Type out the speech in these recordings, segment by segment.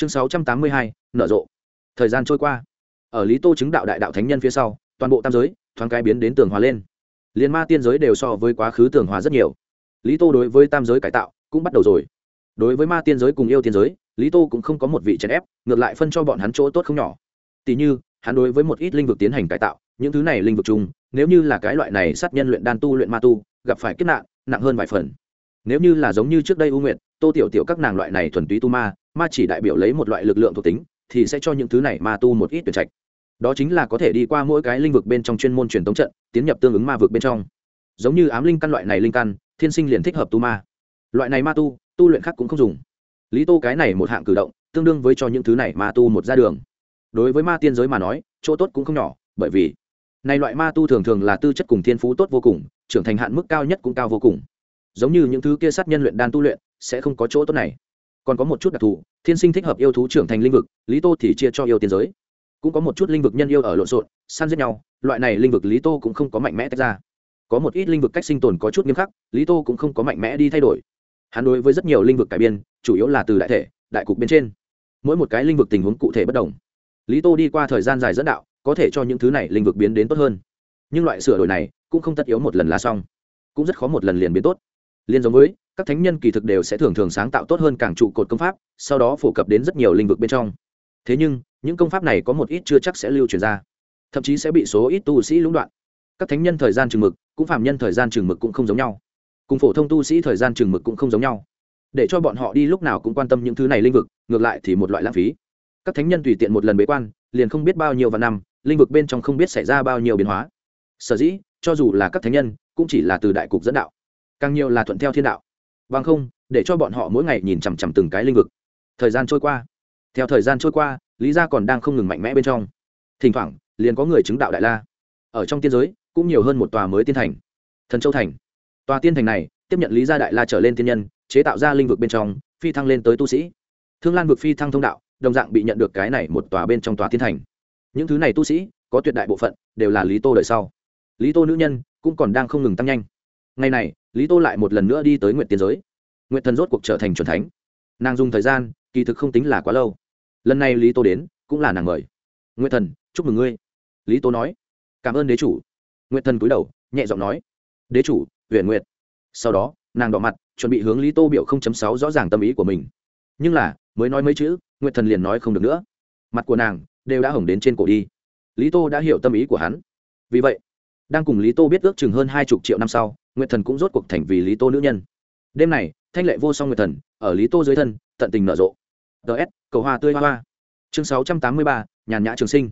chương sáu trăm tám mươi hai, nở rộ. Thời gian trôi qua. Ở lý tô chứng đạo đại đạo thánh nhân phía sau, toàn bộ tam giới, thoáng cái biến đến tường hòa lên. Liên ma tiên giới đều so với quá khứ tường hòa rất nhiều. Lý tô đối với tam giới cải tạo cũng bắt đầu rồi. Đối với ma tiên giới cùng yêu tiên giới, lý tô cũng không có một vị chèn ép, ngược lại phân cho bọn hắn chỗ tốt không nhỏ. Tỉ như, hắn đối với một ít linh vực tiến hành cải tạo, những thứ này linh vực chung nếu như là cái loại này sát nhân luyện đan tu luyện ma tu, gặp phải kiếp nạn, nặng hơn vài phần. Nếu như là giống như trước đây u nguyện tô tiểu tiểu các nàng loại này thuần túy tu ma ma chỉ đại biểu lấy một loại lực lượng thuộc tính, thì sẽ cho những thứ này ma tu một ít tuyển trạch. Đó chính là có thể đi qua mỗi cái linh vực bên trong chuyên môn truyền thống trận, tiến nhập tương ứng ma vực bên trong. Giống như ám linh căn loại này linh căn, thiên sinh liền thích hợp tu ma. Loại này ma tu tu luyện khác cũng không dùng. Lý tô cái này một hạng cử động, tương đương với cho những thứ này ma tu một ra đường. Đối với ma tiên giới mà nói, chỗ tốt cũng không nhỏ, bởi vì này loại ma tu thường thường là tư chất cùng thiên phú tốt vô cùng, trưởng thành hạn mức cao nhất cũng cao vô cùng. Giống như những thứ kia sát nhân luyện đan tu luyện, sẽ không có chỗ tốt này còn có một chút đặc thù, thiên sinh thích hợp yêu thú trưởng thành linh vực, lý tô thì chia cho yêu tiên giới. Cũng có một chút linh vực nhân yêu ở lộn xộn, săn giết nhau, loại này linh vực lý tô cũng không có mạnh mẽ tách ra. Có một ít linh vực cách sinh tồn có chút nghiêm khắc, lý tô cũng không có mạnh mẽ đi thay đổi. Hắn đối với rất nhiều linh vực cải biên, chủ yếu là từ đại thể, đại cục bên trên. Mỗi một cái linh vực tình huống cụ thể bất đồng. Lý tô đi qua thời gian dài dẫn đạo, có thể cho những thứ này linh vực biến đến tốt hơn. Nhưng loại sửa đổi này cũng không tất yếu một lần là xong. Cũng rất khó một lần liền biến tốt. Liên giống với các thánh nhân kỳ thực đều sẽ thường thường sáng tạo tốt hơn càng trụ cột công pháp, sau đó phổ cập đến rất nhiều lĩnh vực bên trong. Thế nhưng, những công pháp này có một ít chưa chắc sẽ lưu truyền ra, thậm chí sẽ bị số ít tu sĩ lũng đoạn. Các thánh nhân thời gian chừng mực cũng phạm nhân thời gian chừng mực cũng không giống nhau. Cùng phổ thông tu sĩ thời gian chừng mực cũng không giống nhau. Để cho bọn họ đi lúc nào cũng quan tâm những thứ này lĩnh vực, ngược lại thì một loại lãng phí. Các thánh nhân tùy tiện một lần bế quan, liền không biết bao nhiêu và năm, lĩnh vực bên trong không biết xảy ra bao nhiêu biến hóa. Sở dĩ, cho dù là các thánh nhân, cũng chỉ là từ đại cục dẫn đạo, càng nhiều là thuận theo thiên đạo bằng không, để cho bọn họ mỗi ngày nhìn chằm chằm từng cái linh vực. Thời gian trôi qua. Theo thời gian trôi qua, lý gia còn đang không ngừng mạnh mẽ bên trong. Thỉnh thoảng, liền có người chứng đạo đại la. Ở trong tiên giới, cũng nhiều hơn một tòa mới tiên thành. Thần châu thành. Tòa tiên thành này, tiếp nhận lý gia đại la trở lên tiên nhân, chế tạo ra linh vực bên trong, phi thăng lên tới tu sĩ. Thương lan vực phi thăng thông đạo, đồng dạng bị nhận được cái này một tòa bên trong tòa tiên thành. Những thứ này tu sĩ, có tuyệt đại bộ phận đều là lý tô đời sau. Lý tô nữ nhân, cũng còn đang không ngừng tăng nhanh. Ngày này lý tô lại một lần nữa đi tới nguyện tiên giới. Nguyện thần rốt cuộc trở thành c thánh. Nàng dùng thời gian, kỳ thực không tính là quá lâu. Lần này lý tô đến, cũng là nàng mời. Nguyện thần, chúc mừng ngươi. Lý tô nói. Cảm ơn đế chủ. Nguyện thần cúi đầu, nhẹ giọng nói. Đế chủ, huyền nguyệt. Sau đó, nàng đỏ mặt, chuẩn bị hướng lý tô biểu không chấm sáu rõ ràng tâm ý của mình. Nhưng là, mới nói mấy chữ nguyện thần liền nói không được nữa. Mặt của nàng, đều đã hồng đến trên cổ đi. Lý tô đã hiểu tâm ý của hắn. Vì vậy, đang cùng lý tô biết ước chừng hơn hai chục triệu năm sau Nguyệt thần cũng rốt cuộc thành vì lý tô nữ nhân. Đêm này, thanh lệ vô song Nguyệt thần, ở lý tô dưới thân, tận tình nở rộ. Ts cầu hoa tươi hoa hoa. Chương sáu trăm tám mươi ba, nhàn nhã trường sinh.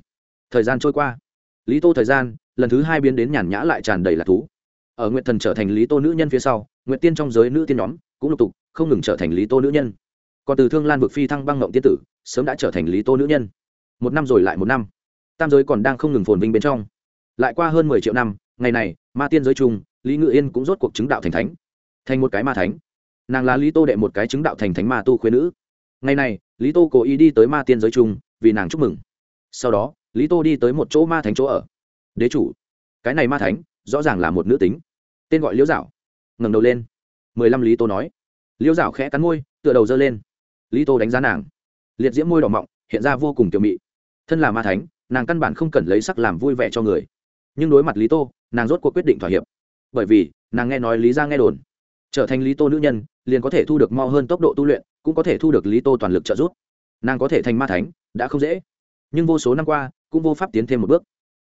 Thời gian trôi qua. Lý tô thời gian, lần thứ hai biến đến nhàn nhã lại tràn đầy lạc thú. Ở Nguyệt thần trở thành lý tô nữ nhân phía sau, Nguyệt tiên trong giới nữ tiên nhóm cũng lục tục không ngừng trở thành lý tô nữ nhân. Còn từ thương lan vực phi thăng băng ngộng tiên tử, sớm đã trở thành lý tô nữ nhân. Một năm rồi lại một năm. Tam giới còn đang không ngừng phồn vinh bên trong. Lại qua hơn mười triệu năm, ngày này, ma tiên giới chung lý ngự yên cũng rốt cuộc chứng đạo thành thánh, thành một cái ma thánh. Nàng là lý tô đệ một cái chứng đạo thành thánh ma tu khuyên nữ. Ngày này, lý tô cố ý đi tới ma tiên giới chung, vì nàng chúc mừng. Sau đó, lý tô đi tới một chỗ ma thánh chỗ ở. Đế chủ, cái này ma thánh, rõ ràng là một nữ tính. Tên gọi liễu dạo ngẩng đầu lên. Mười lăm lý tô nói. Liễu dạo khẽ cắn môi, tựa đầu dơ lên. Lý tô đánh giá nàng. Liệt diễm môi đỏ mọng, hiện ra vô cùng kiểu mị. Thân là ma thánh, nàng căn bản không cần lấy sắc làm vui vẻ cho người. Nhưng đối mặt lý tô, nàng rốt cuộc quyết định thỏa hiệp bởi vì, nàng nghe nói lý ra nghe đồn. Trở thành lý tô nữ nhân, liền có thể thu được mo hơn tốc độ tu luyện, cũng có thể thu được lý tô toàn lực trợ giúp. Nàng có thể thành ma thánh, đã không dễ. Nhưng vô số năm qua, cũng vô pháp tiến thêm một bước.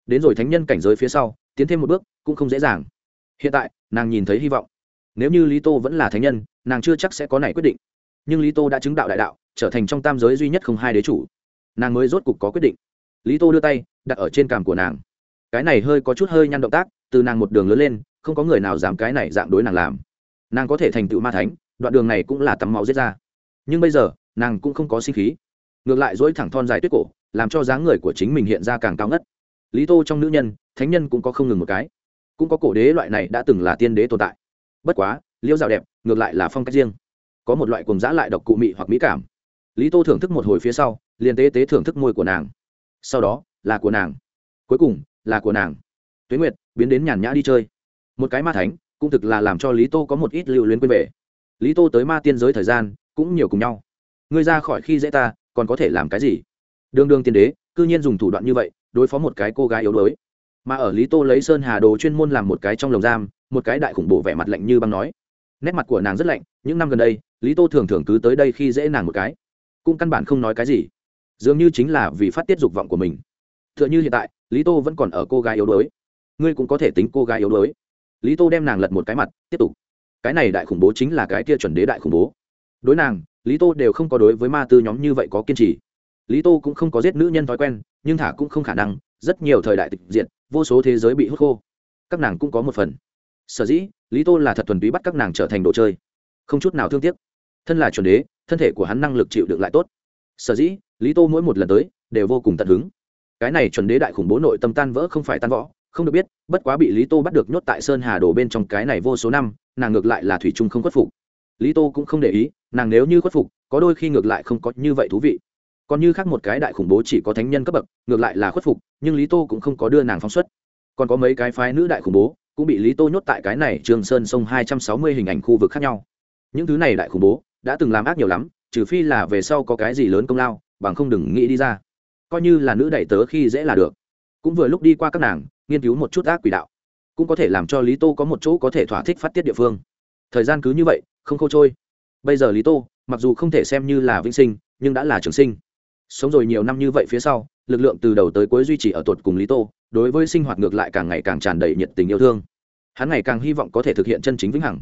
Đến rồi thánh nhân cảnh giới phía sau, tiến thêm một bước, cũng không dễ dàng. Hiện tại, nàng nhìn thấy hy vọng. Nếu như lý tô vẫn là thánh nhân, nàng chưa chắc sẽ có này quyết định. Nhưng lý tô đã chứng đạo đại đạo, trở thành trong tam giới duy nhất không hai đế chủ. Nàng mới rốt cục có quyết định. Lý tô đưa tay, đặt ở trên cảm của nàng. Cái này hơi có chút hơi nhăn động tác, từ nàng một đường lớn lên không có người nào dám cái này dạng đối nàng làm. Nàng có thể thành tựu ma thánh, đoạn đường này cũng là tắm máu giết ra. Nhưng bây giờ, nàng cũng không có sinh khí. Ngược lại dỗi thẳng thon dài tuyết cổ, làm cho dáng người của chính mình hiện ra càng cao ngất. Lý tô trong nữ nhân, thánh nhân cũng có không ngừng một cái. Cũng có cổ đế loại này đã từng là tiên đế tồn tại. Bất quá liễu dạo đẹp, ngược lại là phong cách riêng. Có một loại cùng giã lại độc cụ mị hoặc mỹ cảm. Lý tô thưởng thức một hồi phía sau, liền tế tế thưởng thức môi của nàng. Sau đó, là của nàng. Cuối cùng, là của nàng. Tuế nguyệt, biến đến nhàn nhã đi chơi một cái ma thánh, cũng thực là làm cho lý tô có một ít lưu luyến quên về. Lý tô tới ma tiên giới thời gian cũng nhiều cùng nhau. Ngươi ra khỏi khi dễ ta, còn có thể làm cái gì? Đương đương tiên đế, cư nhiên dùng thủ đoạn như vậy, đối phó một cái cô gái yếu đuối. Mà ở lý tô lấy sơn hà đồ chuyên môn làm một cái trong lồng giam, một cái đại khủng bố vẻ mặt lạnh như băng nói. Nét mặt của nàng rất lạnh, những năm gần đây, lý tô thường thường cứ tới đây khi dễ nàng một cái. Cũng căn bản không nói cái gì. Dường như chính là vì phát tiết dục vọng của mình. T h ư ợ n h ư hiện tại, lý tô vẫn còn ở cô gái yếu đuối. Ngươi cũng có thể tính cô gái yếu đuối lý tô đem nàng lật một cái mặt, tiếp tục. Cái này đại khủng bố chính là cái kia chuẩn đế đại khủng bố. Đối nàng, lý tô đều không có đối với ma tư nhóm như vậy có kiên trì. Lý tô cũng không có giết nữ nhân thói quen, nhưng thả cũng không khả năng, rất nhiều thời đại tịch diện vô số thế giới bị hút khô. Các nàng cũng có một phần. Sở dĩ, lý tô là thật thuần túy bắt các nàng trở thành đồ chơi. Không chút nào thương tiếc. Thân là chuẩn đế, thân thể của hắn năng lực chịu đựng lại tốt. Sở dĩ, lý tô mỗi một lần tới, đều vô cùng tận hứng. Cái này chuẩn đế đại khủng bố nội tâm tan vỡ không phải tan võ không được biết, bất quá bị lý tô bắt được nhốt tại sơn hà đổ bên trong cái này vô số năm, nàng ngược lại là thủy trung không khuất phục. Lý tô cũng không để ý, nàng nếu như khuất phục, có đôi khi ngược lại không có như vậy thú vị. Còn như khác một cái đại khủng bố chỉ có thánh nhân cấp bậc, ngược lại là khuất phục, nhưng lý tô cũng không có đưa nàng phóng xuất. Còn có mấy cái phái nữ đại khủng bố, cũng bị lý tô nhốt tại cái này trường sơn sông hai trăm sáu mươi hình ảnh khu vực khác nhau. Những thứ này đại khủng bố, đã từng làm ác nhiều lắm, trừ phi là về sau có cái gì lớn công lao, bằng không đừng nghĩ đi ra. Coi như là nữ đại tớ khi dễ là được. Cũng vừa lúc đi qua các nàng nghiên cứu một chút ác quỷ đạo, cũng có thể làm cho lý tô có một chỗ có thể thỏa thích phát tiết địa phương. Thời gian cứ như vậy, không khô trôi. Bây giờ lý tô, mặc dù không thể xem như là vĩnh sinh, nhưng đã là trường sinh. Sống rồi nhiều năm như vậy phía sau, lực lượng từ đầu tới cuối duy trì ở tuột cùng lý tô, đối với sinh hoạt ngược lại càng ngày càng tràn đầy nhiệt tình yêu thương. Hắn ngày càng hy vọng có thể thực hiện chân chính vĩnh hằng.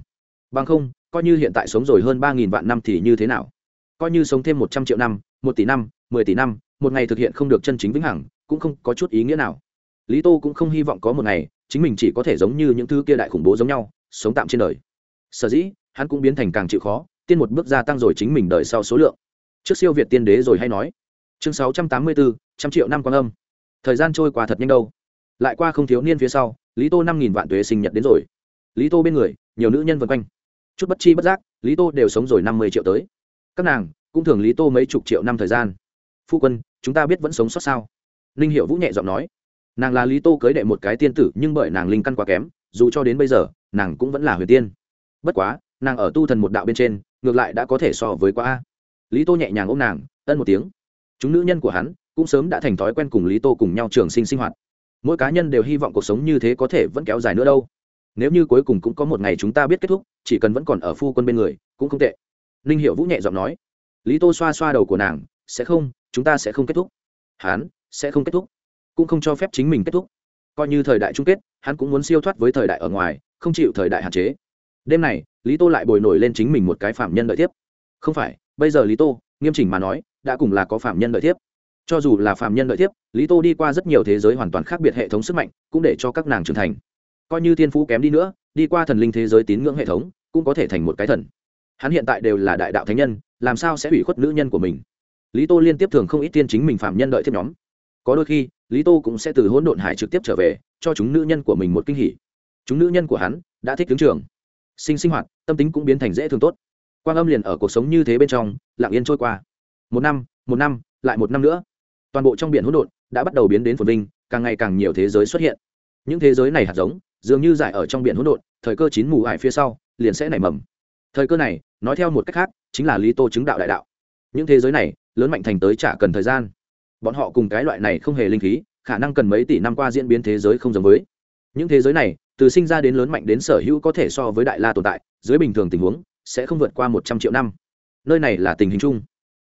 Bằng không, coi như hiện tại sống rồi hơn ba nghìn vạn năm thì như thế nào? Coi như sống thêm một trăm triệu năm, một tỷ năm, mười tỷ năm, một ngày thực hiện không được chân chính vĩnh hằng, cũng không có chút ý nghĩa nào lý tô cũng không hy vọng có một ngày, chính mình chỉ có thể giống như những thứ kia đại khủng bố giống nhau, sống tạm trên đời. Sở dĩ, hắn cũng biến thành càng chịu khó, tiên một bước gia tăng rồi chính mình đời sau số lượng. Trước siêu việt tiên đế rồi hay nói. Chương sáu trăm tám mươi bốn trăm triệu năm quan âm. Thời gian trôi qua thật nhanh đâu. Lại qua không thiếu niên phía sau, lý tô năm nghìn vạn tuế sinh nhật đến rồi. Lý tô bên người, nhiều nữ nhân vân quanh. Chút bất chi bất giác, lý tô đều sống rồi năm mươi triệu tới. Các nàng, cũng thường lý tô mấy chục triệu năm thời gian. Phu quân, chúng ta biết vẫn sống sót sao? Ninh hiệu vũ nhẹ giọng nói nàng là lý tô cưới đệ một cái tiên tử nhưng bởi nàng linh căn quá kém dù cho đến bây giờ nàng cũng vẫn là huyền tiên. Bất quá nàng ở tu thần một đạo bên trên ngược lại đã có thể so với quá a. Lý tô nhẹ nhàng ôm nàng ân một tiếng. Chúng nữ nhân của hắn cũng sớm đã thành thói quen cùng lý tô cùng nhau trường sinh sinh hoạt. Mỗi cá nhân đều hy vọng cuộc sống như thế có thể vẫn kéo dài nữa đâu. Nếu như cuối cùng cũng có một ngày chúng ta biết kết thúc chỉ cần vẫn còn ở phu quân bên người cũng không tệ. Ninh hiệu vũ nhẹ giọng nói. Lý tô xoa xoa đầu của nàng sẽ không chúng ta sẽ không kết thúc. Hán, sẽ không kết thúc cũng không cho phép chính mình kết thúc. Coi như thời đại chung kết, hắn cũng muốn siêu thoát với thời đại ở ngoài, không chịu thời đại hạn chế. Đêm này, lý tô lại bồi nổi lên chính mình một cái phạm nhân đợi tiếp. Không phải, bây giờ lý tô, nghiêm chỉnh mà nói, đã cùng là có phạm nhân đợi tiếp. Cho dù là phạm nhân đợi tiếp, lý tô đi qua rất nhiều thế giới hoàn toàn khác biệt hệ thống sức mạnh, cũng để cho các nàng trưởng thành. Coi như thiên phú kém đi nữa, đi qua thần linh thế giới tín ngưỡng hệ thống, cũng có thể thành một cái thần. Hắn hiện tại đều là đại đạo thánh nhân, làm sao sẽ hủy khuất nữ nhân của mình? Lý tô liên tiếp thường không ít tiên chính mình phạm nhân đợi tiếp nhóm. Có đôi khi lý tô cũng sẽ từ hỗn độn hải trực tiếp trở về, cho chúng nữ nhân của mình một kinh hỉ. Chúng nữ nhân của hắn đã thích tướng trường. Sinh sinh hoạt, tâm tính cũng biến thành dễ thương tốt. Quang âm liền ở cuộc sống như thế bên trong, lặng yên trôi qua. Một năm một năm, lại một năm nữa. Toàn bộ trong biển hỗn độn đã bắt đầu biến đến phồn vinh, càng ngày càng nhiều thế giới xuất hiện. Những thế giới này hạt giống, dường như giải ở trong biển hỗn độn, thời cơ chín mù ải phía sau, liền sẽ nảy mầm. Thời cơ này, nói theo một cách khác, chính là lý tô chứng đạo đại đạo. Những thế giới này, lớn mạnh thành tới chả cần thời gian bọn họ cùng cái loại này không hề linh khí, khả năng cần mấy tỷ năm qua diễn biến thế giới không giống với. Những thế giới này, từ sinh ra đến lớn mạnh đến sở hữu có thể so với đại la tồn tại, dưới bình thường tình huống, sẽ không vượt qua một trăm triệu năm. Nơi này là tình hình chung,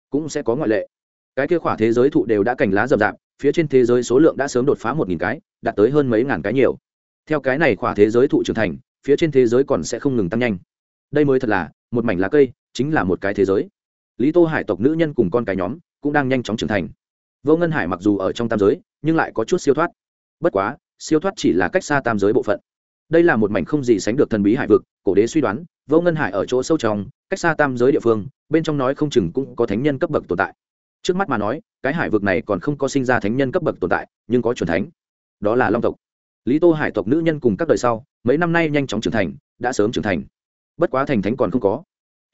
cũng sẽ có ngoại lệ. Cái kia khỏa thế giới thụ đều đã cành lá rậm rạp, phía trên thế giới số lượng đã sớm đột phá một nghìn cái, đạt tới hơn mấy ngàn cái nhiều. Theo cái này khỏa thế giới thụ trưởng thành, phía trên thế giới còn sẽ không ngừng tăng nhanh. Đây mới thật là, một mảnh lá cây, chính là một cái thế giới. Lý tô hải tộc nữ nhân cùng con cái nhóm, cũng đang nhanh chóng trưởng thành vô ngân hải mặc dù ở trong tam giới, nhưng lại có chút siêu thoát. Bất quá, siêu thoát chỉ là cách xa tam giới bộ phận. Đây là một mảnh không gì sánh được thần bí hải vực, cổ đế suy đoán, vô ngân hải ở chỗ sâu trong, cách xa tam giới địa phương, bên trong nói không chừng cũng có thánh nhân cấp bậc tồn tại. Trước mắt mà nói, cái hải vực này còn không có sinh ra thánh nhân cấp bậc tồn tại, nhưng có truyền thánh. Đó là long tộc. Lý tô hải tộc nữ nhân cùng các đời sau, mấy năm nay nhanh chóng trưởng thành, đã sớm trưởng thành. Bất quá thành thánh còn không có.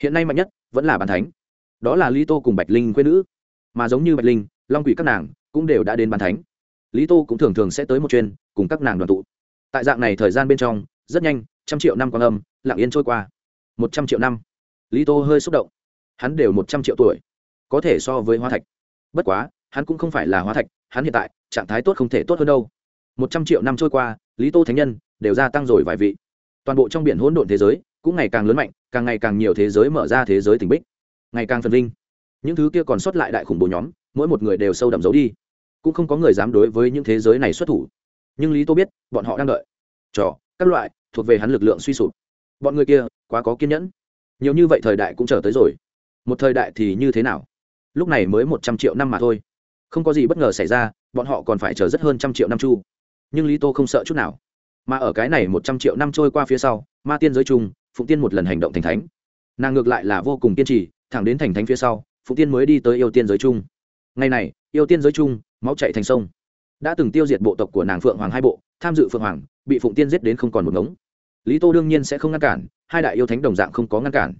Hiện nay mạnh nhất vẫn là bàn thánh. Đó là lý tô cùng bạch linh quê nữ. Mà giống như bạch linh long quỷ các nàng cũng đều đã đến bàn thánh. Lý tô cũng thường thường sẽ tới một chuyên cùng các nàng đoàn tụ. Tại dạng này thời gian bên trong, rất nhanh, trăm triệu năm quang âm, lặng yên trôi qua. Một trăm triệu năm. Lý tô hơi xúc động. Hắn đều một trăm triệu tuổi, có thể so với hoa thạch. Bất quá, hắn cũng không phải là hóa thạch, hắn hiện tại, trạng thái tốt không thể tốt hơn đâu. Một trăm triệu năm trôi qua, lý tô thánh nhân đều gia tăng rồi vài vị. Toàn bộ trong biển hỗn độn thế giới cũng ngày càng lớn mạnh, càng ngày càng nhiều thế giới mở ra thế giới tỉnh bích, ngày càng phồn linh. Những thứ kia còn sót lại đại khủng bố nhóm mỗi một người đều sâu đậm giấu đi. Cũng không có người dám đối với những thế giới này xuất thủ. Nhưng lý tô biết, bọn họ đang đợi. Trò, các loại, thuộc về hắn lực lượng suy sụp. Bọn người kia, quá có kiên nhẫn. Nhiều như vậy thời đại cũng chờ tới rồi. Một thời đại thì như thế nào? Lúc này mới một trăm triệu năm mà thôi. Không có gì bất ngờ xảy ra, bọn họ còn phải chờ rất hơn trăm triệu năm chu. Nhưng lý tô không sợ chút nào. Mà ở cái này một trăm triệu năm trôi qua phía sau, ma tiên giới chung phụng tiên một lần hành động thành thánh. Nàng ngược lại là vô cùng kiên trì, thẳng đến thành thánh phía sau, phụng tiên mới đi tới yêu tiên giới chung ngày này, yêu tiên giới chung, máu chạy thành sông. Đã từng tiêu diệt bộ tộc của nàng phượng hoàng hai bộ, tham dự phượng hoàng, bị phụng tiên giết đến không còn một ngống. Lý tô đương nhiên sẽ không ngăn cản, hai đại yêu thánh đồng dạng không có ngăn cản.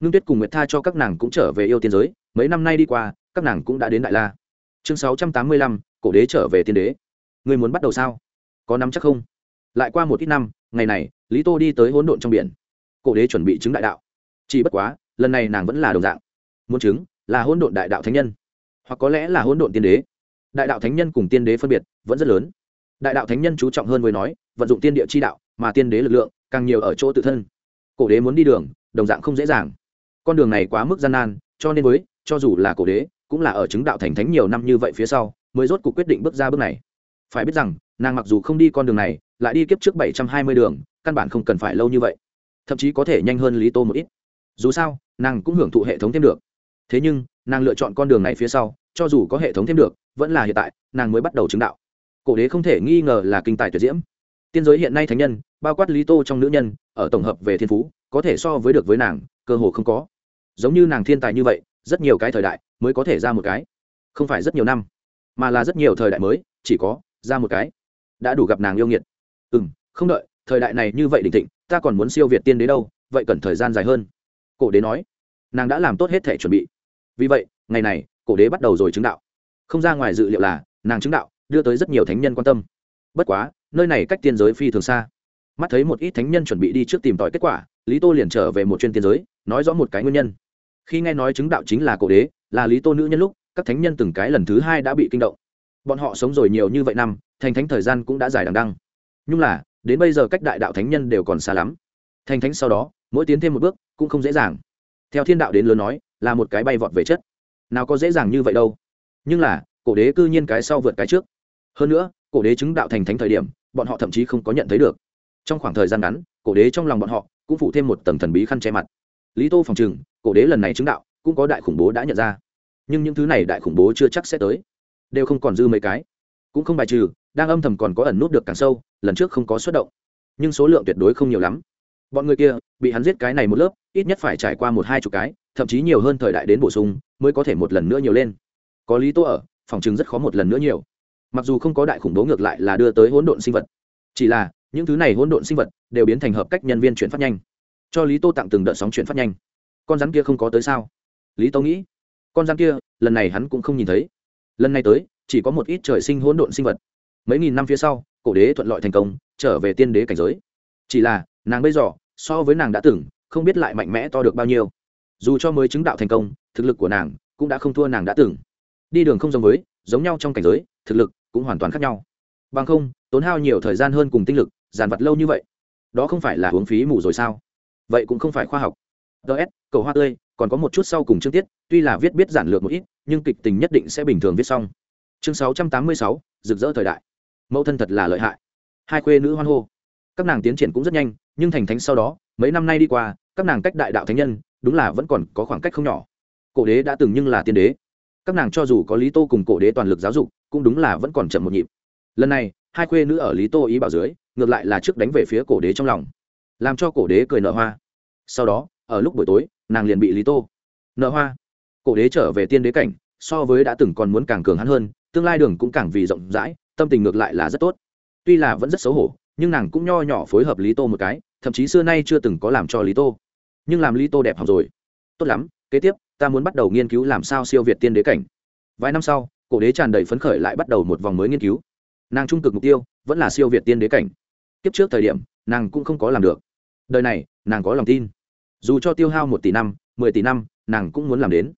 Ngưng tuyết cùng nguyệt tha cho các nàng cũng trở về yêu tiên giới, mấy năm nay đi qua, các nàng cũng đã đến đại la. Chương sáu trăm tám mươi lăm, cổ đế trở về tiên đế. Người muốn bắt đầu sao? Có nắm chắc không? Lại qua một ít năm, ngày này, lý tô đi tới hỗn độn trong biển. Cổ đế chuẩn bị chứng đại đạo. Chỉ bất quá, lần này nàng vẫn là đồng dạng. Muốn chứng là hỗn độn đại đạo thánh nhân hoặc có lẽ là hỗn độn tiên đế. Đại đạo thánh nhân cùng tiên đế phân biệt vẫn rất lớn. Đại đạo thánh nhân chú trọng hơn với nói, vận dụng tiên địa chi đạo mà tiên đế lực lượng càng nhiều ở chỗ tự thân. Cổ đế muốn đi đường, đồng dạng không dễ dàng. Con đường này quá mức gian nan, cho nên với, cho dù là cổ đế, cũng là ở chứng đạo thành thánh nhiều năm như vậy phía sau, mới rốt cuộc quyết định bước ra bước này. Phải biết rằng, nàng mặc dù không đi con đường này, lại đi kiếp trước bảy trăm hai mươi đường, căn bản không cần phải lâu như vậy. Thậm chí có thể nhanh hơn lý tô một ít. Dù sao, nàng cũng hưởng thụ hệ thống thêm được. Thế nhưng nàng lựa chọn con đường này phía sau, cho dù có hệ thống thêm được, vẫn là hiện tại, nàng mới bắt đầu chứng đạo. Cổ đế không thể nghi ngờ là kinh tài tuyệt diễm. Tiên giới hiện nay thánh nhân, bao quát lý tô trong nữ nhân, ở tổng hợp về thiên phú, có thể so với được với nàng, cơ hồ không có. Giống như nàng thiên tài như vậy, rất nhiều cái thời đại mới có thể ra một cái. Không phải rất nhiều năm, mà là rất nhiều thời đại mới, chỉ có ra một cái. Đã đủ gặp nàng yêu nghiệt. Ừ m không đợi, thời đại này như vậy đình thịnh, ta còn muốn siêu việt tiên đế đâu, vậy cần thời gian dài hơn. Cổ đế nói. Nàng đã làm tốt hết thể chuẩn bị vì vậy, ngày này, cổ đế bắt đầu rồi chứng đạo. Không ra ngoài dự liệu là, nàng chứng đạo, đưa tới rất nhiều thánh nhân quan tâm. Bất quá, nơi này cách tiên giới phi thường xa. Mắt thấy một ít thánh nhân chuẩn bị đi trước tìm tòi kết quả, lý tô liền trở về một chuyên tiên giới, nói rõ một cái nguyên nhân. Khi nghe nói chứng đạo chính là cổ đế, là lý tô nữ nhân lúc, các thánh nhân từng cái lần thứ hai đã bị kinh động. Bọn họ sống rồi nhiều như vậy năm, thành thánh thời gian cũng đã dài đằng đăng. Nhưng là, đến bây giờ cách đại đạo thánh nhân đều còn xa lắm. Thành thánh sau đó, mỗi tiến thêm một bước cũng không dễ dàng. Theo thiên đạo đến lớn nói là một cái bay vọt về chất. Nào có dễ dàng như vậy đâu. Nhưng là, cổ đế cư nhiên cái sau vượt cái trước. Hơn nữa, cổ đế chứng đạo thành thánh thời điểm, bọn họ thậm chí không có nhận thấy được. Trong khoảng thời gian ngắn, cổ đế trong lòng bọn họ cũng phụ thêm một tầng thần bí khăn che mặt. Lý tô phòng trừng, cổ đế lần này chứng đạo cũng có đại khủng bố đã nhận ra. Nhưng những thứ này đại khủng bố chưa chắc sẽ tới. Đều không còn dư mấy cái. Cũng không bài trừ, đang âm thầm còn có ẩn nút được càng sâu, lần trước không có xuất động. Nhưng số lượng tuyệt đối không nhiều lắm. Bọn người kia, bị hắn giết cái này một lớp, ít nhất phải trải qua một hai chục cái thậm chí nhiều hơn thời đại đến bổ sung, mới có thể một lần nữa nhiều lên. Có lý tô ở, phòng chứng rất khó một lần nữa nhiều. Mặc dù không có đại khủng bố ngược lại là đưa tới hỗn độn sinh vật, chỉ là, những thứ này hỗn độn sinh vật đều biến thành hợp cách nhân viên chuyển phát nhanh. Cho lý tô tặng từng đợt sóng chuyển phát nhanh. Con rắn kia không có tới sao? Lý tô nghĩ. Con rắn kia, lần này hắn cũng không nhìn thấy. Lần này tới, chỉ có một ít trời sinh hỗn độn sinh vật. Mấy nghìn năm phía sau, cổ đế thuận lợi thành công, trở về tiên đế cảnh giới. Chỉ là, nàng bây giờ, so với nàng đã từng, không biết lại mạnh mẽ to được bao nhiêu dù cho mới chứng đạo thành công, thực lực của nàng cũng đã không thua nàng đã từng. Đi đường không giống với, giống nhau trong cảnh giới, thực lực cũng hoàn toàn khác nhau. Bằng không, tốn hao nhiều thời gian hơn cùng tinh lực, giàn vật lâu như vậy, đó không phải là hướng phí mù rồi sao? Vậy cũng không phải khoa học. Ts cầu hoa tươi, còn có một chút sau cùng chương tiết, tuy là viết biết giản lược một ít, nhưng kịch tình nhất định sẽ bình thường viết xong. Chương sáu trăm tám mươi sáu, rực rỡ thời đại. Mẫu thân thật là lợi hại. Hai khuê nữ hoan hô. Các nàng tiến triển cũng rất nhanh, nhưng thành thánh sau đó, mấy năm nay đi qua các nàng cách đại đạo thánh nhân, đúng là vẫn còn có khoảng cách không nhỏ. Cổ đế đã từng nhưng là tiên đế. Các nàng cho dù có lý tô cùng cổ đế toàn lực giáo dục, cũng đúng là vẫn còn chậm một nhịp. Lần này, hai khuê nữ ở lý tô ý bảo dưới, ngược lại là trước đánh về phía cổ đế trong lòng, làm cho cổ đế cười nở hoa. Sau đó, ở lúc buổi tối, nàng liền bị lý tô nở hoa. Cổ đế trở về tiên đế cảnh, so với đã từng còn muốn càng cường hắn hơn, tương lai đường cũng càng vì rộng rãi, tâm tình ngược lại là rất tốt. Tuy là vẫn rất xấu hổ, nhưng nàng cũng nho nhỏ phối hợp lý tô một cái, thậm chí xưa nay chưa từng có làm cho lý tô nhưng làm lý tô đẹp học rồi. Tốt lắm, kế tiếp, ta muốn bắt đầu nghiên cứu làm sao siêu việt tiên đế cảnh. Vài năm sau, cổ đế tràn đầy phấn khởi lại bắt đầu một vòng mới nghiên cứu. Nàng trung cực mục tiêu vẫn là siêu việt tiên đế cảnh. Kiếp trước thời điểm, nàng cũng không có làm được. Đời này, nàng có lòng tin. Dù cho tiêu hao một tỷ năm, mười tỷ năm, nàng cũng muốn làm đến.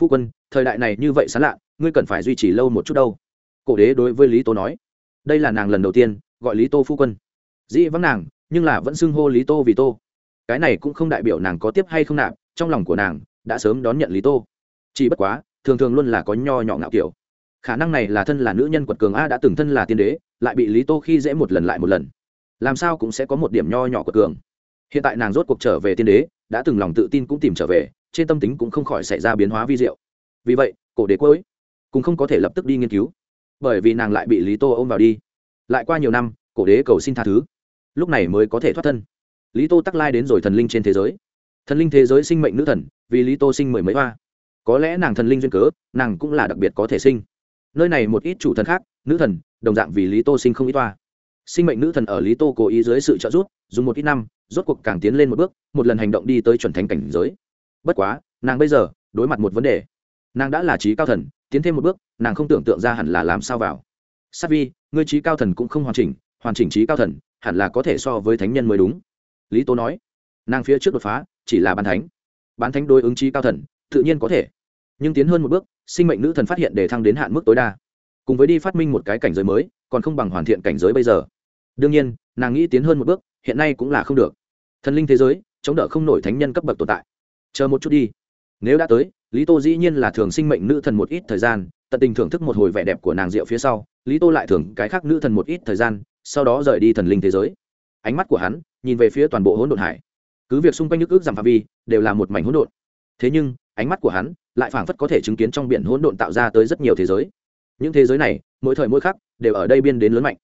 Phu quân, thời đại này như vậy sán lạ, ngươi cần phải duy trì lâu một chút đâu. Cổ đế đối với lý tô nói. Đây là nàng lần đầu tiên gọi lý tô phu quân. Dĩ vắng nàng, nhưng là vẫn xưng hô lý tô vì tô cái này cũng không đại biểu nàng có tiếp hay không nạp, trong lòng của nàng đã sớm đón nhận lý tô. Chỉ bất quá, thường thường luôn là có nho nhỏ ngạo kiểu. Khả năng này là thân là nữ nhân quật cường a đã từng thân là tiên đế, lại bị lý tô khi dễ một lần lại một lần. Làm sao cũng sẽ có một điểm nho nhỏ quật cường. Hiện tại nàng rốt cuộc trở về tiên đế, đã từng lòng tự tin cũng tìm trở về, trên tâm tính cũng không khỏi xảy ra biến hóa vi diệu. Vì vậy, cổ đế cuối cũng không có thể lập tức đi nghiên cứu, bởi vì nàng lại bị lý tô ôm vào đi. Lại qua nhiều năm, cổ đế cầu xin tha thứ. Lúc này mới có thể thoát thân lý tô tắc lai đến rồi thần linh trên thế giới. Thần linh thế giới sinh mệnh nữ thần, vì lý tô sinh mười mấy hoa. Có lẽ nàng thần linh duyên cớ, nàng cũng là đặc biệt có thể sinh. Nơi này một ít chủ thần khác, nữ thần, đồng dạng vì lý tô sinh không ít hoa. Sinh mệnh nữ thần ở lý tô cố ý dưới sự trợ giúp, dùng một ít năm, rốt cuộc càng tiến lên một bước, một lần hành động đi tới chuẩn thánh cảnh giới. Bất quá, nàng bây giờ, đối mặt một vấn đề. Nàng đã là trí cao thần, tiến thêm một bước, nàng không tưởng tượng ra hẳn là làm sao vào. Sát vi, ngươi trí cao thần cũng không hoàn chỉnh hoàn chỉnh trí cao thần, hẳn là có thể so với thánh nhân mới đúng lý tô nói. Nàng phía trước đột phá, chỉ là bán thánh. Bán thánh đối ứng trí cao thần, tự nhiên có thể. Nhưng tiến hơn một bước, sinh mệnh nữ thần phát hiện để thăng đến hạn mức tối đa. Cùng với đi phát minh một cái cảnh giới mới, còn không bằng hoàn thiện cảnh giới bây giờ. Đương nhiên, nàng nghĩ tiến hơn một bước, hiện nay cũng là không được. Thần linh thế giới, chống đỡ không nổi thánh nhân cấp bậc tồn tại. Chờ một chút đi. Nếu đã tới, lý tô dĩ nhiên là thường sinh mệnh nữ thần một ít thời gian, tận tình thưởng thức một hồi vẻ đẹp của nàng rượu phía sau, lý tô lại thường cái khác nữ thần một ít thời gian, sau đó rời đi thần linh thế giới. Ánh mắt của hắn nhìn về phía toàn bộ hỗn độn hải. Cứ việc xung quanh nước ước giảm phạm vi, đều là một mảnh hỗn độn. Thế nhưng, ánh mắt của hắn lại phảng phất có thể chứng kiến trong biển hỗn độn tạo ra tới rất nhiều thế giới. Những thế giới này, mỗi thời mỗi khắc, đều ở đây biên đến lớn mạnh.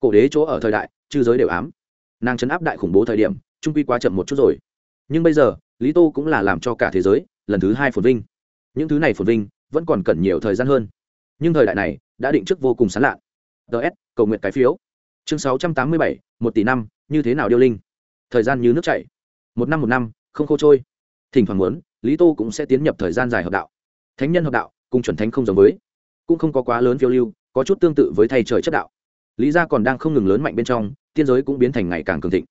Cổ đế chỗ ở thời đại, chư giới đều ám. Nàng chấn áp đại khủng bố thời điểm, trung quy quá chậm một chút rồi. Nhưng bây giờ, lý tô cũng là làm cho cả thế giới, lần thứ hai phồn vinh. Những thứ này phồn vinh, vẫn còn cần nhiều thời gian hơn. Nhưng thời đại này, đã định trước vô cùng sán lạ ts cầu nguyện cái phiếu. Chương sáu trăm tám mươi bảy, một tỷ năm, như thế nào điêu linh? Thời gian như nước chảy. Một năm một năm, không khô trôi. Thỉnh thoảng muốn, lý tô cũng sẽ tiến nhập thời gian dài hợp đạo. Thánh nhân hợp đạo, cùng chuẩn thánh không giống với. Cũng không có quá lớn phiêu lưu, có chút tương tự với thầy trời chất đạo. Lý gia còn đang không ngừng lớn mạnh bên trong, tiên giới cũng biến thành ngày càng cường thịnh.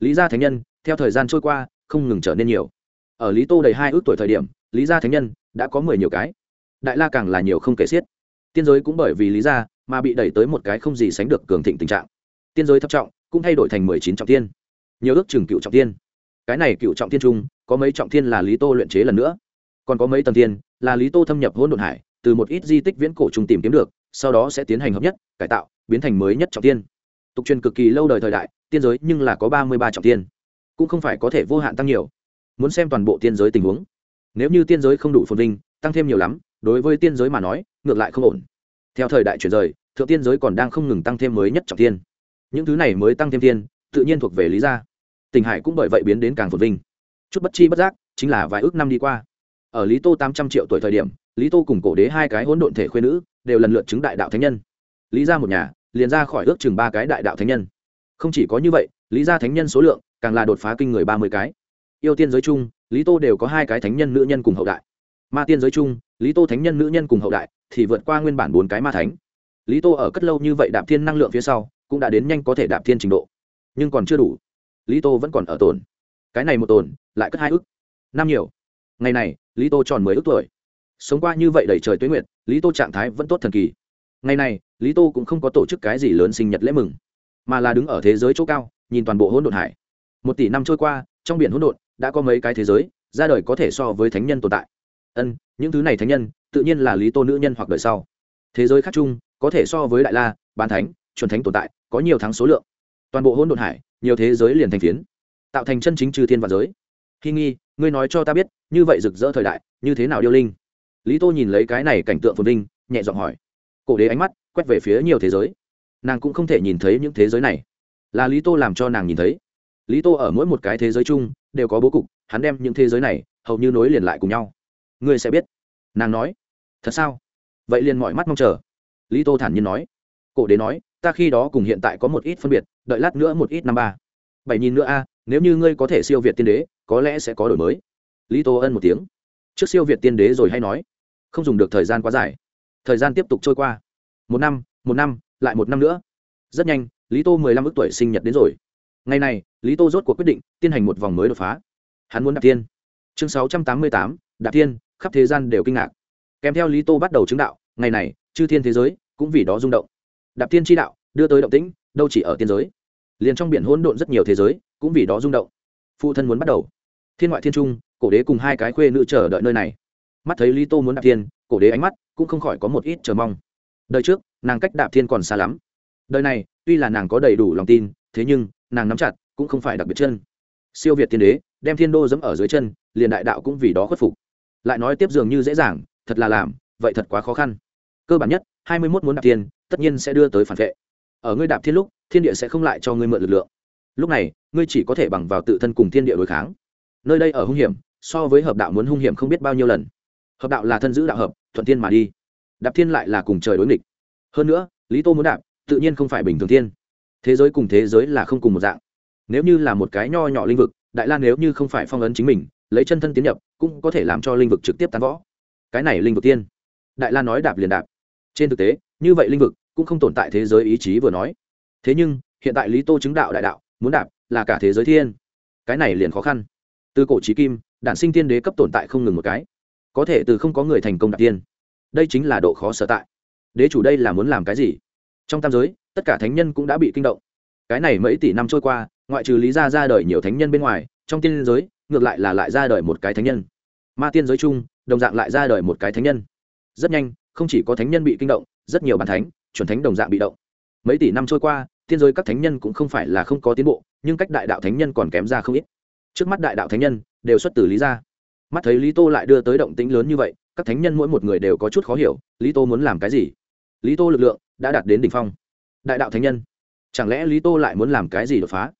Lý gia thánh nhân, theo thời gian trôi qua, không ngừng trở nên nhiều. Ở lý tô đầy hai ước tuổi thời điểm, lý gia thánh nhân đã có mười nhiều cái. Đại la càng là nhiều không kể xiết. Tiên giới cũng bởi vì lý gia mà bị đẩy tới một cái không gì sánh được cường thịnh tình trạng. Tiên giới thấp trọng, cũng thay đổi thành mười chín trọng tiên nhiều ước chừng cựu trọng tiên cái này cựu trọng tiên trung, có mấy trọng tiên là lý tô luyện chế lần nữa. Còn có mấy tầng tiên là lý tô thâm nhập hỗn độn hải, từ một ít di tích viễn cổ trùng tìm kiếm được, sau đó sẽ tiến hành hợp nhất, cải tạo, biến thành mới nhất trọng tiên tục truyền cực kỳ lâu đời thời đại, tiên giới nhưng là có ba mươi ba trọng tiên cũng không phải có thể vô hạn tăng nhiều. Muốn xem toàn bộ tiên giới tình huống. Nếu như tiên giới không đủ phồn vinh, tăng thêm nhiều lắm, đối với tiên giới mà nói, ngược lại không ổn. Theo thời đại chuyển rời, thượng tiên giới còn đang không ngừng tăng thêm mới nhất trọng tiên những thứ này mới tăng thêm tiên tự nhiên thuộc về lý gia. Tỉnh hải cũng bởi vậy biến đến càng phồn vinh. Chút bất chi bất giác, chính là vài ước năm đi qua. Ở lý tô tám trăm triệu tuổi thời điểm, lý tô cùng cổ đế hai cái hỗn độn thể khuyên nữ đều lần lượt chứng đại đạo thánh nhân. Lý ra một nhà, liền ra khỏi ước chừng ba cái đại đạo thánh nhân. Không chỉ có như vậy, lý gia thánh nhân số lượng càng là đột phá kinh người ba mươi cái. Yêu tiên giới chung, lý tô đều có hai cái thánh nhân nữ nhân cùng hậu đại. Ma tiên giới chung, lý tô thánh nhân nữ nhân cùng hậu đại thì vượt qua nguyên bản bốn cái ma thánh. Lý tô ở cất lâu như vậy đạp thiên năng lượng phía sau, cũng đã đến nhanh có thể đạp thiên trình độ nhưng còn chưa đủ. Lý tô vẫn còn ở tồn. Cái này một tồn, lại cất hai ước năm nhiều. Ngày này, lý tô tròn mười ước tuổi. Sống qua như vậy đầy trời tuế nguyệt, lý tô trạng thái vẫn tốt thần kỳ. Ngày này, lý tô cũng không có tổ chức cái gì lớn sinh nhật lễ mừng, mà là đứng ở thế giới chỗ cao, nhìn toàn bộ hỗn độn hải. Một tỷ năm trôi qua, trong biển hỗn độn đã có mấy cái thế giới, ra đời có thể so với thánh nhân tồn tại. Ân, những thứ này thánh nhân, tự nhiên là lý tô nữ nhân hoặc đời sau. Thế giới khác chung, có thể so với đại la ban thánh, chuẩn thánh tồn tại, có nhiều tháng số lượng toàn bộ hỗn độn hải, nhiều thế giới liền thành phiến. Tạo thành chân chính trừ thiên và giới. Khi nghi, ngươi nói cho ta biết, như vậy rực rỡ thời đại, như thế nào điêu linh? Lý tô nhìn lấy cái này cảnh tượng phồn vinh, nhẹ giọng hỏi. Cổ đế ánh mắt quét về phía nhiều thế giới. Nàng cũng không thể nhìn thấy những thế giới này. Là lý tô làm cho nàng nhìn thấy. Lý tô ở mỗi một cái thế giới chung, đều có bố cục, hắn đem những thế giới này, hầu như nối liền lại cùng nhau. Ngươi sẽ biết. Nàng nói. Thật sao? Vậy liền mọi mắt mong chờ. Lý tô thản nhiên nói. Cổ đế nói ta khi đó cùng hiện tại có một ít phân biệt, đợi lát nữa một ít năm ba. Bảy nhìn nữa a, nếu như ngươi có thể siêu việt tiên đế, có lẽ sẽ có đổi mới. Lý tô ân một tiếng. Trước siêu việt tiên đế rồi hay nói. Không dùng được thời gian quá dài. Thời gian tiếp tục trôi qua. Một năm một năm, lại một năm nữa. Rất nhanh, lý tô mười lăm ước tuổi sinh nhật đến rồi. Ngày này, lý tô rốt cuộc quyết định tiến hành một vòng mới đột phá. Hắn muốn đạp tiên. Chương sáu trăm tám mươi tám đạp tiên, khắp thế gian đều kinh ngạc. Kèm theo lý tô bắt đầu chứng đạo, ngày này, chư thiên thế giới cũng vì đó rung động đạp thiên tri đạo, đưa tới động tĩnh, đâu chỉ ở tiên giới. Liền trong biển hỗn độn rất nhiều thế giới, cũng vì đó rung động. Phụ thân muốn bắt đầu. Thiên ngoại thiên trung, cổ đế cùng hai cái khuê nữ chờ đợi nơi này. Mắt thấy lý tô muốn đạp thiên cổ đế ánh mắt cũng không khỏi có một ít chờ mong. Đời trước, nàng cách đạp thiên còn xa lắm. Đời này, tuy là nàng có đầy đủ lòng tin, thế nhưng, nàng nắm chặt, cũng không phải đặc biệt chân. Siêu việt thiên đế, đem thiên đô dẫm ở dưới chân, liền đại đạo cũng vì đó khuất phục. Lại nói tiếp dường như dễ dàng, thật là làm, vậy thật quá khó khăn cơ bản nhất, hai mươi mốt muốn đạp thiên, tất nhiên sẽ đưa tới phản vệ. Ở ngươi đạp thiên lúc, thiên địa sẽ không lại cho ngươi mượn lực lượng. Lúc này, ngươi chỉ có thể bằng vào tự thân cùng thiên địa đối kháng. Nơi đây ở hung hiểm, so với hợp đạo muốn hung hiểm không biết bao nhiêu lần. Hợp đạo là thân giữ đạo hợp, thuận thiên mà đi. Đạp thiên lại là cùng trời đối nghịch. Hơn nữa, lý tô muốn đạp, tự nhiên không phải bình thường thiên. Thế giới cùng thế giới là không cùng một dạng. Nếu như là một cái nho nhỏ linh vực, đại la nếu như không phải phong ấn chính mình, lấy chân thân tiến nhập, cũng có thể làm cho linh vực trực tiếp tán võ. Cái này linh vực tiên đại la nói đạp liền đạp trên thực tế, như vậy linh vực cũng không tồn tại thế giới ý chí vừa nói. Thế nhưng, hiện tại lý tô chứng đạo đại đạo, muốn đạp là cả thế giới thiên. Cái này liền khó khăn. Từ cổ trí kim, đản sinh tiên đế cấp tồn tại không ngừng một cái. Có thể từ không có người thành công đạp tiên. Đây chính là độ khó sở tại. Đế chủ đây là muốn làm cái gì? Trong tam giới, tất cả thánh nhân cũng đã bị kinh động. Cái này mấy tỷ năm trôi qua, ngoại trừ lý gia ra đời nhiều thánh nhân bên ngoài, trong tiên giới, ngược lại là lại ra đời một cái thánh nhân. Ma tiên giới chung, đồng dạng lại ra đời một cái thánh nhân. Rất nhanh không chỉ có thánh nhân bị kinh động, rất nhiều bàn thánh, chuẩn thánh đồng dạng bị động. Mấy tỷ năm trôi qua, tiên giới các thánh nhân cũng không phải là không có tiến bộ, nhưng cách đại đạo thánh nhân còn kém ra không ít. Trước mắt đại đạo thánh nhân, đều xuất từ lý gia. Mắt thấy lý tô lại đưa tới động tĩnh lớn như vậy, các thánh nhân mỗi một người đều có chút khó hiểu, lý tô muốn làm cái gì? Lý tô lực lượng đã đạt đến đ ỉ n h phong. Đại đạo thánh nhân, chẳng lẽ lý tô lại muốn làm cái gì đột phá?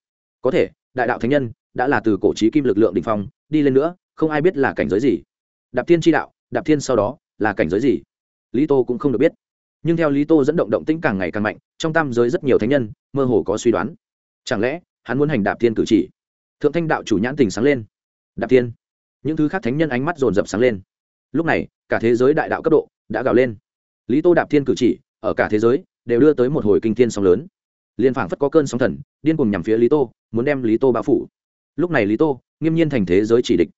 Có thể, đại đạo thánh nhân đã là từ cổ trí kim lực lượng đ ỉ n h phong, đi lên nữa, không ai biết là cảnh giới gì. Đạp thiên tri đạo, đạp thiên sau đó là cảnh giới gì? Lý tô cũng không được biết. Nhưng theo lý tô dẫn động động tĩnh càng ngày càng mạnh, trong tam giới rất nhiều thánh nhân mơ hồ có suy đoán. Chẳng lẽ, hắn muốn hành đạp thiên cử chỉ? Thượng thanh đạo chủ nhãn tình sáng lên. Đạp thiên. Những thứ khác thánh nhân ánh mắt dồn dập sáng lên. Lúc này, cả thế giới đại đạo cấp độ đã gào lên. Lý tô đạp thiên cử chỉ, ở cả thế giới, đều đưa tới một hồi kinh thiên sóng lớn. Liên phảng phất có cơn sóng thần, điên cùng nhằm phía lý tô, muốn đem lý tô bao phủ. Lúc này lý tô, nghiêm nhiên thành thế giới chỉ địch.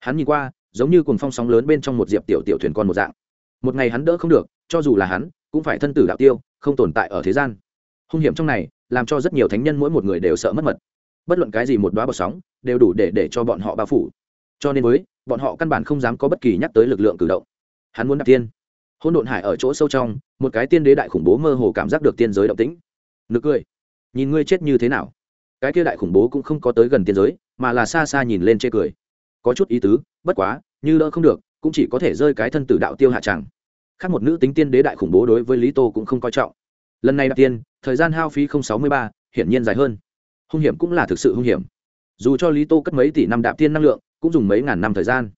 Hắn nhìn qua, giống như cùng phong sóng lớn bên trong một diệp tiểu tiểu thuyền con một dạng một ngày hắn đỡ không được, cho dù là hắn, cũng phải thân tử đạo tiêu, không tồn tại ở thế gian. Hung hiểm trong này, làm cho rất nhiều thánh nhân mỗi một người đều sợ mất mật. Bất luận cái gì một đoá bọt sóng, đều đủ để để cho bọn họ bao phủ. Cho nên với, bọn họ căn bản không dám có bất kỳ nhắc tới lực lượng cử động. Hắn muốn đạp tiên. Hôn độn hải ở chỗ sâu trong, một cái tiên đế đại khủng bố mơ hồ cảm giác được tiên giới động tĩnh. Nực cười. Nhìn ngươi chết như thế nào? Cái kia đại khủng bố cũng không có tới gần tiên giới, mà là xa xa nhìn lên chê cười. Có chút ý tứ, bất quá, như đỡ không được, cũng chỉ có thể rơi cái thân tử đạo tiêu hạ tràng khác một nữ tính tiên đế đại khủng bố đối với lý tô cũng không coi trọng. Lần này đạp tiên, thời gian hao phí không sáu mươi ba, hiển nhiên dài hơn. Hung hiểm cũng là thực sự hung hiểm. Dù cho lý tô cất mấy tỷ năm đạp tiên năng lượng, cũng dùng mấy ngàn năm thời gian.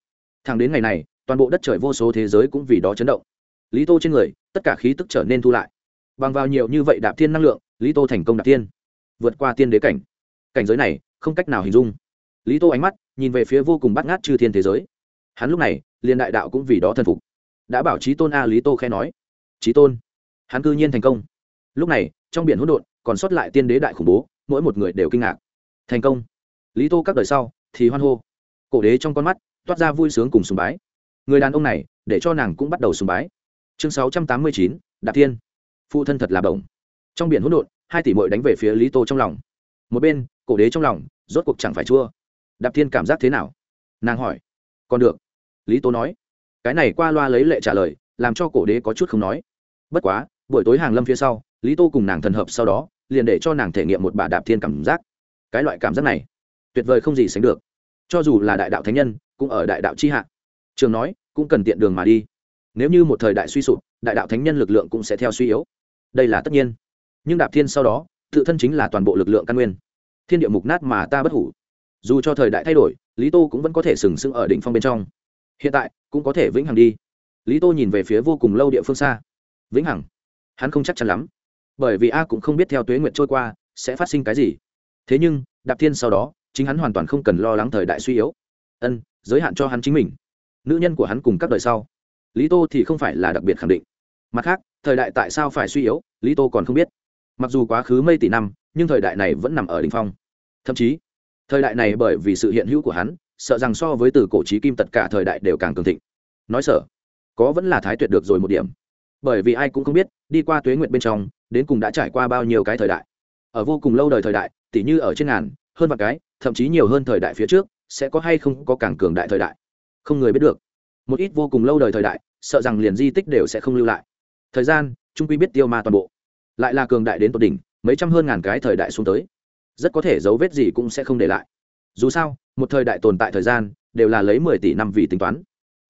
Thẳng đến ngày này, toàn bộ đất trời vô số thế giới cũng vì đó chấn động. Lý tô trên người, tất cả khí tức trở nên thu lại. Bằng vào nhiều như vậy đạp tiên năng lượng, lý tô thành công đạp tiên. Vượt qua tiên đế cảnh. Cảnh giới này, không cách nào hình dung. Lý tô ánh mắt, nhìn về phía vô cùng bắt ngát chư thiên thế giới. Hắn lúc này, liền đại đạo cũng vì đó thần phục đã bảo trí tôn a lý tô khe nói. Trí tôn, hắn cư nhiên thành công. Lúc này, trong biển hỗn độn còn sót lại tiên đế đại khủng bố, mỗi một người đều kinh ngạc. Thành công. Lý tô các đời sau thì hoan hô. Cổ đế trong con mắt toát ra vui sướng cùng sùng bái. Người đàn ông này để cho nàng cũng bắt đầu sùng bái. Chương sáu trăm tám mươi chín, đạp thiên. Phụ thân thật là bổng. Trong biển hỗn độn, hai tỷ mội đánh về phía lý tô trong lòng. Một bên, cổ đế trong lòng rốt cuộc chẳng phải chua. Đạp thiên cảm giác thế nào? Nàng hỏi. Còn được. Lý tô nói cái này qua loa lấy lệ trả lời, làm cho cổ đế có chút không nói. Bất quá, buổi tối hàng lâm phía sau, lý tô cùng nàng thần hợp sau đó, liền để cho nàng thể nghiệm một bà đạp thiên cảm giác. Cái loại cảm giác này, tuyệt vời không gì sánh được. Cho dù là đại đạo thánh nhân, cũng ở đại đạo c h i hạ. Trường nói, cũng cần tiện đường mà đi. Nếu như một thời đại suy sụp, đại đạo thánh nhân lực lượng cũng sẽ theo suy yếu. Đây là tất nhiên. Nhưng đạp thiên sau đó, tự thân chính là toàn bộ lực lượng căn nguyên. Thiên địa mục nát mà ta bất hủ. Dù cho thời đại thay đổi, lý tô cũng vẫn có thể sừng sững ở đỉnh phong bên trong hiện tại cũng có thể vĩnh hằng đi. Lý tô nhìn về phía vô cùng lâu địa phương xa. Vĩnh hằng? Hắn không chắc chắn lắm. Bởi vì a cũng không biết theo tuế nguyện trôi qua sẽ phát sinh cái gì. Thế nhưng, đạp thiên sau đó, chính hắn hoàn toàn không cần lo lắng thời đại suy yếu. Ân, giới hạn cho hắn chính mình. Nữ nhân của hắn cùng các đời sau. Lý tô thì không phải là đặc biệt khẳng định. Mặt khác, thời đại tại sao phải suy yếu, lý tô còn không biết. Mặc dù quá khứ mây tỷ năm, nhưng thời đại này vẫn nằm ở đ ỉ n h phong. Thậm chí, thời đại này bởi vì sự hiện hữu của hắn sợ rằng so với từ cổ trí kim tất cả thời đại đều càng cường thịnh. Nói sở có vẫn là thái tuyệt được rồi một điểm. Bởi vì ai cũng không biết, đi qua tuế nguyện bên trong, đến cùng đã trải qua bao nhiêu cái thời đại. Ở vô cùng lâu đời thời đại, tỉ như ở trên ngàn, hơn vạn cái, thậm chí nhiều hơn thời đại phía trước, sẽ có hay không có càng cường đại thời đại? Không người biết được. Một ít vô cùng lâu đời thời đại, sợ rằng liền di tích đều sẽ không lưu lại. Thời gian trung quy biết tiêu ma toàn bộ. Lại là cường đại đến tột đỉnh, mấy trăm hơn ngàn cái thời đại xuống tới. Rất có thể dấu vết gì cũng sẽ không để lại. Dù sao một thời đại tồn tại thời gian, đều là lấy mười tỷ năm vì tính toán.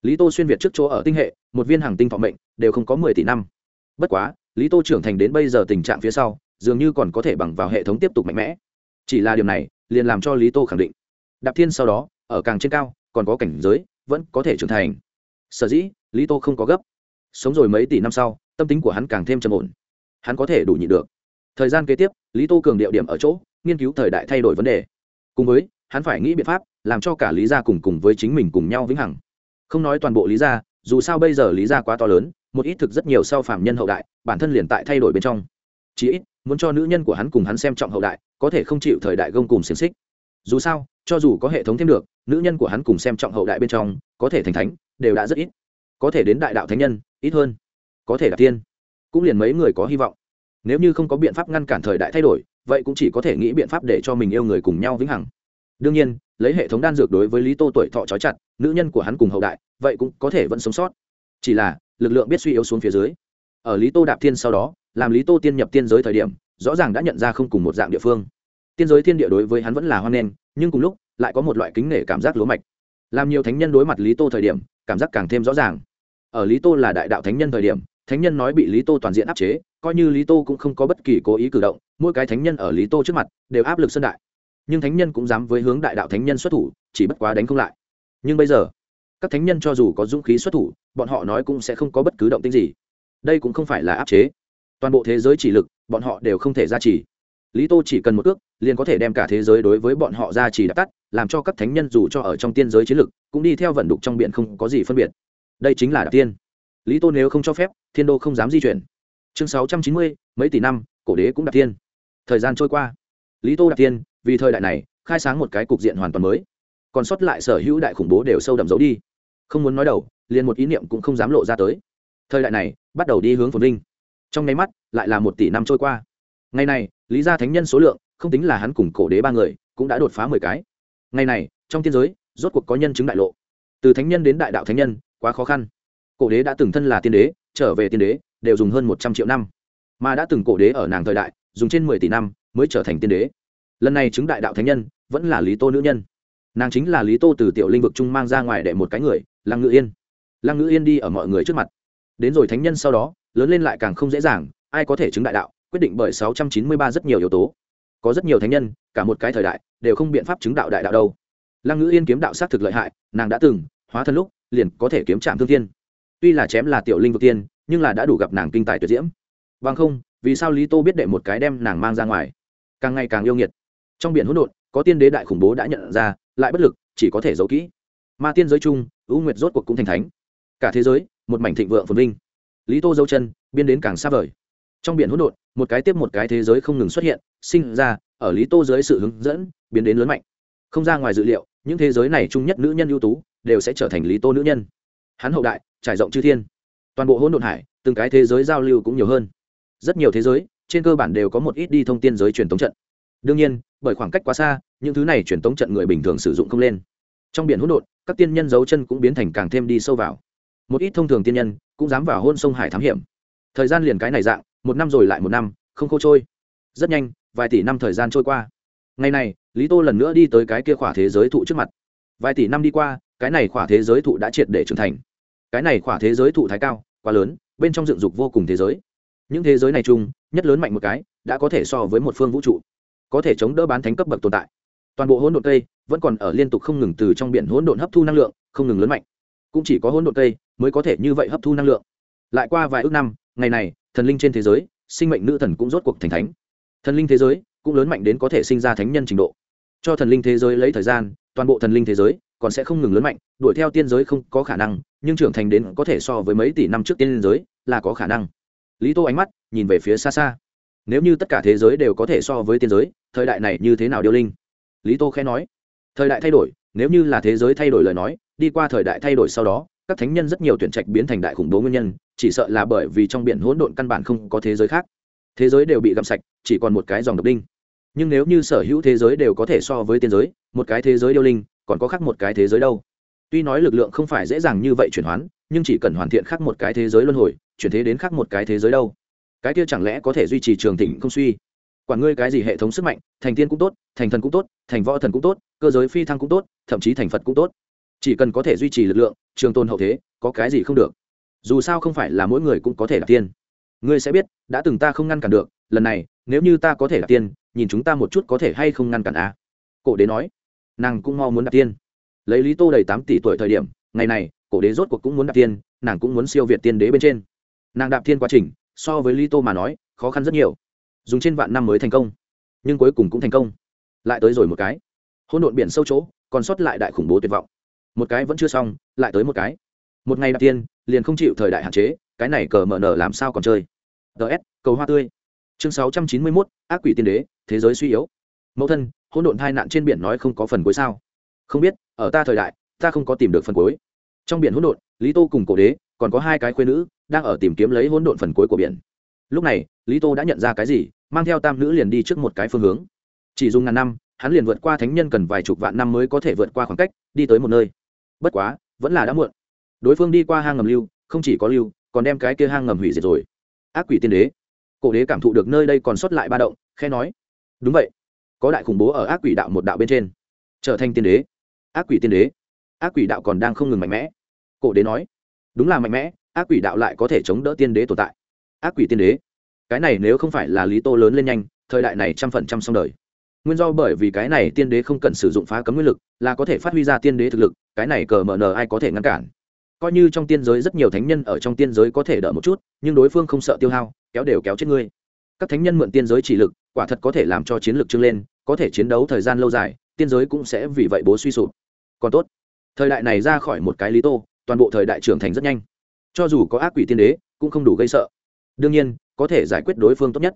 Lý tô xuyên việt trước chỗ ở tinh hệ, một viên hàng tinh thọ mệnh, đều không có mười tỷ năm. Bất quá, lý tô trưởng thành đến bây giờ tình trạng phía sau, dường như còn có thể bằng vào hệ thống tiếp tục mạnh mẽ. Chỉ là điều này, liền làm cho lý tô khẳng định. Đạp thiên sau đó, ở càng trên cao, còn có cảnh giới, vẫn có thể trưởng thành. Sở dĩ, lý tô không có gấp. Sống rồi mấy tỷ năm sau, tâm tính của hắn càng thêm trầm ổn. Hắn có thể đủ nhịn được. Thời gian kế tiếp, lý tô cường điệu điểm ở chỗ, nghiên cứu thời đại thay đổi vấn đề. Cùng với hắn phải nghĩ biện pháp làm cho cả lý gia cùng cùng với chính mình cùng nhau vĩnh hằng. Không nói toàn bộ lý gia, dù sao bây giờ lý gia quá to lớn, một ít thực rất nhiều sau phạm nhân hậu đại, bản thân liền tại thay đổi bên trong. Chí ít, muốn cho nữ nhân của hắn cùng hắn xem trọng hậu đại, có thể không chịu thời đại gông cùng xiềng xích. Dù sao, cho dù có hệ thống thêm được, nữ nhân của hắn cùng xem trọng hậu đại bên trong, có thể thành thánh, đều đã rất ít. Có thể đến đại đạo thánh nhân, ít hơn. Có thể đạt tiên. Cũng liền mấy người có hy vọng. Nếu như không có biện pháp ngăn cản thời đại thay đổi, vậy cũng chỉ có thể nghĩ biện pháp để cho mình yêu người cùng nhau vĩnh hằng đương nhiên, lấy hệ thống đan dược đối với lý tô tuổi thọ trói chặt, nữ nhân của hắn cùng hậu đại, vậy cũng có thể vẫn sống sót. Chỉ là, lực lượng biết suy yếu xuống phía dưới. Ở lý tô đạp thiên sau đó, làm lý tô tiên nhập tiên giới thời điểm, rõ ràng đã nhận ra không cùng một dạng địa phương. Tiên giới thiên địa đối với hắn vẫn là hoan nghênh, nhưng cùng lúc, lại có một loại kính nể cảm giác lúa mạch. Làm nhiều thánh nhân đối mặt lý tô thời điểm, cảm giác càng thêm rõ ràng. Ở lý tô là đại đạo thánh nhân thời điểm, thánh nhân nói bị lý tô toàn diện áp chế, coi như lý tô cũng không có bất kỳ cố ý cử động, mỗi cái thánh nhân ở lý tô trước mặt đều áp lực sân đại nhưng thánh nhân cũng dám với hướng đại đạo thánh nhân xuất thủ, chỉ bất quá đánh không lại. Nhưng bây giờ, các thánh nhân cho dù có dũng khí xuất thủ, bọn họ nói cũng sẽ không có bất cứ động tĩnh gì. Đây cũng không phải là áp chế. Toàn bộ thế giới chỉ lực, bọn họ đều không thể ra chỉ lý tô chỉ cần một ước liền có thể đem cả thế giới đối với bọn họ ra chỉ đã tắt, làm cho các thánh nhân dù cho ở trong tiên giới chiến lực, cũng đi theo vận đục trong biển không có gì phân biệt. Đây chính là đạo tiên. Lý tô nếu không cho phép, thiên đô không dám di chuyển. Chương sáu trăm chín mươi, mấy tỷ năm, cổ đế cũng đạt tiên. Thời gian trôi qua. Lý tô đạt tiên vì thời đại này, khai sáng một cái cục diện hoàn toàn mới. Còn sót lại sở hữu đại khủng bố đều sâu đậm giấu đi. Không muốn nói đầu, liền một ý niệm cũng không dám lộ ra tới. Thời đại này, bắt đầu đi hướng phồn vinh. Trong nháy mắt, lại là một tỷ năm trôi qua. Ngày này, lý gia thánh nhân số lượng, không tính là hắn cùng cổ đế ba người, cũng đã đột phá mười cái. Ngày này, trong tiên giới, rốt cuộc có nhân chứng đại lộ. Từ thánh nhân đến đại đạo thánh nhân, quá khó khăn. Cổ đế đã từng thân là tiên đế, trở về tiên đế, đều dùng hơn một trăm triệu năm. Mà đã từng cổ đế ở nàng thời đại, dùng trên mười tỷ năm mới trở thành tiên đế lần này chứng đại đạo thánh nhân, vẫn là lý tô nữ nhân. Nàng chính là lý tô từ tiểu linh vực trung mang ra ngoài để một cái người, lăng ngự yên. Lăng ngự yên đi ở mọi người trước mặt. Đến rồi thánh nhân sau đó, lớn lên lại càng không dễ dàng, ai có thể chứng đại đạo, quyết định bởi sáu trăm chín mươi ba rất nhiều yếu tố. Có rất nhiều thánh nhân, cả một cái thời đại, đều không biện pháp chứng đạo đại đạo đâu. Lăng ngữ yên kiếm đạo xác thực lợi hại, nàng đã từng, hóa thân lúc, liền có thể kiếm trạm thương thiên. Tuy là chém là tiểu linh vực tiên, nhưng là đã đủ gặp nàng kinh tài tuyệt diễm. Bằng không, vì sao lý tô biết đệ một cái đem nàng mang ra ngoài? Càng ngày càng yêu nghiệt trong biển hỗn độn, có tiên đế đại khủng bố đã nhận ra, lại bất lực, chỉ có thể giấu kỹ. Ma tiên giới chung, ưu nguyệt rốt cuộc cũng thành thánh. Cả thế giới, một mảnh thịnh vượng phồn vinh. Lý tô dấu chân, biên đến càng xa vời. Trong biển hỗn độn, một cái tiếp một cái thế giới không ngừng xuất hiện, sinh ra, ở lý tô dưới sự hướng dẫn, biến đến lớn mạnh. Không ra ngoài dự liệu, những thế giới này chung nhất nữ nhân ưu tú, đều sẽ trở thành lý tô nữ nhân. Hắn hậu đại, trải rộng chư thiên. Toàn bộ hỗn độn hải, từng cái thế giới giao lưu cũng nhiều hơn. Rất nhiều thế giới, trên cơ bản đều có một ít đi thông tiên giới truyền thống trận đương nhiên, bởi khoảng cách quá xa, những thứ này truyền tống trận người bình thường sử dụng không lên. Trong biển hỗn độn, các tiên nhân dấu chân cũng biến thành càng thêm đi sâu vào. Một ít thông thường tiên nhân cũng dám vào hôn sông hải thám hiểm. Thời gian liền cái này dạng, một năm rồi lại một năm, không khô trôi. Rất nhanh, vài tỷ năm thời gian trôi qua. Ngày này, lý tô lần nữa đi tới cái kia khỏa thế giới thụ trước mặt. Vài tỷ năm đi qua, cái này khỏa thế giới thụ đã triệt để trưởng thành. Cái này khỏa thế giới thụ thái cao, quá lớn, bên trong dựng dục vô cùng thế giới. Những thế giới này chung, nhất lớn mạnh một cái, đã có thể so với một phương vũ trụ có thể chống đỡ bán thánh cấp bậc tồn tại. Toàn bộ hỗn độn cây vẫn còn ở liên tục không ngừng từ trong biển hỗn độn hấp thu năng lượng, không ngừng lớn mạnh. Cũng chỉ có hỗn độn cây mới có thể như vậy hấp thu năng lượng. Lại qua vài ước năm, ngày này, thần linh trên thế giới, sinh mệnh nữ thần cũng rốt cuộc thành thánh. Thần linh thế giới cũng lớn mạnh đến có thể sinh ra thánh nhân trình độ. Cho thần linh thế giới lấy thời gian, toàn bộ thần linh thế giới còn sẽ không ngừng lớn mạnh, đuổi theo tiên giới không có khả năng, nhưng trưởng thành đến có thể so với mấy tỷ năm trước tiên giới là có khả năng. Lý tô ánh mắt nhìn về phía xa xa nếu như tất cả thế giới đều có thể so với tiên giới, thời đại này như thế nào điêu linh? Lý tô khẽ nói. Thời đại thay đổi, nếu như là thế giới thay đổi lời nói, đi qua thời đại thay đổi sau đó, các thánh nhân rất nhiều tuyển trạch biến thành đại khủng bố nguyên nhân, chỉ sợ là bởi vì trong biển hỗn độn căn bản không có thế giới khác. Thế giới đều bị gặm sạch, chỉ còn một cái dòng độc đinh. Nhưng nếu như sở hữu thế giới đều có thể so với tiên giới, một cái thế giới điêu linh, còn có khác một cái thế giới đâu? Tuy nói lực lượng không phải dễ dàng như vậy chuyển hoán, nhưng chỉ cần hoàn thiện khác một cái thế giới luân hồi, chuyển thế đến khác một cái thế giới đâu? Cái kia chẳng lẽ có thể duy trì trường thịnh không suy? Quản ngươi cái gì hệ thống sức mạnh, thành tiên cũng tốt, thành thần cũng tốt, thành võ thần cũng tốt, cơ giới phi thăng cũng tốt, thậm chí thành phật cũng tốt. Chỉ cần có thể duy trì lực lượng, trường tôn hậu thế, có cái gì không được. Dù sao không phải là mỗi người cũng có thể đạt tiên. Ngươi sẽ biết, đã từng ta không ngăn cản được, lần này, nếu như ta có thể đạt tiên, nhìn chúng ta một chút có thể hay không ngăn cản à? cổ đế nói. Nàng cũng mau muốn đạt tiên. Lấy lý tô đầy tám tỷ tuổi thời điểm, ngày này, cổ đế rốt cuộc cũng muốn đạt tiên, nàng cũng muốn siêu việt tiên đế bên trên. Nàng đạp thiên quá trình so với lý tô mà nói, khó khăn rất nhiều. Dùng trên vạn năm mới thành công, nhưng cuối cùng cũng thành công. Lại tới rồi một cái. Hỗn độn biển sâu chỗ, còn sót lại đại khủng bố tuyệt vọng. Một cái vẫn chưa xong, lại tới một cái. Một ngày đầu tiên liền không chịu thời đại hạn chế, cái này cờ mở nở làm sao còn chơi? Ts cầu hoa tươi. Chương sáu trăm chín mươi mốt, ác quỷ tiên đế, thế giới suy yếu. Mẫu thân, hỗn độn tai nạn trên biển nói không có phần cuối sao? Không biết, ở ta thời đại, ta không có tìm được phần cuối. Trong biển hỗn độn, lý tô cùng cổ đế còn có hai cái khuê nữ đang ở tìm kiếm lấy hỗn độn phần cuối của biển. Lúc này, lý tô đã nhận ra cái gì, mang theo tam nữ liền đi trước một cái phương hướng. Chỉ dùng ngàn năm, hắn liền vượt qua thánh nhân cần vài chục vạn năm mới có thể vượt qua khoảng cách, đi tới một nơi. Bất quá, vẫn là đã muộn. Đối phương đi qua hang ngầm lưu, không chỉ có lưu, còn đem cái kia hang ngầm hủy diệt rồi. Ác quỷ tiên đế. Cổ đế cảm thụ được nơi đây còn sót lại ba động khe nói, đúng vậy. Có đại khủng bố ở ác quỷ đạo một đạo bên trên. Trở thành tiên đế. Ác quỷ tiên đế. Ác quỷ đạo còn đang không ngừng mạnh mẽ. Cổ đế nói đúng là mạnh mẽ, ác quỷ đạo lại có thể chống đỡ tiên đế tồn tại. Ác quỷ tiên đế. Cái này nếu không phải là lý tô lớn lên nhanh, thời đại này trăm phần trăm xong đời. Nguyên do bởi vì cái này tiên đế không cần sử dụng phá cấm nguyên lực, là có thể phát huy ra tiên đế thực lực, cái này cờ mờ nờ ai có thể ngăn cản. Coi như trong tiên giới rất nhiều thánh nhân ở trong tiên giới có thể đỡ một chút, nhưng đối phương không sợ tiêu hao, kéo đều kéo chết ngươi. Các thánh nhân mượn tiên giới chỉ lực, quả thật có thể làm cho chiến lược trưng lên, có thể chiến đấu thời gian lâu dài, tiên giới cũng sẽ vì vậy bố suy sụp. Còn tốt. Thời đại này ra khỏi một cái lý tô toàn bộ thời đại trưởng thành rất nhanh. Cho dù có ác quỷ tiên đế, cũng không đủ gây sợ. Đương nhiên, có thể giải quyết đối phương tốt nhất.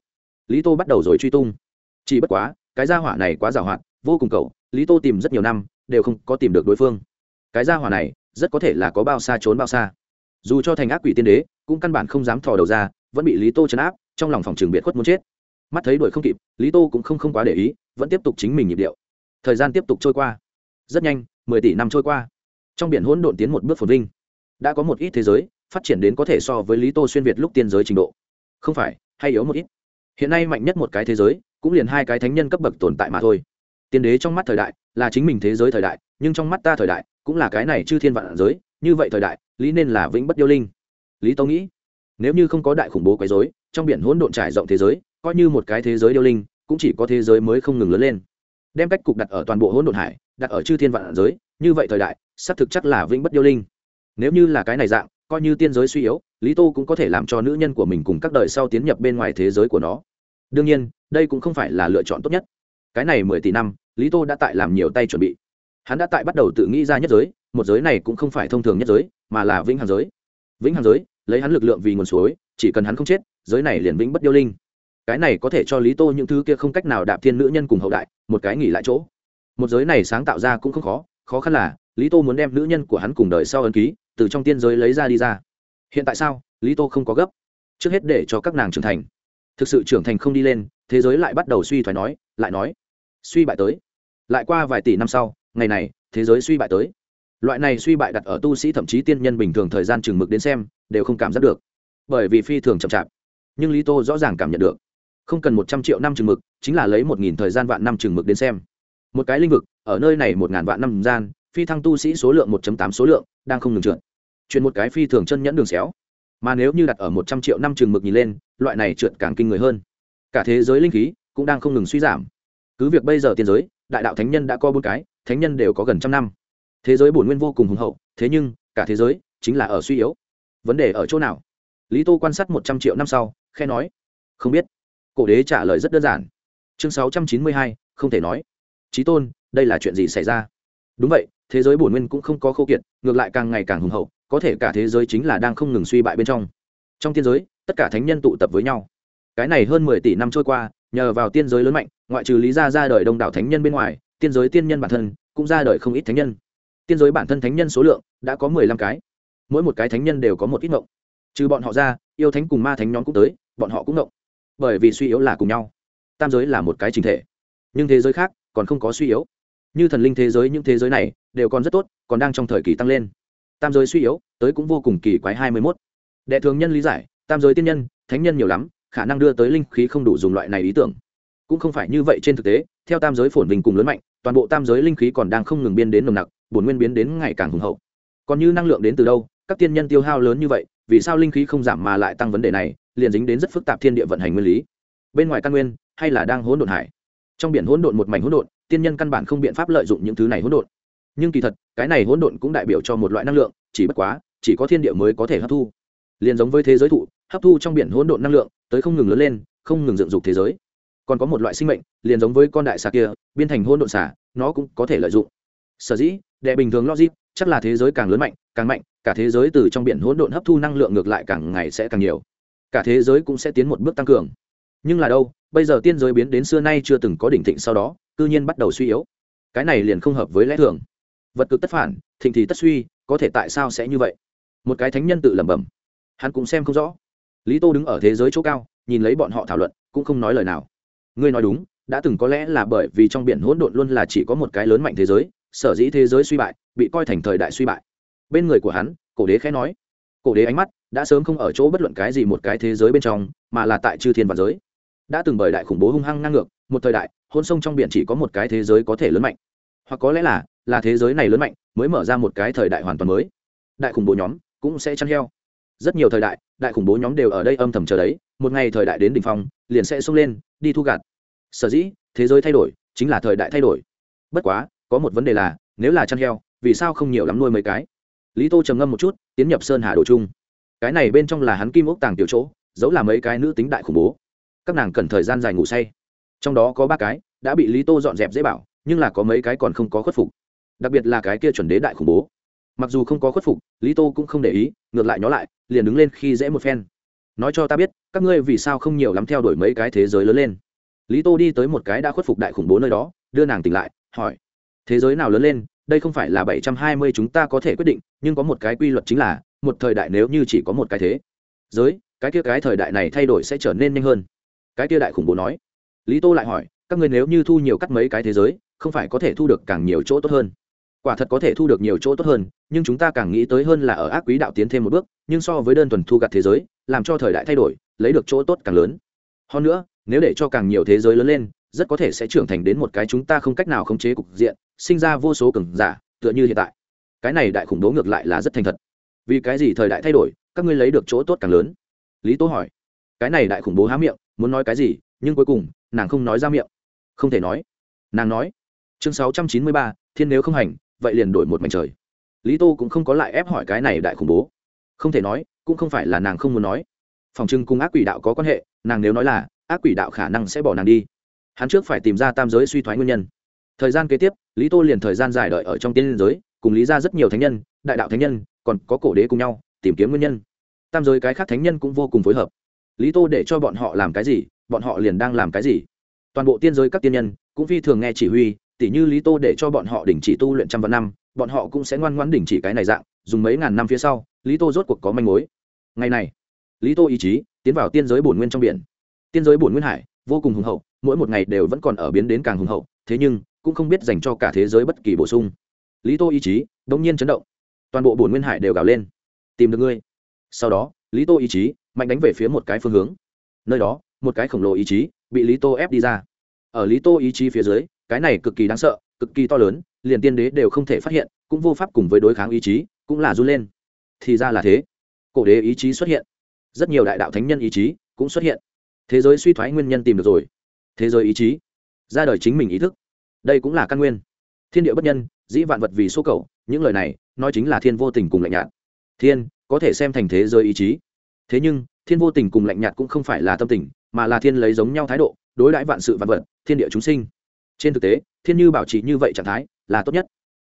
Lý tô bắt đầu rồi truy tung. Chỉ bất quá, cái gia hỏa này quá giàu hoạt vô cùng cầu lý tô tìm rất nhiều năm, đều không có tìm được đối phương. Cái gia hỏa này, rất có thể là có bao xa trốn bao xa. Dù cho thành ác quỷ tiên đế, cũng căn bản không dám thò đầu ra, vẫn bị lý tô chấn áp, trong lòng phòng trường biệt khuất muốn chết. Mắt thấy đuổi không kịp, lý tô cũng không không quá để ý, vẫn tiếp tục chính mình nhịp điệu. Thời gian tiếp tục trôi qua. Rất nhanh, mười tỷ năm trôi qua trong biển hỗn độn tiến một bước phồn vinh. Đã có một ít thế giới, phát triển đến có thể so với lý tô xuyên việt lúc tiên giới trình độ. Không phải, hay yếu một ít. Hiện nay mạnh nhất một cái thế giới, cũng liền hai cái thánh nhân cấp bậc tồn tại mà thôi. Tiên đế trong mắt thời đại, là chính mình thế giới thời đại, nhưng trong mắt ta thời đại, cũng là cái này chư thiên vạn giới, như vậy thời đại, lý nên là vĩnh bất yêu linh. Lý tâu nghĩ, nếu như không có đại khủng bố quấy dối trong biển hỗn độn trải rộng thế giới, coi như một cái thế giới điêu linh, cũng chỉ có thế giới mới không ngừng lớn lên. Đem cách cục đặt ở toàn bộ hỗn độn hải, đặt ở chư thiên vạn giới, như vậy thời đại xác thực chắc là vĩnh bất điêu linh. Nếu như là cái này dạng, coi như tiên giới suy yếu, lý tô cũng có thể làm cho nữ nhân của mình cùng các đời sau tiến nhập bên ngoài thế giới của nó. Đương nhiên, đây cũng không phải là lựa chọn tốt nhất. Cái này mười tỷ năm, lý tô đã tại làm nhiều tay chuẩn bị. Hắn đã tại bắt đầu tự nghĩ ra nhất giới, một giới này cũng không phải thông thường nhất giới, mà là vĩnh hằng giới. Vĩnh hằng giới, lấy hắn lực lượng vì nguồn suối, chỉ cần hắn không chết, giới này liền vĩnh bất điêu linh. Cái này có thể cho lý tô những thứ kia không cách nào đạp thiên nữ nhân cùng hậu đại, một cái nghỉ lại chỗ. Một giới này sáng tạo ra cũng không khó khó khăn là lý tô muốn đem nữ nhân của hắn cùng đời sau ấn ký từ trong tiên giới lấy ra đi ra. Hiện tại sao? Lý tô không có gấp. Trước hết để cho các nàng trưởng thành. Thực sự trưởng thành không đi lên, thế giới lại bắt đầu suy thoái nói, lại nói, suy bại tới. Lại qua vài tỷ năm sau, ngày này, thế giới suy bại tới. Loại này suy bại đặt ở tu sĩ thậm chí tiên nhân bình thường thời gian chừng mực đến xem, đều không cảm giác được. Bởi vì phi thường chậm chạp. Nhưng lý tô rõ ràng cảm nhận được. Không cần một trăm triệu năm chừng mực, chính là lấy một nghìn thời gian vạn năm chừng mực đến xem. Một cái lĩnh vực, ở nơi này một ngàn vạn năm gian phi thăng tu sĩ số lượng một tám số lượng, đang không ngừng trượt. Chuyển một cái phi thường chân nhẫn đường xéo. Mà nếu như đặt ở một trăm triệu năm chừng mực nhìn lên, loại này trượt càng kinh người hơn. Cả thế giới linh khí cũng đang không ngừng suy giảm. Cứ việc bây giờ tiên giới, đại đạo thánh nhân đã có bốn cái, thánh nhân đều có gần trăm năm. Thế giới bổn nguyên vô cùng hùng hậu, thế nhưng, cả thế giới chính là ở suy yếu. Vấn đề ở chỗ nào? Lý tô quan sát một trăm triệu năm sau, khẽ nói, không biết. Cổ đế trả lời rất đơn giản. Chương sáu trăm chín mươi hai, không thể nói. Chí tôn, đây là chuyện gì xảy ra? Đúng vậy thế giới bổn nguyên cũng không có khâu kiệt, ngược lại càng ngày càng hùng hậu, có thể cả thế giới chính là đang không ngừng suy bại bên trong. Trong tiên giới, tất cả thánh nhân tụ tập với nhau. Cái này hơn mười tỷ năm trôi qua, nhờ vào tiên giới lớn mạnh, ngoại trừ lý gia ra đời đông đảo thánh nhân bên ngoài, tiên giới tiên nhân bản thân cũng ra đời không ít thánh nhân. Tiên giới bản thân thánh nhân số lượng đã có mười lăm cái. Mỗi một cái thánh nhân đều có một ít ngộng trừ bọn họ ra, yêu thánh cùng ma thánh nhóm cũng tới, bọn họ cũng ngộng bởi vì suy yếu là cùng nhau. Tam giới là một cái trình thể. Nhưng thế giới khác còn không có suy yếu như thần linh thế giới những thế giới này đều còn rất tốt, còn đang trong thời kỳ tăng lên. Tam giới suy yếu, tới cũng vô cùng kỳ quái hai mươi mốt. Đệ thường nhân lý giải, tam giới tiên nhân, thánh nhân nhiều lắm, khả năng đưa tới linh khí không đủ dùng loại này ý tưởng. Cũng không phải như vậy trên thực tế, theo tam giới phổn bình cùng lớn mạnh, toàn bộ tam giới linh khí còn đang không ngừng biên đến nồng nặc, bổn nguyên biến đến ngày càng hùng hậu. Còn như năng lượng đến từ đâu, các tiên nhân tiêu hao lớn như vậy, vì sao linh khí không giảm mà lại tăng vấn đề này, liền dính đến rất phức tạp thiên địa vận hành nguyên lý. Bên ngoài căn nguyên, hay là đang hỗn độn hải. Trong biển hỗn độn một mảnh hỗn độn tiên nhân căn bản không biện pháp lợi dụng những thứ này hỗn độn. Nhưng kỳ thật, cái này hỗn độn cũng đại biểu cho một loại năng lượng, chỉ bất quá, chỉ có thiên địa mới có thể hấp thu. Liền giống với thế giới thụ, hấp thu trong biển hỗn độn năng lượng, tới không ngừng lớn lên, không ngừng dựng dục thế giới. Còn có một loại sinh mệnh liền giống với con đại xà kia, biên thành hỗn độn xà, nó cũng có thể lợi dụng. Sở dĩ, đệ bình thường logic, chắc là thế giới càng lớn mạnh, càng mạnh, cả thế giới từ trong biển hỗn độn hấp thu năng lượng ngược lại càng ngày sẽ càng nhiều. Cả thế giới cũng sẽ tiến một bước tăng cường. Nhưng là đâu, bây giờ tiên giới biến đến xưa nay chưa từng có đỉnh thịnh sau đó cư nhiên bắt đầu suy yếu. Cái này liền không hợp với lẽ thường. Vật cực tất phản, thịnh thì tất suy, có thể tại sao sẽ như vậy? Một cái thánh nhân tự lẩm bẩm. Hắn cũng xem không rõ. Lý tô đứng ở thế giới chỗ cao, nhìn lấy bọn họ thảo luận, cũng không nói lời nào. Ngươi nói đúng, đã từng có lẽ là bởi vì trong biển hỗn độn luôn là chỉ có một cái lớn mạnh thế giới, sở dĩ thế giới suy bại, bị coi thành thời đại suy bại. Bên người của hắn, cổ đế khẽ nói. Cổ đế ánh mắt đã sớm không ở chỗ bất luận cái gì một cái thế giới bên trong, mà là tại chư thiên và giới. Đã từng bởi đại khủng bố hung hăng ngang ngược, một thời đại hôn sông trong biển chỉ có một cái thế giới có thể lớn mạnh. Hoặc có lẽ là là thế giới này lớn mạnh, mới mở ra một cái thời đại hoàn toàn mới. Đại khủng bố nhóm cũng sẽ chăn heo. Rất nhiều thời đại đại khủng bố nhóm đều ở đây âm thầm chờ đấy, một ngày thời đại đến đ ỉ n h phong, liền sẽ xông lên, đi thu gạt. Sở dĩ, thế giới thay đổi, chính là thời đại thay đổi. Bất quá, có một vấn đề là, nếu là chăn heo, vì sao không nhiều lắm nuôi mấy cái? Lý tô trầm ngâm một chút, tiến nhập sơn hà đồ chung. Cái này bên trong là hắn kim ốc tàng tiểu chỗ, giấu là mấy cái nữ tính đại khủng bố. Các nàng cần thời gian dài ngủ say trong đó có ba cái, đã bị lý tô dọn dẹp dễ bảo, nhưng là có mấy cái còn không có khuất phục. Đặc biệt là cái kia chuẩn đế đại khủng bố. Mặc dù không có khuất phục, lý tô cũng không để ý, ngược lại nhó lại, liền đứng lên khi dễ một phen. Nói cho ta biết, các ngươi vì sao không nhiều lắm theo đuổi mấy cái thế giới lớn lên? Lý tô đi tới một cái đã khuất phục đại khủng bố nơi đó, đưa nàng tỉnh lại, hỏi. Thế giới nào lớn lên? Đây không phải là bảy trăm hai mươi chúng ta có thể quyết định, nhưng có một cái quy luật chính là, một thời đại nếu như chỉ có một cái thế giới, cái kia cái thời đại này thay đổi sẽ trở nên nhanh hơn. Cái kia đại khủng bố nói lý tô lại hỏi, các ngươi nếu như thu nhiều cắt mấy cái thế giới, không phải có thể thu được càng nhiều chỗ tốt hơn? Quả thật có thể thu được nhiều chỗ tốt hơn, nhưng chúng ta càng nghĩ tới hơn là ở ác quý đạo tiến thêm một bước, nhưng so với đơn thuần thu gặt thế giới, làm cho thời đại thay đổi, lấy được chỗ tốt càng lớn. Hơn nữa, nếu để cho càng nhiều thế giới lớn lên, rất có thể sẽ trưởng thành đến một cái chúng ta không cách nào khống chế cục diện, sinh ra vô số cường giả, tựa như hiện tại. Cái này đại khủng bố ngược lại là rất thành thật. Vì cái gì thời đại thay đổi, các ngươi lấy được chỗ tốt càng lớn? Lý tố hỏi. Cái này đại khủng bố há miệng, muốn nói cái gì, nhưng cuối cùng nàng không nói ra miệng. Không thể nói. Nàng nói, chương sáu trăm chín mươi ba, thiên nếu không hành, vậy liền đổi một mảnh trời. Lý tô cũng không có lại ép hỏi cái này đại khủng bố. Không thể nói, cũng không phải là nàng không muốn nói. Phòng trưng cùng ác quỷ đạo có quan hệ, nàng nếu nói là, ác quỷ đạo khả năng sẽ bỏ nàng đi. Hắn trước phải tìm ra tam giới suy thoái nguyên nhân. Thời gian kế tiếp, lý tô liền thời gian dài đợi ở trong tiên liên giới, cùng lý ra rất nhiều thánh nhân, đại đạo thánh nhân, còn có cổ đế cùng nhau, tìm kiếm nguyên nhân. Tam giới cái khác thánh nhân cũng vô cùng phối hợp. Lý tô để cho bọn họ làm cái gì bọn họ liền đang làm cái gì? Toàn bộ tiên giới các tiên nhân cũng phi thường nghe chỉ huy, tỉ như lý tô để cho bọn họ đình chỉ tu luyện trăm vạn năm, bọn họ cũng sẽ ngoan ngoãn đình chỉ cái này dạng, dùng mấy ngàn năm phía sau, lý tô rốt cuộc có manh mối. Ngày này, lý tô ý chí tiến vào tiên giới bổn nguyên trong biển. Tiên giới bổn nguyên hải, vô cùng hùng hậu, mỗi một ngày đều vẫn còn ở biến đến càng hùng hậu, thế nhưng cũng không biết dành cho cả thế giới bất kỳ bổ sung. Lý tô ý chí đ ỗ n g nhiên chấn động. Toàn bộ bổn nguyên hải đều gào lên. Tìm được ngươi. Sau đó, lý tô ý chí mạnh đánh về phía một cái phương hướng. Nơi đó một cái khổng lồ ý chí bị lý tô ép đi ra. Ở lý tô ý chí phía dưới, cái này cực kỳ đáng sợ, cực kỳ to lớn, liền tiên đế đều không thể phát hiện, cũng vô pháp cùng với đối kháng ý chí, cũng là run lên. Thì ra là thế. Cổ đế ý chí xuất hiện. Rất nhiều đại đạo thánh nhân ý chí cũng xuất hiện. Thế giới suy thoái nguyên nhân tìm được rồi. Thế giới ý chí, ra đời chính mình ý thức. Đây cũng là căn nguyên. Thiên địa bất nhân, dĩ vạn vật vì số cầu, những lời này nói chính là thiên vô tình cùng lạnh nhạt. Thiên, có thể xem thành thế giới ý chí. Thế nhưng, thiên vô tình cùng lạnh nhạt cũng không phải là tâm tình mà là thiên lấy giống nhau thái độ, đối đãi vạn sự vạn vật, thiên địa chúng sinh. Trên thực tế, thiên như bảo trì như vậy trạng thái là tốt nhất.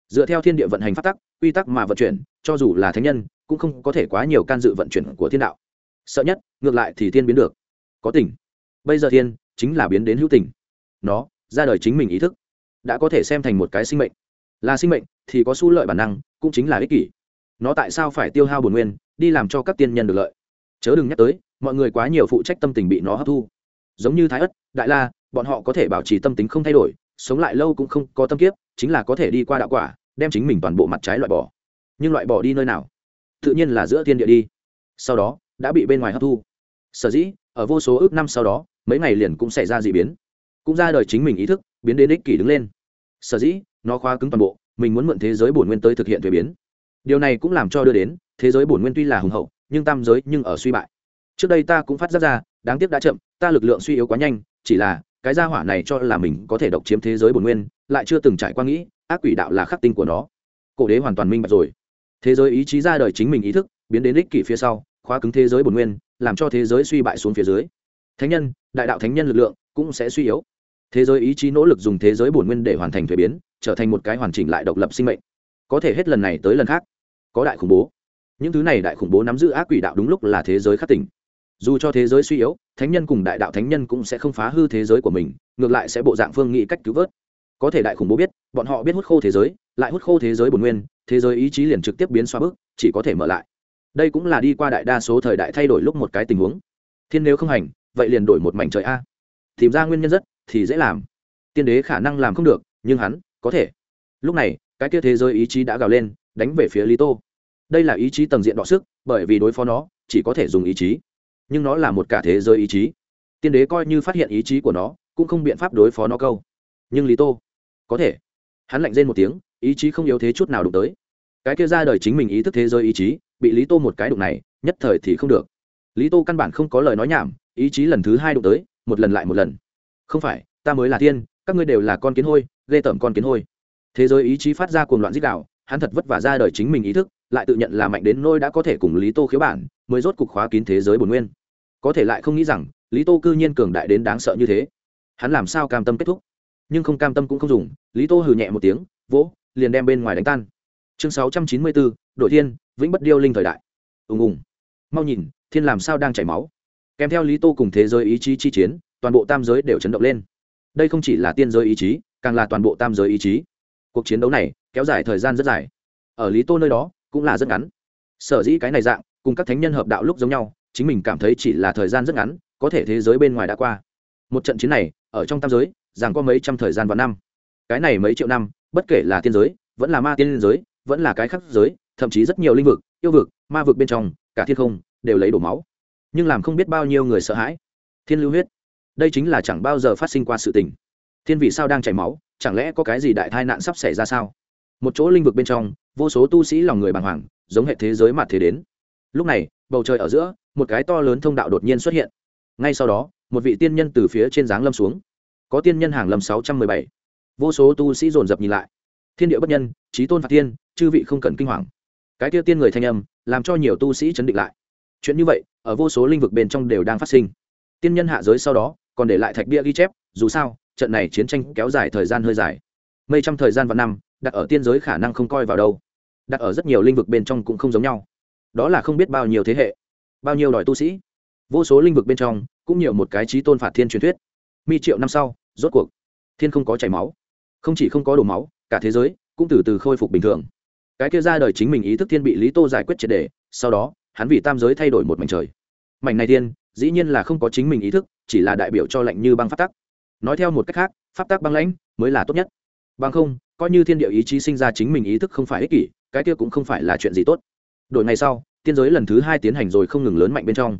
Dựa theo thiên địa vận hành phát tắc, quy tắc mà vận chuyển, cho dù là thánh nhân, cũng không có thể quá nhiều can dự vận chuyển của thiên đạo. Sợ nhất, ngược lại thì thiên biến được. Có tình. Bây giờ thiên chính là biến đến hữu tình. Nó ra đời chính mình ý thức, đã có thể xem thành một cái sinh mệnh. Là sinh mệnh thì có su lợi bản năng, cũng chính là ích kỷ. Nó tại sao phải tiêu hao bổn nguyên, đi làm cho các tiên nhân được lợi? Chớ đừng nhắc tới, mọi người quá nhiều phụ trách tâm tình bị nó hấp thu. Giống như thái ất, đại la, bọn họ có thể bảo trì tâm tính không thay đổi, sống lại lâu cũng không có tâm kiếp, chính là có thể đi qua đạo quả, đem chính mình toàn bộ mặt trái loại bỏ. Nhưng loại bỏ đi nơi nào? Tự nhiên là giữa thiên địa đi. Sau đó, đã bị bên ngoài hấp thu. Sở dĩ, ở vô số ước năm sau đó, mấy ngày liền cũng xảy ra d ị biến. Cũng ra đời chính mình ý thức, biến đến ích kỷ đứng lên. Sở dĩ, nó khóa cứng toàn bộ, mình muốn mượn thế giới bổn nguyên tới thực hiện thuế biến. Điều này cũng làm cho đưa đến, thế giới bổn nguyên tuy là hùng hậu nhưng tam giới nhưng ở suy bại. Trước đây ta cũng phát giác ra, đáng tiếc đã chậm, ta lực lượng suy yếu quá nhanh, chỉ là, cái gia hỏa này cho là mình có thể độc chiếm thế giới bổn nguyên, lại chưa từng trải qua nghĩ, ác quỷ đạo là khắc tinh của nó. Cổ đế hoàn toàn minh bạch rồi. Thế giới ý chí ra đời chính mình ý thức, biến đến ích kỷ phía sau, khóa cứng thế giới bổn nguyên, làm cho thế giới suy bại xuống phía dưới. Thánh nhân, đại đạo thánh nhân lực lượng cũng sẽ suy yếu. Thế giới ý chí nỗ lực dùng thế giới bổn nguyên để hoàn thành thuế biến, trở thành một cái hoàn chỉnh lại độc lập sinh mệnh. Có thể hết lần này tới lần khác. Có đại khủng bố những thứ này đại khủng bố nắm giữ ác quỷ đạo đúng lúc là thế giới khắc tỉnh. Dù cho thế giới suy yếu, thánh nhân cùng đại đạo thánh nhân cũng sẽ không phá hư thế giới của mình, ngược lại sẽ bộ dạng phương nghị cách cứu vớt. Có thể đại khủng bố biết, bọn họ biết hút khô thế giới, lại hút khô thế giới bồn nguyên, thế giới ý chí liền trực tiếp biến xoa bước chỉ có thể mở lại. Đây cũng là đi qua đại đa số thời đại thay đổi lúc một cái tình huống. Thiên nếu không hành, vậy liền đổi một mảnh trời a. Tìm ra nguyên nhân rất, thì dễ làm. Tiên đế khả năng làm không được, nhưng hắn có thể. Lúc này, cái kia thế giới ý chí đã gào lên, đánh về phía lý tô đây là ý chí tầng diện đọ sức bởi vì đối phó nó chỉ có thể dùng ý chí. Nhưng nó là một cả thế giới ý chí. Tiên đế coi như phát hiện ý chí của nó cũng không biện pháp đối phó nó câu. Nhưng lý tô có thể. Hắn lạnh rên một tiếng ý chí không yếu thế chút nào đụng tới. Cái kia ra đời chính mình ý thức thế giới ý chí bị lý tô một cái đụng này nhất thời thì không được. Lý tô căn bản không có lời nói nhảm ý chí lần thứ hai đụng tới một lần lại một lần. Không phải ta mới là thiên, các ngươi đều là con kiến hôi ghê tởm con kiến hôi. Thế giới ý chí phát ra cuồng loạn dích đạo hắn thật vất vả ra đời chính mình ý thức lại tự nhận là mạnh đến nôi đã có thể cùng lý tô khiếu bản, mới rốt cục khóa kín thế giới bồn nguyên. Có thể lại không nghĩ rằng, lý tô cư nhiên cường đại đến đáng sợ như thế. Hắn làm sao cam tâm kết thúc? Nhưng không cam tâm cũng không dùng, lý tô hừ nhẹ một tiếng, vỗ, liền đem bên ngoài đánh tan. Chương sáu trăm chín mươi bốn, đội thiên, vĩnh bất điêu linh thời đại. Ùng ùng. Mau nhìn, thiên làm sao đang chảy máu. Kèm theo lý tô cùng thế giới ý chí chi chiến, toàn bộ tam giới đều chấn động lên. Đây không chỉ là tiên giới ý chí, càng là toàn bộ tam giới ý chí. Cuộc chiến đấu này kéo dài thời gian rất dài. Ở lý tô nơi đó cũng là rất ngắn. Sở dĩ cái này dạng, cùng các thánh nhân hợp đạo lúc giống nhau, chính mình cảm thấy chỉ là thời gian rất ngắn, có thể thế giới bên ngoài đã qua. Một trận chiến này, ở trong tam giới rằng có mấy trăm thời gian và năm. Cái này mấy triệu năm, bất kể là tiên giới, vẫn là ma tiên giới, vẫn là cái khắc giới, thậm chí rất nhiều linh vực, yêu vực, ma vực bên trong, cả thiên không, đều lấy đổ máu. Nhưng làm không biết bao nhiêu người sợ hãi. Thiên lưu huyết. Đây chính là chẳng bao giờ phát sinh qua sự tình. Thiên vị sao đang chảy máu, chẳng lẽ có cái gì đại tai nạn sắp xảy ra sao? Một chỗ linh vực bên trong vô số tu sĩ lòng người bàng hoàng, giống hệ thế giới mặt thế đến. Lúc này, bầu trời ở giữa, một cái to lớn thông đạo đột nhiên xuất hiện. Ngay sau đó, một vị tiên nhân từ phía trên dáng lâm xuống. Có tiên nhân hàng lâm sáu trăm mười bảy. Vô số tu sĩ dồn dập nhìn lại. Thiên địa bất nhân trí tôn phạt tiên, chư vị không cần kinh hoàng. Cái tiêu tiên người thanh âm, làm cho nhiều tu sĩ chấn định lại. Chuyện như vậy, ở vô số linh vực bên trong đều đang phát sinh. Tiên nhân hạ giới sau đó, còn để lại thạch bia ghi chép, dù sao, trận này chiến tranh kéo dài thời gian hơi dài. Mấy trăm thời gian và năm đặt ở tiên giới khả năng không coi vào đâu. Đặt ở rất nhiều linh vực bên trong cũng không giống nhau. Đó là không biết bao nhiêu thế hệ, bao nhiêu đòi tu sĩ. Vô số linh vực bên trong cũng nhiều một cái trí tôn phạt thiên truyền thuyết. Mi triệu năm sau, rốt cuộc, thiên không có chảy máu. Không chỉ không có đổ máu, cả thế giới cũng từ từ khôi phục bình thường. Cái kia ra đời chính mình ý thức thiên bị lý tô giải quyết triệt đề sau đó, hắn vì tam giới thay đổi một mảnh trời. Mảnh này thiên, dĩ nhiên là không có chính mình ý thức, chỉ là đại biểu cho lệnh như băng pháp tắc. Nói theo một cách khác, pháp tắc băng lãnh mới là tốt nhất. Băng không coi như thiên địa ý chí sinh ra chính mình ý thức không phải ích kỷ, cái kia cũng không phải là chuyện gì tốt. Đổi ngày sau, tiên giới lần thứ hai tiến hành rồi không ngừng lớn mạnh bên trong.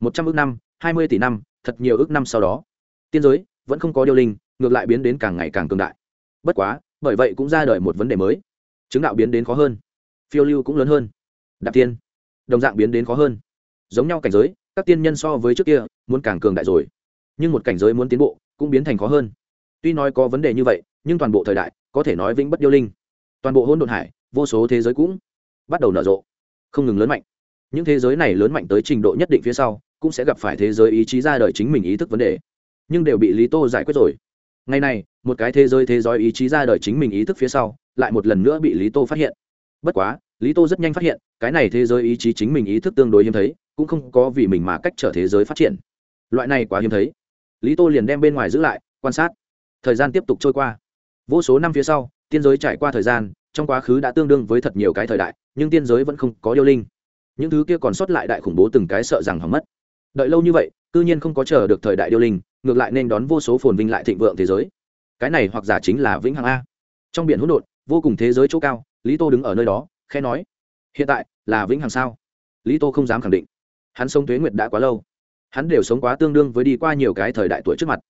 Một trăm ước năm, hai mươi tỷ năm, thật nhiều ước năm sau đó. Tiên giới vẫn không có điêu linh, ngược lại biến đến càng ngày càng cường đại. Bất quá, bởi vậy cũng ra đời một vấn đề mới. Chứng đạo biến đến khó hơn, phiêu lưu cũng lớn hơn. Đạp tiên, đồng dạng biến đến khó hơn. Giống nhau cảnh giới, các tiên nhân so với trước kia, muốn càng cường đại rồi. Nhưng một cảnh giới muốn tiến bộ, cũng biến thành khó hơn. Tuy nói có vấn đề như vậy, nhưng toàn bộ thời đại có thể nói vĩnh bất điêu linh. Toàn bộ hôn đồn hải, vô số thế giới cũng bắt đầu nở rộ, không ngừng lớn mạnh. Những thế giới này lớn mạnh tới trình độ nhất định phía sau, cũng sẽ gặp phải thế giới ý chí ra đời chính mình ý thức vấn đề, nhưng đều bị lý tô giải quyết rồi. Ngày nay một cái thế giới thế giới ý chí ra đời chính mình ý thức phía sau, lại một lần nữa bị lý tô phát hiện. Bất quá, lý tô rất nhanh phát hiện, cái này thế giới ý chí chính mình ý thức tương đối hiếm thấy, cũng không có vì mình mà cách trở thế giới phát triển. Loại này quá hiếm thấy. Lý tô liền đem bên ngoài giữ lại, quan sát. Thời gian tiếp tục trôi qua vô số năm phía sau, tiên giới trải qua thời gian, trong quá khứ đã tương đương với thật nhiều cái thời đại, nhưng tiên giới vẫn không có yêu linh. Những thứ kia còn sót lại đại khủng bố từng cái sợ rằng hỏng mất. Đợi lâu như vậy, cư nhiên không có chờ được thời đại yêu linh, ngược lại nên đón vô số phồn vinh lại thịnh vượng thế giới. Cái này hoặc giả chính là vĩnh hằng a. Trong biển hỗn độn, vô cùng thế giới chỗ cao, lý tô đứng ở nơi đó khe nói, hiện tại là vĩnh hằng sao? Lý tô không dám khẳng định. Hắn sống tuế nguyệt đã quá lâu. Hắn đều sống quá tương đương với đi qua nhiều cái thời đại tuổi trước mặt.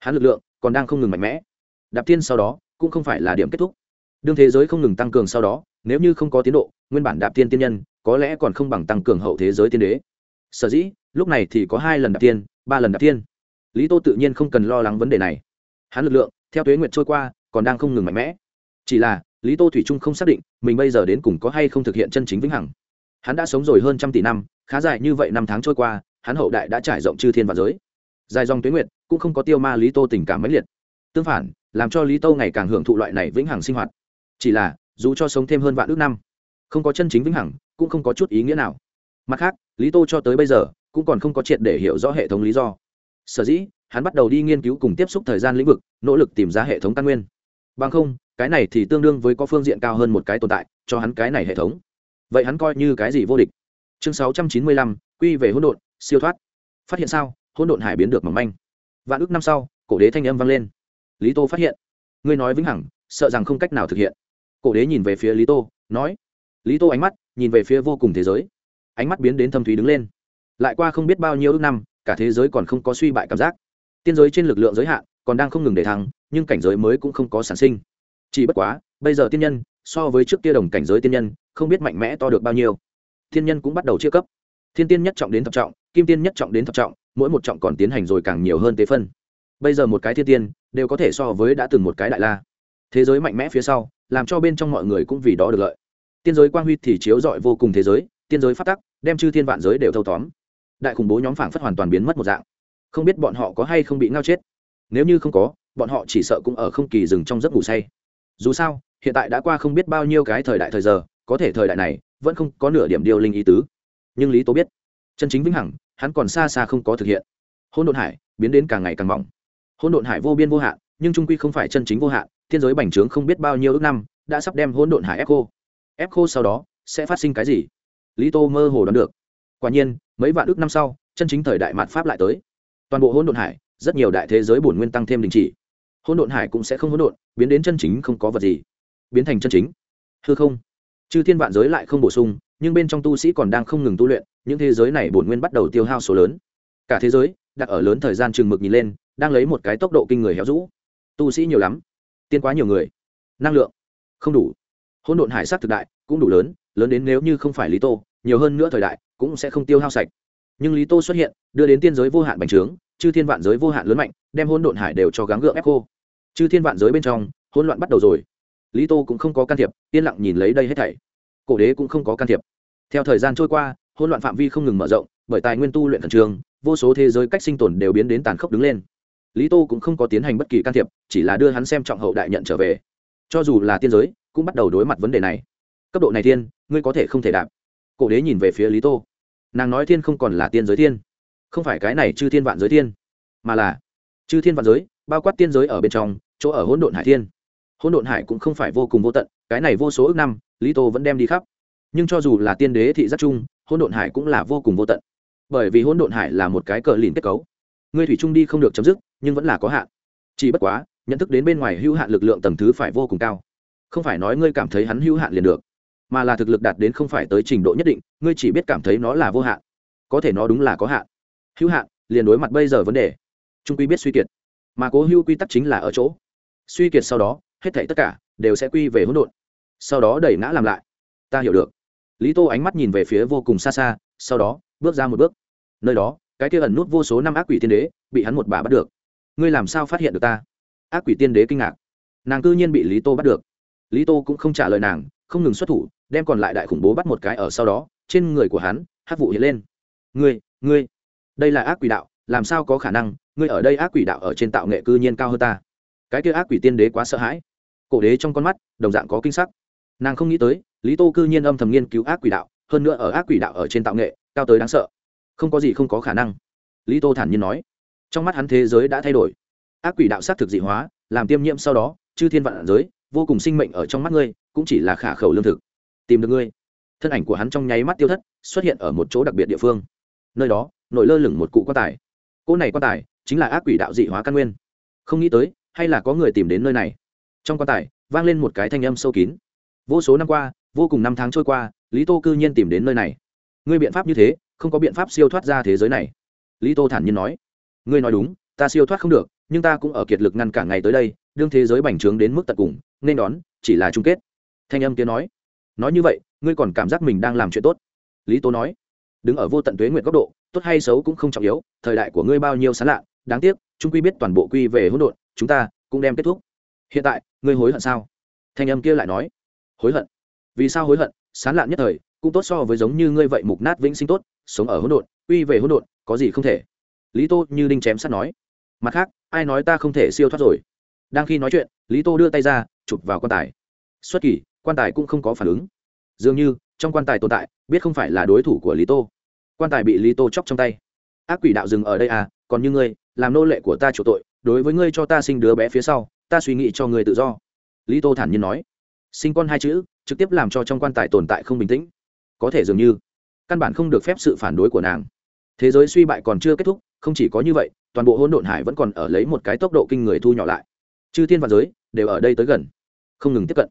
Hắn lực lượng còn đang không ngừng mạnh mẽ đạp tiên sau đó, cũng không phải là điểm kết thúc. Đương thế giới không ngừng tăng cường sau đó, nếu như không có tiến độ, nguyên bản đạp tiên tiên nhân, có lẽ còn không bằng tăng cường hậu thế giới tiên đế. Sở dĩ, lúc này thì có hai lần đạp tiên ba lần đạp tiên lý tô tự nhiên không cần lo lắng vấn đề này. Hắn lực lượng, theo tuế nguyệt trôi qua, còn đang không ngừng mạnh mẽ. Chỉ là, lý tô thủy trung không xác định, mình bây giờ đến cùng có hay không thực hiện chân chính vĩnh hằng. Hắn đã sống rồi hơn trăm tỷ năm, khá dài như vậy năm tháng trôi qua, hắn hậu đại đã trải rộng chư thiên và giới. Dài dòng tuế nguyệt, cũng không có tiêu ma lý tô tình cảm mãnh liệt tương phản, làm cho lý tô ngày càng hưởng thụ loại này vĩnh hằng sinh hoạt. Chỉ là, dù cho sống thêm hơn vạn ước năm, không có chân chính vĩnh hằng, cũng không có chút ý nghĩa nào. Mặt khác, lý tô cho tới bây giờ, cũng còn không có triệt để hiểu rõ hệ thống lý do. Sở dĩ, hắn bắt đầu đi nghiên cứu cùng tiếp xúc thời gian lĩnh vực, nỗ lực tìm ra hệ thống căn nguyên. Bằng không, cái này thì tương đương với có phương diện cao hơn một cái tồn tại, cho hắn cái này hệ thống. Vậy hắn coi như cái gì vô địch? Chương sáu trăm chín mươi lăm, quy về hỗn độn, siêu thoát. Phát hiện sao? Hỗn độn hải biến được mỏng manh. Vạn ước năm sau, cổ đế thanh âm vang lên lý tô phát hiện. Ngươi nói vĩnh hằng, sợ rằng không cách nào thực hiện. Cổ đế nhìn về phía lý tô, nói. Lý tô ánh mắt nhìn về phía vô cùng thế giới. Ánh mắt biến đến thâm thúy đứng lên. Lại qua không biết bao nhiêu ước năm, cả thế giới còn không có suy bại cảm giác. Tiên giới trên lực lượng giới hạn còn đang không ngừng để thăng, nhưng cảnh giới mới cũng không có sản sinh. Chỉ bất quá, bây giờ tiên nhân, so với trước kia đồng cảnh giới tiên nhân, không biết mạnh mẽ to được bao nhiêu. Tiên nhân cũng bắt đầu chia cấp. Thiên tiên nhất trọng đến thập trọng, kim tiên nhất trọng đến thập trọng, mỗi một trọng còn tiến hành rồi càng nhiều hơn tế phân bây giờ một cái thiên tiên, đều có thể so với đã từng một cái đại la. Thế giới mạnh mẽ phía sau, làm cho bên trong mọi người cũng vì đó được lợi. Tiên giới quang huy thì chiếu rọi vô cùng thế giới, tiên giới phát tắc, đem chư thiên vạn giới đều thâu tóm. Đại khủng bố nhóm phảng phất hoàn toàn biến mất một dạng. Không biết bọn họ có hay không bị ngao chết. Nếu như không có, bọn họ chỉ sợ cũng ở không kỳ dừng trong giấc ngủ say. Dù sao, hiện tại đã qua không biết bao nhiêu cái thời đại thời giờ, có thể thời đại này, vẫn không có nửa điểm điều linh ý tứ. Nhưng lý tố biết, chân chính vĩnh hằng, hắn còn xa xa không có thực hiện. Hôn đồn hải, biến đến càng ngày càng mỏng. Hỗn độn hải vô biên vô hạn, nhưng trung quy không phải chân chính vô hạn, thiên giới bành trướng không biết bao nhiêu ước năm, đã sắp đem hỗn độn hải ép khô. Ép khô sau đó, sẽ phát sinh cái gì? Lý tô mơ hồ đoán được. Quả nhiên, mấy vạn ước năm sau, chân chính thời đại mạt pháp lại tới. Toàn bộ hỗn độn hải, rất nhiều đại thế giới bổn nguyên tăng thêm đình chỉ. Hỗn độn hải cũng sẽ không hỗn độn, biến đến chân chính không có vật gì. Biến thành chân chính. Hư không. Chư thiên vạn giới lại không bổ sung, nhưng bên trong tu sĩ còn đang không ngừng tu luyện, những thế giới này bổn nguyên bắt đầu tiêu hao số lớn. Cả thế giới, đặt ở lớn thời gian chừng mực nhìn lên đang lấy một cái tốc độ kinh người héo rũ. Tu sĩ nhiều lắm, tiên quá nhiều người, năng lượng không đủ. Hỗn độn hải sắc thực đại cũng đủ lớn lớn đến nếu như không phải lý tô, nhiều hơn nữa thời đại cũng sẽ không tiêu hao sạch. Nhưng lý tô xuất hiện, đưa đến tiên giới vô hạn bành trướng, chư thiên vạn giới vô hạn lớn mạnh, đem hỗn độn hải đều cho gắng gượng ép cô chư thiên vạn giới bên trong, hỗn loạn bắt đầu rồi. Lý tô cũng không có can thiệp, yên lặng nhìn lấy đây hết thảy. Cổ đế cũng không có can thiệp. Theo thời gian trôi qua, hỗn loạn phạm vi không ngừng mở rộng, bởi tài nguyên tu luyện thần trường vô số thế giới cách sinh tồn đều biến đến tàn khốc đứng lên lý tô cũng không có tiến hành bất kỳ can thiệp, chỉ là đưa hắn xem trọng hậu đại nhận trở về. Cho dù là tiên giới, cũng bắt đầu đối mặt vấn đề này. Cấp độ này thiên, ngươi có thể không thể đạp. Cổ đế nhìn về phía lý tô. Nàng nói thiên không còn là tiên giới thiên. Không phải cái này chư thiên vạn giới thiên, mà là chư thiên vạn giới, bao quát tiên giới ở bên trong, chỗ ở hỗn độn hải thiên. Hỗn độn hải cũng không phải vô cùng vô tận, cái này vô số ước năm, lý tô vẫn đem đi khắp. Nhưng cho dù là tiên đế thị giác chung, hỗn độn hải cũng là vô cùng vô tận. Bởi vì hỗn độn hải là một cái cờ lìn kết cấu ngươi thủy trung đi không được chấm dứt, nhưng vẫn là có hạn. Chỉ bất quá, nhận thức đến bên ngoài hữu hạn lực lượng tầng thứ phải vô cùng cao. Không phải nói ngươi cảm thấy hắn hữu hạn liền được, mà là thực lực đạt đến không phải tới trình độ nhất định, ngươi chỉ biết cảm thấy nó là vô hạn. Có thể nó đúng là có hạn. Hữu hạn, liền đối mặt bây giờ vấn đề. Trung quy biết suy kiệt, mà cố hữu quy tắc chính là ở chỗ. Suy kiệt sau đó, hết thảy tất cả đều sẽ quy về hỗn độn. Sau đó đẩy ngã làm lại. Ta hiểu được. Lý tô ánh mắt nhìn về phía vô cùng xa xa, sau đó bước ra một bước. Nơi đó cái kia ẩn nút vô số năm ác quỷ tiên đế, bị hắn một bà bắt được. Ngươi làm sao phát hiện được ta? Ác quỷ tiên đế kinh ngạc. Nàng cư nhiên bị lý tô bắt được. Lý tô cũng không trả lời nàng, không ngừng xuất thủ, đem còn lại đại khủng bố bắt một cái ở sau đó, trên người của hắn, hát vụ hiện lên. Ngươi ngươi, đây là ác quỷ đạo, làm sao có khả năng, ngươi ở đây ác quỷ đạo ở trên tạo nghệ cư nhiên cao hơn ta? Cái kia ác quỷ tiên đế quá sợ hãi. Cổ đế trong con mắt, đồng dạng có kinh sắc. Nàng không nghĩ tới, lý tô cư nhiên âm thầm nghiên cứu ác quỷ đạo, hơn nữa ở ác quỷ đạo ở trên tạo nghệ, cao tới đáng sợ không có gì không có khả năng. Lý tô thản nhiên nói. Trong mắt hắn thế giới đã thay đổi. Ác quỷ đạo s á t thực dị hóa, làm tiêm nhiễm sau đó, chư thiên vạn giới, vô cùng sinh mệnh ở trong mắt ngươi, cũng chỉ là khả khẩu lương thực. Tìm được ngươi. Thân ảnh của hắn trong nháy mắt tiêu thất, xuất hiện ở một chỗ đặc biệt địa phương. Nơi đó, nổi lơ lửng một cụ quan tài. Cỗ này quan tài, chính là ác quỷ đạo dị hóa căn nguyên. Không nghĩ tới, hay là có người tìm đến nơi này. Trong quan tài, vang lên một cái thanh âm sâu kín. Vô số năm qua, vô cùng năm tháng trôi qua, lý tô cư nhiên tìm đến nơi này. Ngươi biện pháp như thế không có biện pháp siêu thoát ra thế giới này. Lý tô thản nhiên nói, ngươi nói đúng, ta siêu thoát không được, nhưng ta cũng ở kiệt lực ngăn cản ngày tới đây, đương thế giới bành trướng đến mức tận cùng, nên đón, chỉ là chung kết. Thanh âm kia nói nói như vậy, ngươi còn cảm giác mình đang làm chuyện tốt. Lý tô nói, đứng ở vô tận tuế nguyện góc độ, tốt hay xấu cũng không trọng yếu, thời đại của ngươi bao nhiêu sán lạ, đáng tiếc chúng quy biết toàn bộ quy về hỗn độn, chúng ta cũng đem kết thúc. Hiện tại, ngươi hối hận sao? Thanh âm kia lại nói, hối hận. Vì sao hối hận? Sán lạn nhất thời cũng tốt so với giống như ngươi vậy mục nát vĩnh sinh tốt, sống ở hỗn độn uy về hỗn độn, có gì không thể. Lý tô như đinh chém sắt nói. Mặt khác, ai nói ta không thể siêu thoát rồi? Đang khi nói chuyện, lý tô đưa tay ra, chụp vào quan tài. Xuất kỳ, quan tài cũng không có phản ứng. Dường như, trong quan tài tồn tại, biết không phải là đối thủ của lý tô. Quan tài bị lý tô chóc trong tay. Ác quỷ đạo dừng ở đây à còn như ngươi, làm nô lệ của ta chủ tội, đối với ngươi cho ta sinh đứa bé phía sau, ta suy nghĩ cho ngươi tự do. Lý tô thản nhiên nói. Sinh con hai chữ, trực tiếp làm cho trong quan tài tồn tại không bình tĩnh có thể dường như. Căn bản không được phép sự phản đối của nàng. Thế giới suy bại còn chưa kết thúc, không chỉ có như vậy, toàn bộ hỗn độn hải vẫn còn ở lấy một cái tốc độ kinh người thu nhỏ lại. Chư thiên và giới đều ở đây tới gần, không ngừng tiếp cận.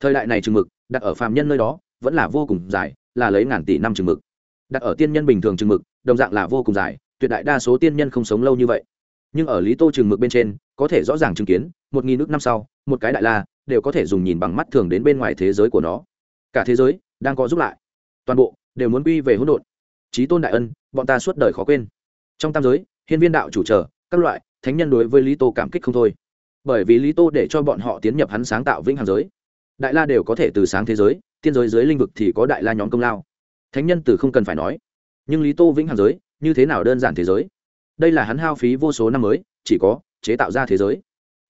Thời đại này chừng mực, đặt ở phàm nhân nơi đó, vẫn là vô cùng dài, là lấy ngàn tỷ năm chừng mực. Đặt ở tiên nhân bình thường chừng mực, đồng dạng là vô cùng dài, tuyệt đại đa số tiên nhân không sống lâu như vậy. Nhưng ở lý tô chừng mực bên trên, có thể rõ ràng chứng kiến, một nghìn nước năm sau, một cái đại la đều có thể dùng nhìn bằng mắt thường đến bên ngoài thế giới của nó. Cả thế giới đang có giúp lại toàn bộ đều muốn quy về hỗn độn. Trí tôn đại ân, bọn ta suốt đời khó quên. Trong tam giới, hiên viên đạo chủ trở các loại, thánh nhân đối với lý tô cảm kích không thôi. Bởi vì lý tô để cho bọn họ tiến nhập hắn sáng tạo vĩnh hằng giới. Đại la đều có thể từ sáng thế giới, tiên giới dưới linh vực thì có đại la nhóm công lao. Thánh nhân từ không cần phải nói. Nhưng lý tô vĩnh hằng giới, như thế nào đơn giản thế giới? Đây là hắn hao phí vô số năm mới, chỉ có chế tạo ra thế giới.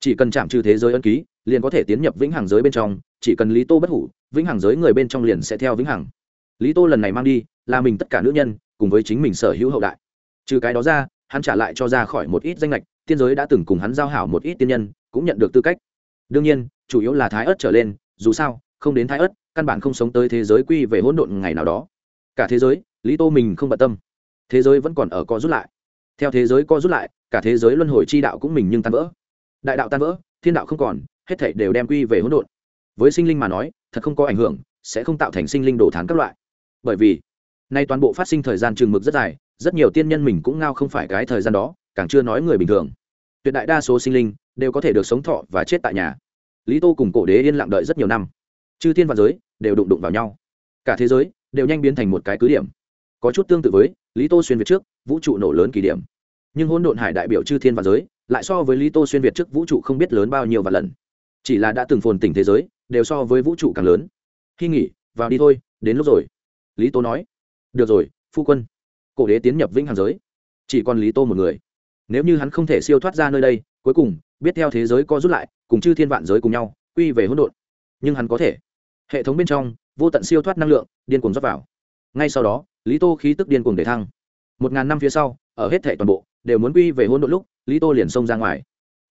Chỉ cần chạm trừ thế giới ân ký, liền có thể tiến nhập vĩnh hằng giới bên trong, chỉ cần lý tô bất hủ, vĩnh hằng giới người bên trong liền sẽ theo vĩnh hằng lý tô lần này mang đi, là mình tất cả nữ nhân, cùng với chính mình sở hữu hậu đại. Trừ cái đó ra, hắn trả lại cho ra khỏi một ít danh lệch tiên giới đã từng cùng hắn giao hảo một ít tiên nhân, cũng nhận được tư cách. Đương nhiên, chủ yếu là thái ớt trở lên, dù sao, không đến thái ớt, căn bản không sống tới thế giới quy về hỗn độn ngày nào đó. Cả thế giới, lý tô mình không bận tâm. Thế giới vẫn còn ở co rút lại. Theo thế giới co rút lại, cả thế giới luân hồi chi đạo cũng mình nhưng tan vỡ. Đại đạo tan vỡ, thiên đạo không còn, hết thảy đều đem quy về hỗn độn. Với sinh linh mà nói, thật không có ảnh hưởng, sẽ không tạo thành sinh linh đổ thán các loại bởi vì nay toàn bộ phát sinh thời gian trường mực rất dài, rất nhiều tiên nhân mình cũng ngao không phải cái thời gian đó, càng chưa nói người bình thường. Tuyệt đại đa số sinh linh đều có thể được sống thọ và chết tại nhà. Lý tô cùng cổ đế yên lặng đợi rất nhiều năm. Chư thiên và giới đều đụng đụng vào nhau. Cả thế giới đều nhanh biến thành một cái cứ điểm. Có chút tương tự với lý tô xuyên việt trước, vũ trụ nổ lớn kỳ điểm. Nhưng hỗn độn hải đại biểu chư thiên và giới, lại so với lý tô xuyên việt trước vũ trụ không biết lớn bao nhiêu và lần. Chỉ là đã từng phồn tỉnh thế giới, đều so với vũ trụ càng lớn. Khi nghỉ, vào đi thôi, đến lúc rồi lý tô nói, được rồi, phu quân. Cổ đế tiến nhập vĩnh hằng giới. Chỉ còn lý tô một người. Nếu như hắn không thể siêu thoát ra nơi đây, cuối cùng, biết theo thế giới co rút lại, cùng chư thiên vạn giới cùng nhau, quy về hỗn độn. Nhưng hắn có thể. Hệ thống bên trong, vô tận siêu thoát năng lượng, điên cuồng rót vào. Ngay sau đó, lý tô khí tức điên cuồng để thăng. Một ngàn năm phía sau, ở hết thể toàn bộ, đều muốn quy về hỗn độn lúc, lý tô liền xông ra ngoài.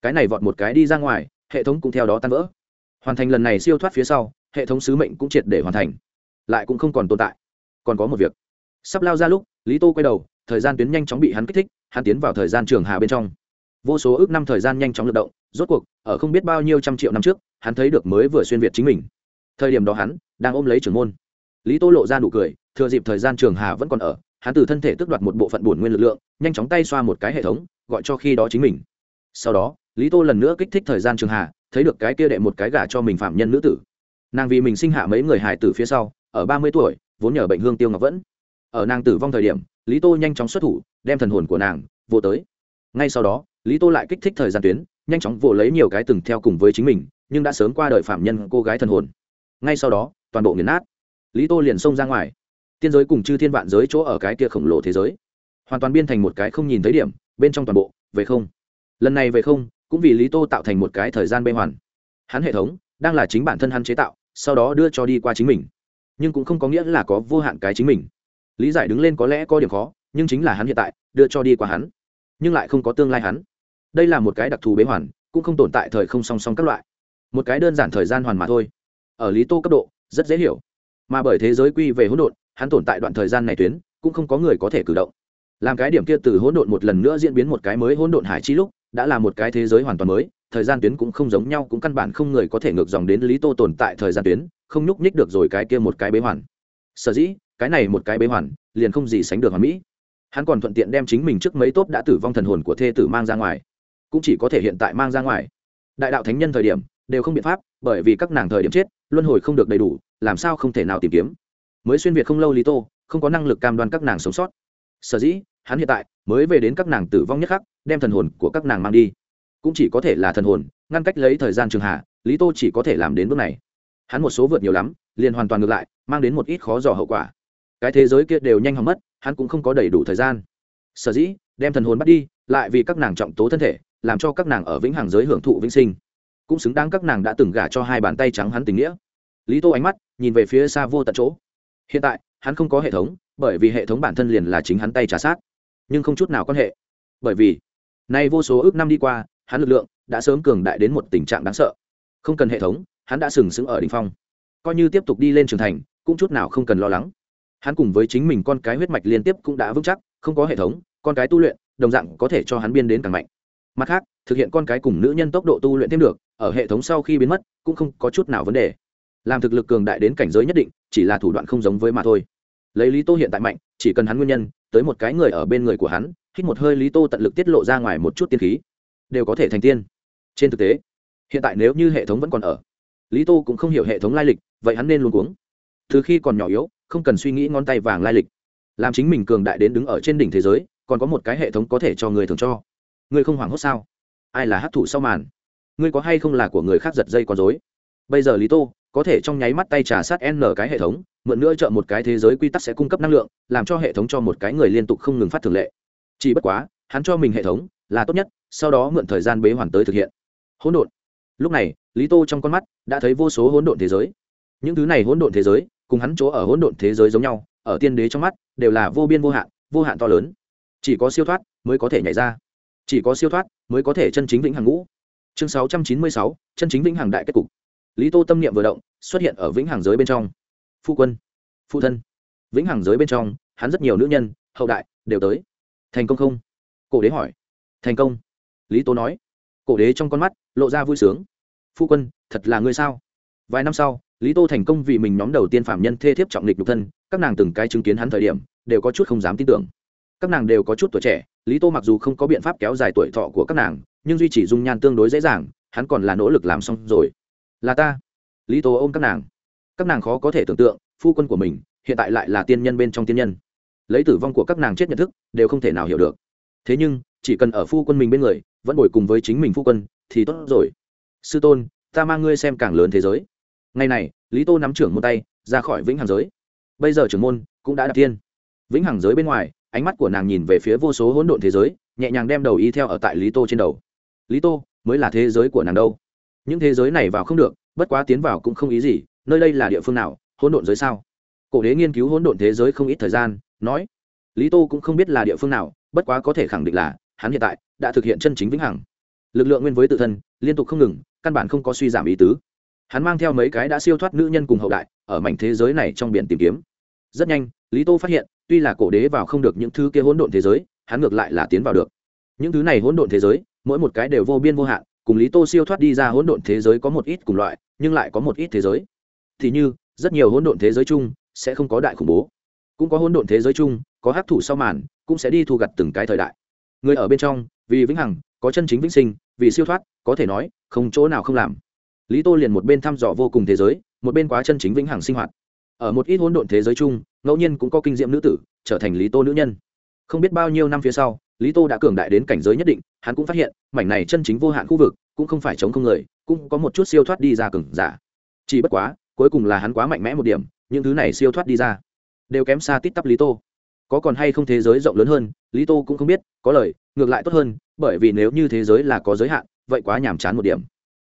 Cái này vọt một cái đi ra ngoài, hệ thống cũng theo đó tan vỡ. Hoàn thành lần này siêu thoát phía sau, hệ thống sứ mệnh cũng triệt để hoàn thành. Lại cũng không còn tồn tại còn có một việc. Sắp lao ra lúc, lý tô quay đầu, thời gian tuyến nhanh chóng bị hắn kích thích, hắn tiến vào thời gian trường hà bên trong. Vô số ước năm thời gian nhanh chóng lượt động, rốt cuộc, ở không biết bao nhiêu trăm triệu năm trước, hắn thấy được mới vừa xuyên việt chính mình. Thời điểm đó hắn, đang ôm lấy trưởng môn. Lý tô lộ ra nụ cười, thừa dịp thời gian trường hà vẫn còn ở, hắn từ thân thể tước đoạt một bộ phận bổn nguyên lực lượng, nhanh chóng tay xoa một cái hệ thống, gọi cho khi đó chính mình. Sau đó, lý tô lần nữa kích thích thời gian trường hà, thấy được cái kia đệ một cái gả cho mình phạm nhân nữ tử. Nàng vì mình sinh hạ mấy người hài tử phía sau, ở ba mươi tuổi vốn nhờ bệnh hương tiêu ngọc vẫn. Ở nàng tử vong thời điểm, lý tô nhanh chóng xuất thủ, đem thần hồn của nàng vô tới. Ngay sau đó, lý tô lại kích thích thời gian tuyến, nhanh chóng vồ lấy nhiều cái từng theo cùng với chính mình, nhưng đã sớm qua đời phạm nhân cô gái thần hồn. Ngay sau đó, toàn bộ nghiền nát. Lý tô liền xông ra ngoài. Tiên giới cùng chư thiên vạn giới chỗ ở cái kia khổng lồ thế giới. Hoàn toàn biên thành một cái không nhìn thấy điểm, bên trong toàn bộ, về không. Lần này về không, cũng vì lý tô tạo thành một cái thời gian bê hoàn. Hắn hệ thống, đang là chính bản thân hắn chế tạo, sau đó đưa cho đi qua chính mình nhưng cũng không có nghĩa là có vô hạn cái chính mình. Lý giải đứng lên có lẽ có điểm khó, nhưng chính là hắn hiện tại, đưa cho đi qua hắn, nhưng lại không có tương lai hắn. Đây là một cái đặc thù bế hoàn, cũng không tồn tại thời không song song các loại. Một cái đơn giản thời gian hoàn mà thôi. Ở lý tô cấp độ, rất dễ hiểu. Mà bởi thế giới quy về hỗn độn, hắn tồn tại đoạn thời gian này tuyến, cũng không có người có thể cử động. Làm cái điểm kia từ hỗn độn một lần nữa diễn biến một cái mới hỗn độn hải chi lúc, đã là một cái thế giới hoàn toàn mới thời gian tuyến cũng không giống nhau, cũng căn bản không người có thể ngược dòng đến lý tô tồn tại thời gian tuyến, không nhúc nhích được rồi cái kia một cái bế hoàn. Sở dĩ, cái này một cái bế hoàn, liền không gì sánh được hoàn mỹ. Hắn còn thuận tiện đem chính mình trước mấy tốp đã tử vong thần hồn của thê tử mang ra ngoài. Cũng chỉ có thể hiện tại mang ra ngoài. Đại đạo thánh nhân thời điểm, đều không biện pháp, bởi vì các nàng thời điểm chết, luân hồi không được đầy đủ, làm sao không thể nào tìm kiếm. Mới xuyên việt không lâu lý tô, không có năng lực cam đoan các nàng sống sót. Sở dĩ, hắn hiện tại mới về đến các nàng tử vong nhất khắc, đem thần hồn của các nàng mang đi cũng chỉ có thể là thần hồn, ngăn cách lấy thời gian trường hạ, lý tô chỉ có thể làm đến bước này. Hắn một số vượt nhiều lắm, liền hoàn toàn ngược lại, mang đến một ít khó dò hậu quả. Cái thế giới kia đều nhanh hỏng mất, hắn cũng không có đầy đủ thời gian. Sở dĩ, đem thần hồn bắt đi, lại vì các nàng trọng tố thân thể, làm cho các nàng ở vĩnh hằng giới hưởng thụ vĩnh sinh. Cũng xứng đáng các nàng đã từng gả cho hai bàn tay trắng hắn tình nghĩa. Lý tô ánh mắt, nhìn về phía xa vô tận chỗ. Hiện tại, hắn không có hệ thống, bởi vì hệ thống bản thân liền là chính hắn tay trả sát. Nhưng không chút nào quan hệ. Bởi vì, nay vô số ước năm đi qua hắn lực lượng đã sớm cường đại đến một tình trạng đáng sợ. Không cần hệ thống, hắn đã sừng sững ở đ ỉ n h phong. Coi như tiếp tục đi lên trường thành, cũng chút nào không cần lo lắng. Hắn cùng với chính mình con cái huyết mạch liên tiếp cũng đã vững chắc, không có hệ thống, con cái tu luyện, đồng dạng có thể cho hắn biên đến càng mạnh. Mặt khác, thực hiện con cái cùng nữ nhân tốc độ tu luyện thêm được, ở hệ thống sau khi biến mất, cũng không có chút nào vấn đề. Làm thực lực cường đại đến cảnh giới nhất định, chỉ là thủ đoạn không giống với mà thôi. Lấy lý tô hiện tại mạnh, chỉ cần hắn nguyên nhân, tới một cái người ở bên người của hắn, hít một hơi lý tô tận lực tiết lộ ra ngoài một chút tiên khí đều có thể thành tiên. Trên thực tế, hiện tại nếu như hệ thống vẫn còn ở, lý tô cũng không hiểu hệ thống lai lịch, vậy hắn nên luôn cuống. Từ khi còn nhỏ yếu, không cần suy nghĩ ngón tay vàng lai lịch. Làm chính mình cường đại đến đứng ở trên đỉnh thế giới, còn có một cái hệ thống có thể cho người thường cho. Ngươi không hoảng hốt sao? Ai là hát thủ sau màn? Ngươi có hay không là của người khác giật dây con dối bây giờ lý tô có thể trong nháy mắt tay trả sát n cái hệ thống, mượn nữa trợ một cái thế giới quy tắc sẽ cung cấp năng lượng, làm cho hệ thống cho một cái người liên tục không ngừng phát thường lệ. Chỉ bất quá, hắn cho mình hệ thống là tốt nhất sau đó mượn thời gian bế hoàn tới thực hiện. Hỗn độn. Lúc này, lý tô trong con mắt đã thấy vô số hỗn độn thế giới. Những thứ này hỗn độn thế giới, cùng hắn chỗ ở hỗn độn thế giới giống nhau, ở tiên đế trong mắt đều là vô biên vô hạn vô hạn to lớn. Chỉ có siêu thoát mới có thể nhảy ra. Chỉ có siêu thoát mới có thể chân chính vĩnh hằng ngũ. Chương sáu trăm chín mươi sáu, chân chính vĩnh hằng đại kết cục. Lý tô tâm niệm vừa động, xuất hiện ở vĩnh hằng giới bên trong. Phu quân phụ thân. Vĩnh hằng giới bên trong, hắn rất nhiều nữ nhân, hậu đại, đều tới. Thành công không? Cổ đế hỏi. Thành công lý tô nói. Cổ đế trong con mắt lộ ra vui sướng. Phu quân, thật là ngươi sao? Vài năm sau, lý tô thành công vì mình nhóm đầu tiên phạm nhân thê thiếp trọng lịch nhục thân, các nàng từng cái chứng kiến hắn thời điểm, đều có chút không dám tin tưởng. Các nàng đều có chút tuổi trẻ, lý tô mặc dù không có biện pháp kéo dài tuổi thọ của các nàng, nhưng duy trì dung nhan tương đối dễ dàng, hắn còn là nỗ lực làm xong rồi. Là ta. Lý tô ôm các nàng. Các nàng khó có thể tưởng tượng, phu quân của mình, hiện tại lại là tiên nhân bên trong tiên nhân. Lấy tử vong của các nàng chết nhận thức, đều không thể nào hiểu được. Thế nhưng chỉ cần ở phu quân mình bên người, vẫn bồi cùng với chính mình phu quân, thì tốt rồi. Sư tôn, ta mang ngươi xem càng lớn thế giới. Ngày này, lý tô nắm trưởng môn tay, ra khỏi vĩnh hằng giới. Bây giờ trưởng môn cũng đã đặt tiên. Vĩnh hằng giới bên ngoài, ánh mắt của nàng nhìn về phía vô số hỗn độn thế giới, nhẹ nhàng đem đầu y theo ở tại lý tô trên đầu. Lý tô, mới là thế giới của nàng đâu? Những thế giới này vào không được, bất quá tiến vào cũng không ý gì, nơi đây là địa phương nào, hỗn độn giới sao? Cổ đế nghiên cứu hỗn độn thế giới không ít thời gian, nói, lý tô cũng không biết là địa phương nào, bất quá có thể khẳng định là hắn hiện tại đã thực hiện chân chính vĩnh hằng. Lực lượng nguyên với tự thân, liên tục không ngừng, căn bản không có suy giảm ý tứ. Hắn mang theo mấy cái đã siêu thoát nữ nhân cùng hậu đại, ở mảnh thế giới này trong biển tìm kiếm. Rất nhanh, lý tô phát hiện, tuy là cổ đế vào không được những thứ kia hỗn độn thế giới, hắn ngược lại là tiến vào được. Những thứ này hỗn độn thế giới, mỗi một cái đều vô biên vô hạn, cùng lý tô siêu thoát đi ra hỗn độn thế giới có một ít cùng loại, nhưng lại có một ít thế giới. Thì như, rất nhiều hỗn độn thế giới chung sẽ không có đại khủng bố. Cũng có hỗn độn thế giới chung, có hấp thủ sau màn, cũng sẽ đi thu gặt từng cái thời đại người ở bên trong, vì vĩnh hằng, có chân chính vĩnh sinh, vì siêu thoát, có thể nói, không chỗ nào không làm. Lý tô liền một bên thăm dò vô cùng thế giới, một bên quá chân chính vĩnh hằng sinh hoạt. Ở một ít hỗn độn thế giới chung, ngẫu nhiên cũng có kinh diệm nữ tử, trở thành lý tô nữ nhân. Không biết bao nhiêu năm phía sau, lý tô đã cường đại đến cảnh giới nhất định, hắn cũng phát hiện, mảnh này chân chính vô hạn khu vực, cũng không phải chống không người, cũng có một chút siêu thoát đi ra cường giả. Chỉ bất quá, cuối cùng là hắn quá mạnh mẽ một điểm, những thứ này siêu thoát đi ra, đều kém xa tít tắp lý tô có còn hay không thế giới rộng lớn hơn, lý tô cũng không biết, có lời, ngược lại tốt hơn, bởi vì nếu như thế giới là có giới hạn, vậy quá nhàm chán một điểm.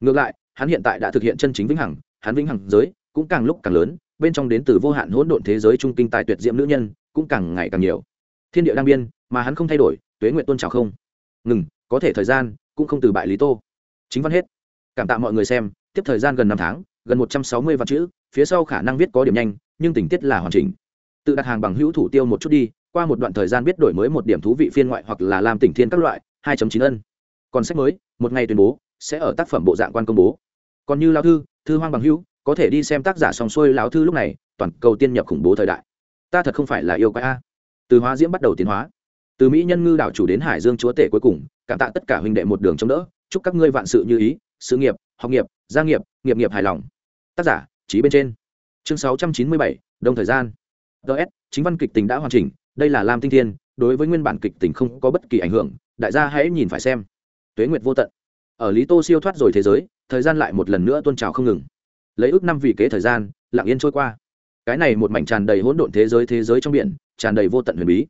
Ngược lại, hắn hiện tại đã thực hiện chân chính vĩnh hằng, hắn vĩnh hằng giới cũng càng lúc càng lớn, bên trong đến từ vô hạn hỗn độn thế giới trung kinh tài tuyệt diệm nữ nhân cũng càng ngày càng nhiều. Thiên địa đang biên, mà hắn không thay đổi, tuế nguyện tôn trào không. Ngừng, có thể thời gian cũng không từ bại lý tô. Chính văn hết. Cảm tạ mọi người xem, tiếp thời gian gần năm tháng, gần một trăm sáu mươi vạn chữ, phía sau khả năng viết có điểm nhanh, nhưng tình tiết là hoàn chỉnh tự đặt hàng bằng hữu thủ tiêu một chút đi, qua một đoạn thời gian biết đổi mới một điểm thú vị phiên ngoại hoặc là làm tỉnh thiên các loại 2 chín ân. Còn sách mới, một ngày tuyên bố, sẽ ở tác phẩm bộ dạng quan công bố. Còn như lao thư thư hoang bằng hữu, có thể đi xem tác giả song xuôi lão thư lúc này, toàn cầu tiên nhập khủng bố thời đại. Ta thật không phải là yêu quái a. Từ hóa diễm bắt đầu tiến hóa. Từ mỹ nhân ngư đảo chủ đến hải dương chúa tể cuối cùng, cảm tạ tất cả huynh đệ một đường chống đỡ, chúc các ngươi vạn sự như ý, sự nghiệp, học nghiệp, gia nghiệp nghiệp nghiệp hài lòng. Tác giả, trí bên trên. Chương sáu trăm chín mươi bảy, đông thời gian ts chính văn kịch tình đã hoàn chỉnh, đây là lam tinh thiên, đối với nguyên bản kịch tình không có bất kỳ ảnh hưởng, đại gia hãy nhìn phải xem. Tuế nguyệt vô tận. Ở lý tô siêu thoát rồi thế giới, thời gian lại một lần nữa tôn trào không ngừng. Lấy ước năm vì kế thời gian, lặng yên trôi qua. Cái này một mảnh tràn đầy hỗn độn thế giới thế giới trong biển, tràn đầy vô tận huyền bí.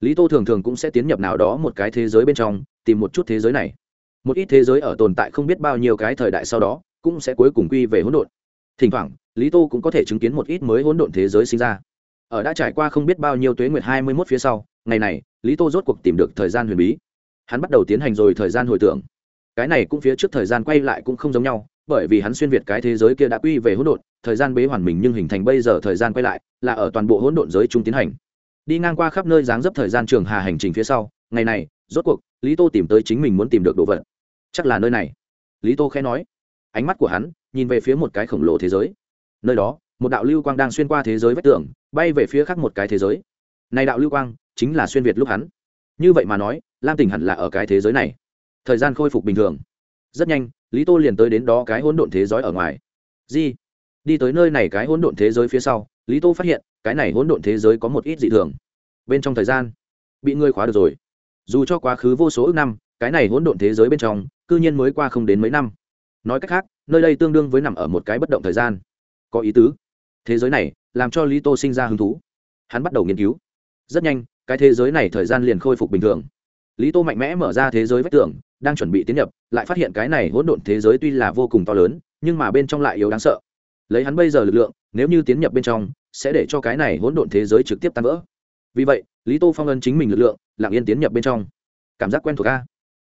Lý tô thường thường cũng sẽ tiến nhập nào đó một cái thế giới bên trong, tìm một chút thế giới này. Một ít thế giới ở tồn tại không biết bao nhiêu cái thời đại sau đó, cũng sẽ cuối cùng quy về hỗn độn. Thỉnh thoảng, lý tô cũng có thể chứng kiến một ít mới hỗn độn thế giới sinh ra ở đã trải qua không biết bao nhiêu tuế nguyệt hai mươi mốt phía sau, ngày này, lý tô rốt cuộc tìm được thời gian huyền bí. Hắn bắt đầu tiến hành rồi thời gian hồi tưởng. Cái này cũng phía trước thời gian quay lại cũng không giống nhau, bởi vì hắn xuyên việt cái thế giới kia đã quy về hỗn độn, thời gian bế hoàn mình nhưng hình thành bây giờ thời gian quay lại, là ở toàn bộ hỗn độn giới chung tiến hành. Đi ngang qua khắp nơi dáng dấp thời gian trường hà hành trình phía sau, ngày này, rốt cuộc, lý tô tìm tới chính mình muốn tìm được đồ vật. Chắc là nơi này. Lý tô khẽ nói. Ánh mắt của hắn nhìn về phía một cái khổng lồ thế giới. Nơi đó một đạo lưu quang đang xuyên qua thế giới vách tường, bay về phía khác một cái thế giới. Này đạo lưu quang chính là xuyên việt lúc hắn. Như vậy mà nói, lam tình hẳn là ở cái thế giới này. Thời gian khôi phục bình thường. Rất nhanh, lý tô liền tới đến đó cái hỗn độn thế giới ở ngoài. Di, đi tới nơi này cái hỗn độn thế giới phía sau, lý tô phát hiện, cái này hỗn độn thế giới có một ít dị thường. Bên trong thời gian, bị ngươi khóa được rồi. Dù cho quá khứ vô số ước năm, cái này hỗn độn thế giới bên trong, cư nhiên mới qua không đến mấy năm. Nói cách khác, nơi đây tương đương với nằm ở một cái bất động thời gian. Có ý tứ thế giới này làm cho lý tô sinh ra hứng thú. Hắn bắt đầu nghiên cứu. Rất nhanh, cái thế giới này thời gian liền khôi phục bình thường. Lý tô mạnh mẽ mở ra thế giới vách tường, đang chuẩn bị tiến nhập, lại phát hiện cái này hỗn độn thế giới tuy là vô cùng to lớn, nhưng mà bên trong lại yếu đáng sợ. Lấy hắn bây giờ lực lượng, nếu như tiến nhập bên trong, sẽ để cho cái này hỗn độn thế giới trực tiếp tan vỡ. Vì vậy, lý tô phong ân chính mình lực lượng, lặng yên tiến nhập bên trong. Cảm giác quen thuộc ca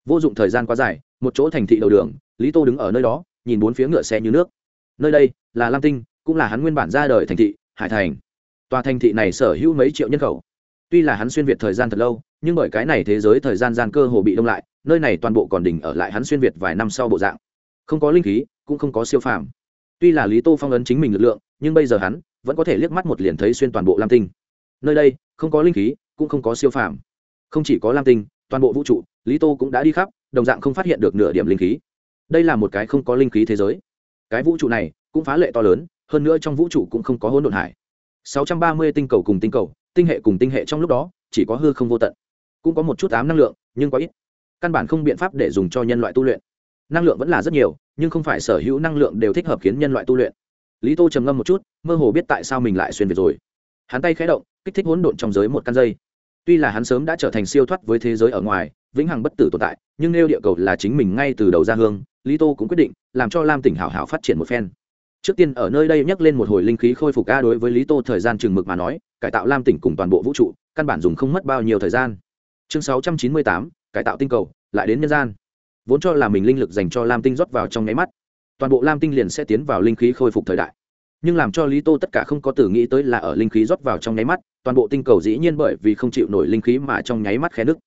vô dụng thời gian quá dài, một chỗ thành thị đầu đường, lý tô đứng ở nơi đó, nhìn bốn phía ngựa xe như nước. Nơi đây là lam tinh cũng là hắn nguyên bản ra đời thành thị, hải thành. Tòa thành thị này sở hữu mấy triệu nhân khẩu. Tuy là hắn xuyên việt thời gian thật lâu, nhưng bởi cái này thế giới thời gian gian cơ hồ bị đông lại, nơi này toàn bộ còn đỉnh ở lại hắn xuyên việt vài năm sau bộ dạng. Không có linh khí, cũng không có siêu phàm. Tuy là lý tô phong ấn chính mình lực lượng, nhưng bây giờ hắn vẫn có thể liếc mắt một liền thấy xuyên toàn bộ lam tinh. Nơi đây, không có linh khí, cũng không có siêu phàm. Không chỉ có lam tinh, toàn bộ vũ trụ, lý tô cũng đã đi khắp, đồng dạng không phát hiện được nửa điểm linh khí. Đây là một cái không có linh khí thế giới. Cái vũ trụ này cũng phá lệ to lớn hơn nữa trong vũ trụ cũng không có hỗn độn hải. 630 tinh cầu cùng tinh cầu, tinh hệ cùng tinh hệ trong lúc đó, chỉ có hư không vô tận. Cũng có một chút ám năng lượng, nhưng quá ít. Căn bản không biện pháp để dùng cho nhân loại tu luyện. Năng lượng vẫn là rất nhiều, nhưng không phải sở hữu năng lượng đều thích hợp khiến nhân loại tu luyện. Lý tô trầm ngâm một chút, mơ hồ biết tại sao mình lại xuyên việt rồi. Hắn tay khẽ động, kích thích hỗn độn trong giới một căn dây. Tuy là hắn sớm đã trở thành siêu thoát với thế giới ở ngoài, vĩnh hằng bất tử tồn tại, nhưng nêu địa cầu là chính mình ngay từ đầu ra hương, lý tô cũng quyết định, làm cho lam tỉnh hảo hảo phát triển một phen trước tiên ở nơi đây nhắc lên một hồi linh khí khôi phục ca đối với lý tô thời gian chừng mực mà nói, cải tạo lam tỉnh cùng toàn bộ vũ trụ, căn bản dùng không mất bao nhiêu thời gian. Chương sáu trăm chín mươi tám, cải tạo tinh cầu, lại đến nhân gian. Vốn cho là mình linh lực dành cho lam tinh rót vào trong nháy mắt, toàn bộ lam tinh liền sẽ tiến vào linh khí khôi phục thời đại. Nhưng làm cho lý tô tất cả không có tử nghĩ tới là ở linh khí rót vào trong nháy mắt, toàn bộ tinh cầu dĩ nhiên bởi vì không chịu nổi linh khí mà trong nháy mắt khe nứt.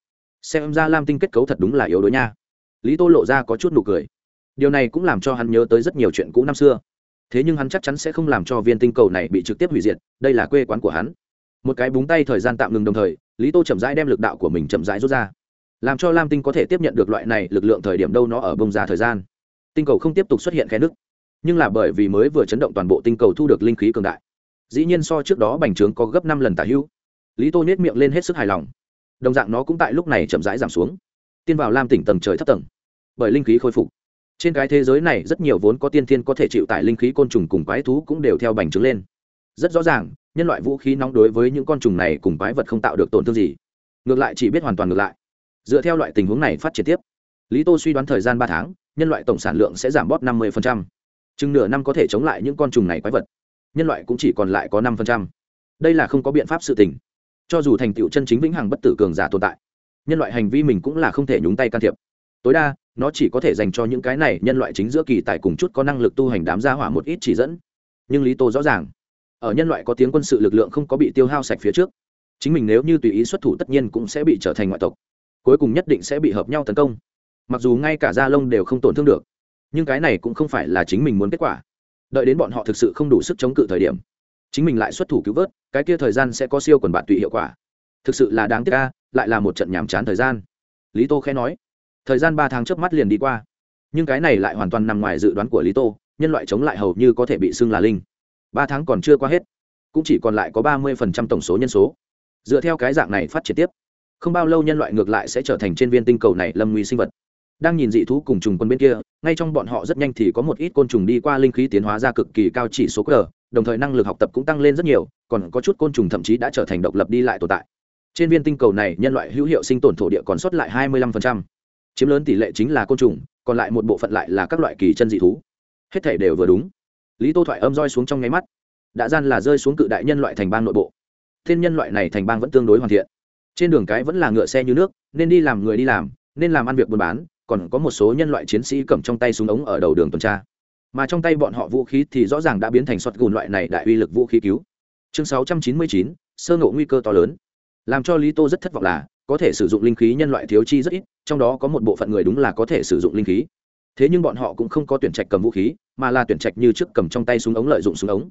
Xem ra lam tinh kết cấu thật đúng là yếu đuối nha. Lý tô lộ ra có chút nụ cười. Điều này cũng làm cho hắn nhớ tới rất nhiều chuyện cũ năm xưa thế nhưng hắn chắc chắn sẽ không làm cho viên tinh cầu này bị trực tiếp hủy diệt, đây là quê quán của hắn. Một cái búng tay thời gian tạm ngừng đồng thời, lý tô chậm rãi đem lực đạo của mình chậm rãi rút ra. Làm cho lam tinh có thể tiếp nhận được loại này lực lượng thời điểm đâu nó ở bông ra thời gian. Tinh cầu không tiếp tục xuất hiện khe nứt nhưng là bởi vì mới vừa chấn động toàn bộ tinh cầu thu được linh khí cường đại. Dĩ nhiên so trước đó bành trướng có gấp năm lần tả hữu. Lý tô nhét miệng lên hết sức hài lòng. Đồng dạng nó cũng tại lúc này chậm rãi giảm xuống. Tiên vào lam tỉnh tầng trời thấp tầng. Bởi linh khí khôi phục trên cái thế giới này rất nhiều vốn có tiên thiên có thể chịu tại linh khí côn trùng cùng quái thú cũng đều theo bành trướng lên. Rất rõ ràng, nhân loại vũ khí nóng đối với những con trùng này cùng quái vật không tạo được tổn thương gì. Ngược lại chỉ biết hoàn toàn ngược lại. Dựa theo loại tình huống này phát triển tiếp. Lý tô suy đoán thời gian ba tháng, nhân loại tổng sản lượng sẽ giảm bóp năm mươi chừng nửa năm có thể chống lại những con trùng này quái vật. Nhân loại cũng chỉ còn lại có năm đây là không có biện pháp sự tình. Cho dù thành tựu chân chính vĩnh hằng bất tử cường giả tồn tại, nhân loại hành vi mình cũng là không thể nhúng tay can thiệp. Tối đa nó chỉ có thể dành cho những cái này nhân loại chính giữa kỳ tài cùng chút có năng lực tu hành đám gia hỏa một ít chỉ dẫn. Nhưng lý tô rõ ràng, ở nhân loại có tiếng quân sự lực lượng không có bị tiêu hao sạch phía trước. Chính mình nếu như tùy ý xuất thủ tất nhiên cũng sẽ bị trở thành ngoại tộc. Cuối cùng nhất định sẽ bị hợp nhau tấn công. Mặc dù ngay cả da lông đều không tổn thương được, nhưng cái này cũng không phải là chính mình muốn kết quả. Đợi đến bọn họ thực sự không đủ sức chống cự thời điểm, chính mình lại xuất thủ cứu vớt, cái kia thời gian sẽ có siêu quần bạn tùy hiệu quả. Thực sự là đáng tiếc ca lại là một trận nhàm chán thời gian. Lý tô khẽ nói thời gian ba tháng trước mắt liền đi qua. Nhưng cái này lại hoàn toàn nằm ngoài dự đoán của lý tô, nhân loại chống lại hầu như có thể bị xưng là linh. Ba tháng còn chưa qua hết, cũng chỉ còn lại có ba mươi phần trăm tổng số nhân số. Dựa theo cái dạng này phát triển tiếp, không bao lâu nhân loại ngược lại sẽ trở thành trên viên tinh cầu này lâm nguy sinh vật. Đang nhìn dị thú cùng trùng quân bên kia, ngay trong bọn họ rất nhanh thì có một ít côn trùng đi qua linh khí tiến hóa ra cực kỳ cao chỉ số cờ đồng thời năng lực học tập cũng tăng lên rất nhiều, còn có chút côn trùng thậm chí đã trở thành độc lập đi lại tồn tại. Trên viên tinh cầu này, nhân loại hữu hiệu sinh tồn thổ địa còn sót lại 25% chiếm lớn tỷ lệ chính là côn trùng còn lại một bộ phận lại là các loại kỳ chân dị thú. Hết thể đều vừa đúng. Lý tô thoại âm roi xuống trong nháy mắt. Đã gian là rơi xuống cự đại nhân loại thành bang nội bộ. Thiên nhân loại này thành bang vẫn tương đối hoàn thiện. Trên đường cái vẫn là ngựa xe như nước nên đi làm người đi làm nên làm ăn việc buôn bán còn có một số nhân loại chiến sĩ cầm trong tay súng ống ở đầu đường tuần tra. Mà trong tay bọn họ vũ khí thì rõ ràng đã biến thành sọt gùn loại này đại uy lực vũ khí cứu. Chương 699, sơ ngộ nguy cơ to lớn. Làm cho lý tô rất thất vọng là có thể sử dụng linh khí nhân loại thiếu chi rất ít, trong đó có một bộ phận người đúng là có thể sử dụng linh khí. Thế nhưng bọn họ cũng không có tuyển trạch cầm vũ khí, mà là tuyển trạch như trước cầm trong tay súng ống lợi dụng súng ống.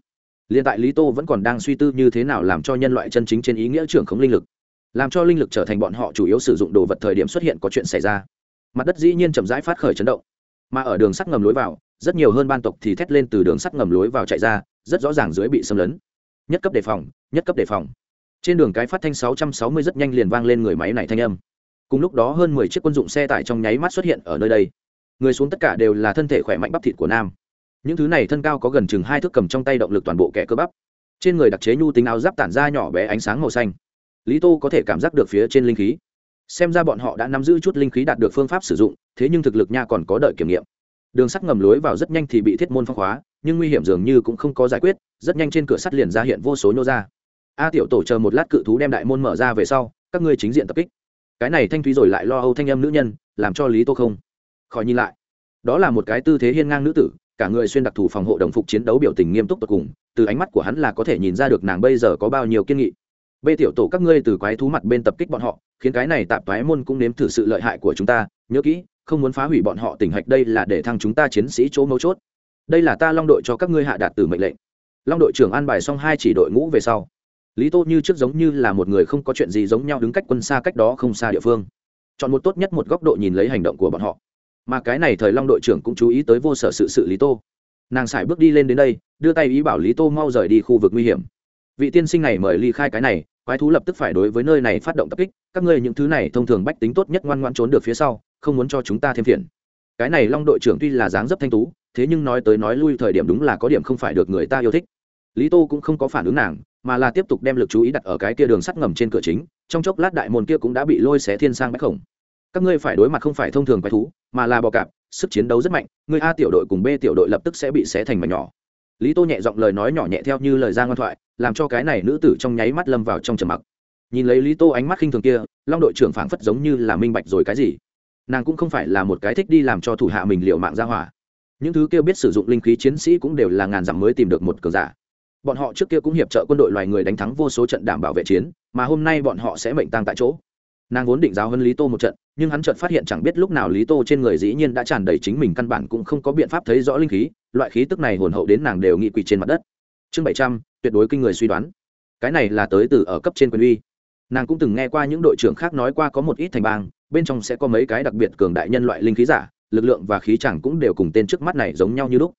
L i ê n tại lý tô vẫn còn đang suy tư như thế nào làm cho nhân loại chân chính trên ý nghĩa trưởng khống linh lực. Làm cho linh lực trở thành bọn họ chủ yếu sử dụng đồ vật thời điểm xuất hiện có chuyện xảy ra. Mặt đất dĩ nhiên chậm rãi phát khởi chấn động. Mà ở đường sắt ngầm lối vào, rất nhiều hơn ban tộc thì thét lên từ đường sắt ngầm lối vào chạy ra, rất rõ ràng dưới bị xâm lấn. Nhất cấp đề phòng, nhất cấp đề phòng trên đường cái phát thanh 660 rất nhanh liền vang lên người máy này thanh âm. Cùng lúc đó hơn 10 chiếc quân dụng xe tải trong nháy mắt xuất hiện ở nơi đây. Người xuống tất cả đều là thân thể khỏe mạnh bắp thịt của nam. Những thứ này thân cao có gần chừng hai thước cầm trong tay động lực toàn bộ kẻ cơ bắp. Trên người đặc chế nhu tính áo giáp tản ra nhỏ bé ánh sáng màu xanh. Lý tô có thể cảm giác được phía trên linh khí. Xem ra bọn họ đã nắm giữ chút linh khí đạt được phương pháp sử dụng, thế nhưng thực lực nha còn có đợi kiểm nghiệm. Đường sắt ngầm lối vào rất nhanh thì bị thiết môn phong hóa nhưng nguy hiểm dường như cũng không có giải quyết, rất nhanh trên cửa sắt liền ra hiện vô số nhô ra a tiểu tổ chờ một lát cự thú đem đại môn mở ra về sau, các ngươi chính diện tập kích. Cái này thanh thúy rồi lại lo âu thanh âm nữ nhân, làm cho lý tô không khỏi nhìn lại. Đó là một cái tư thế hiên ngang nữ tử, cả người xuyên đặc thù phòng hộ đồng phục chiến đấu biểu tình nghiêm túc tột cùng, từ ánh mắt của hắn là có thể nhìn ra được nàng bây giờ có bao nhiêu kiên nghị. B tiểu tổ các ngươi từ quái thú mặt bên tập kích bọn họ, khiến cái này tạp toái môn cũng nếm thử sự lợi hại của chúng ta, nhớ kỹ, không muốn phá hủy bọn họ tỉnh hạch đây là để thăng chúng ta chiến sĩ chỗ mấu chốt. Đây là ta long đội cho các ngươi hạ đạt từ mệnh lệnh. Long đội trưởng an bài xong hai chỉ đội ngũ về sau lý tô như trước giống như là một người không có chuyện gì giống nhau đứng cách quân xa cách đó không xa địa phương. Chọn một tốt nhất một góc độ nhìn lấy hành động của bọn họ. Mà cái này thời long đội trưởng cũng chú ý tới vô sở sự sự lý tô. Nàng sải bước đi lên đến đây, đưa tay ý bảo lý tô mau rời đi khu vực nguy hiểm. Vị tiên sinh này mời ly khai cái này, quái thú lập tức phải đối với nơi này phát động tập kích, các ngươi những thứ này thông thường bách tính tốt nhất ngoan ngoan trốn được phía sau, không muốn cho chúng ta thêm phiền. Cái này long đội trưởng tuy là dáng dấp thanh tú, thế nhưng nói tới nói lui thời điểm đúng là có điểm không phải được người ta yêu thích lý tô cũng không có phản ứng nàng, mà là tiếp tục đem lực chú ý đặt ở cái kia đường sắt ngầm trên cửa chính, trong chốc lát đại môn kia cũng đã bị lôi xé thiên sang bách khổng. Các ngươi phải đối mặt không phải thông thường quái thú, mà là bò cạp, sức chiến đấu rất mạnh người a tiểu đội cùng b tiểu đội lập tức sẽ bị xé thành mảnh nhỏ. Lý tô nhẹ giọng lời nói nhỏ nhẹ theo như lời ra ngoan thoại, làm cho cái này nữ tử trong nháy mắt lâm vào trong trầm mặc. Nhìn lấy lý tô ánh mắt khinh thường kia, long đội trưởng phảng phất giống như là minh bạch rồi cái gì. Nàng cũng không phải là một cái thích đi làm cho thủ hạ mình liệu mạng ra hỏa. Những thứ kia biết sử dụng linh khí chiến sĩ cũng đều là ngàn dặm mới tìm được một cờ giả bọn họ trước kia cũng hiệp trợ quân đội loài người đánh thắng vô số trận đảm bảo vệ chiến, mà hôm nay bọn họ sẽ mệnh tăng tại chỗ. Nàng vốn định giáo hơn lý tô một trận, nhưng hắn chợt phát hiện chẳng biết lúc nào lý tô trên người dĩ nhiên đã tràn đầy chính mình căn bản cũng không có biện pháp thấy rõ linh khí, loại khí tức này hồn hậu đến nàng đều nghị quỳ trên mặt đất. Chương bảy trăm, tuyệt đối kinh người suy đoán. Cái này là tới từ ở cấp trên quyền uy. Nàng cũng từng nghe qua những đội trưởng khác nói qua có một ít thành bang, bên trong sẽ có mấy cái đặc biệt cường đại nhân loại linh khí giả, lực lượng và khí chẳng cũng đều cùng tên trước mắt này giống nhau như lúc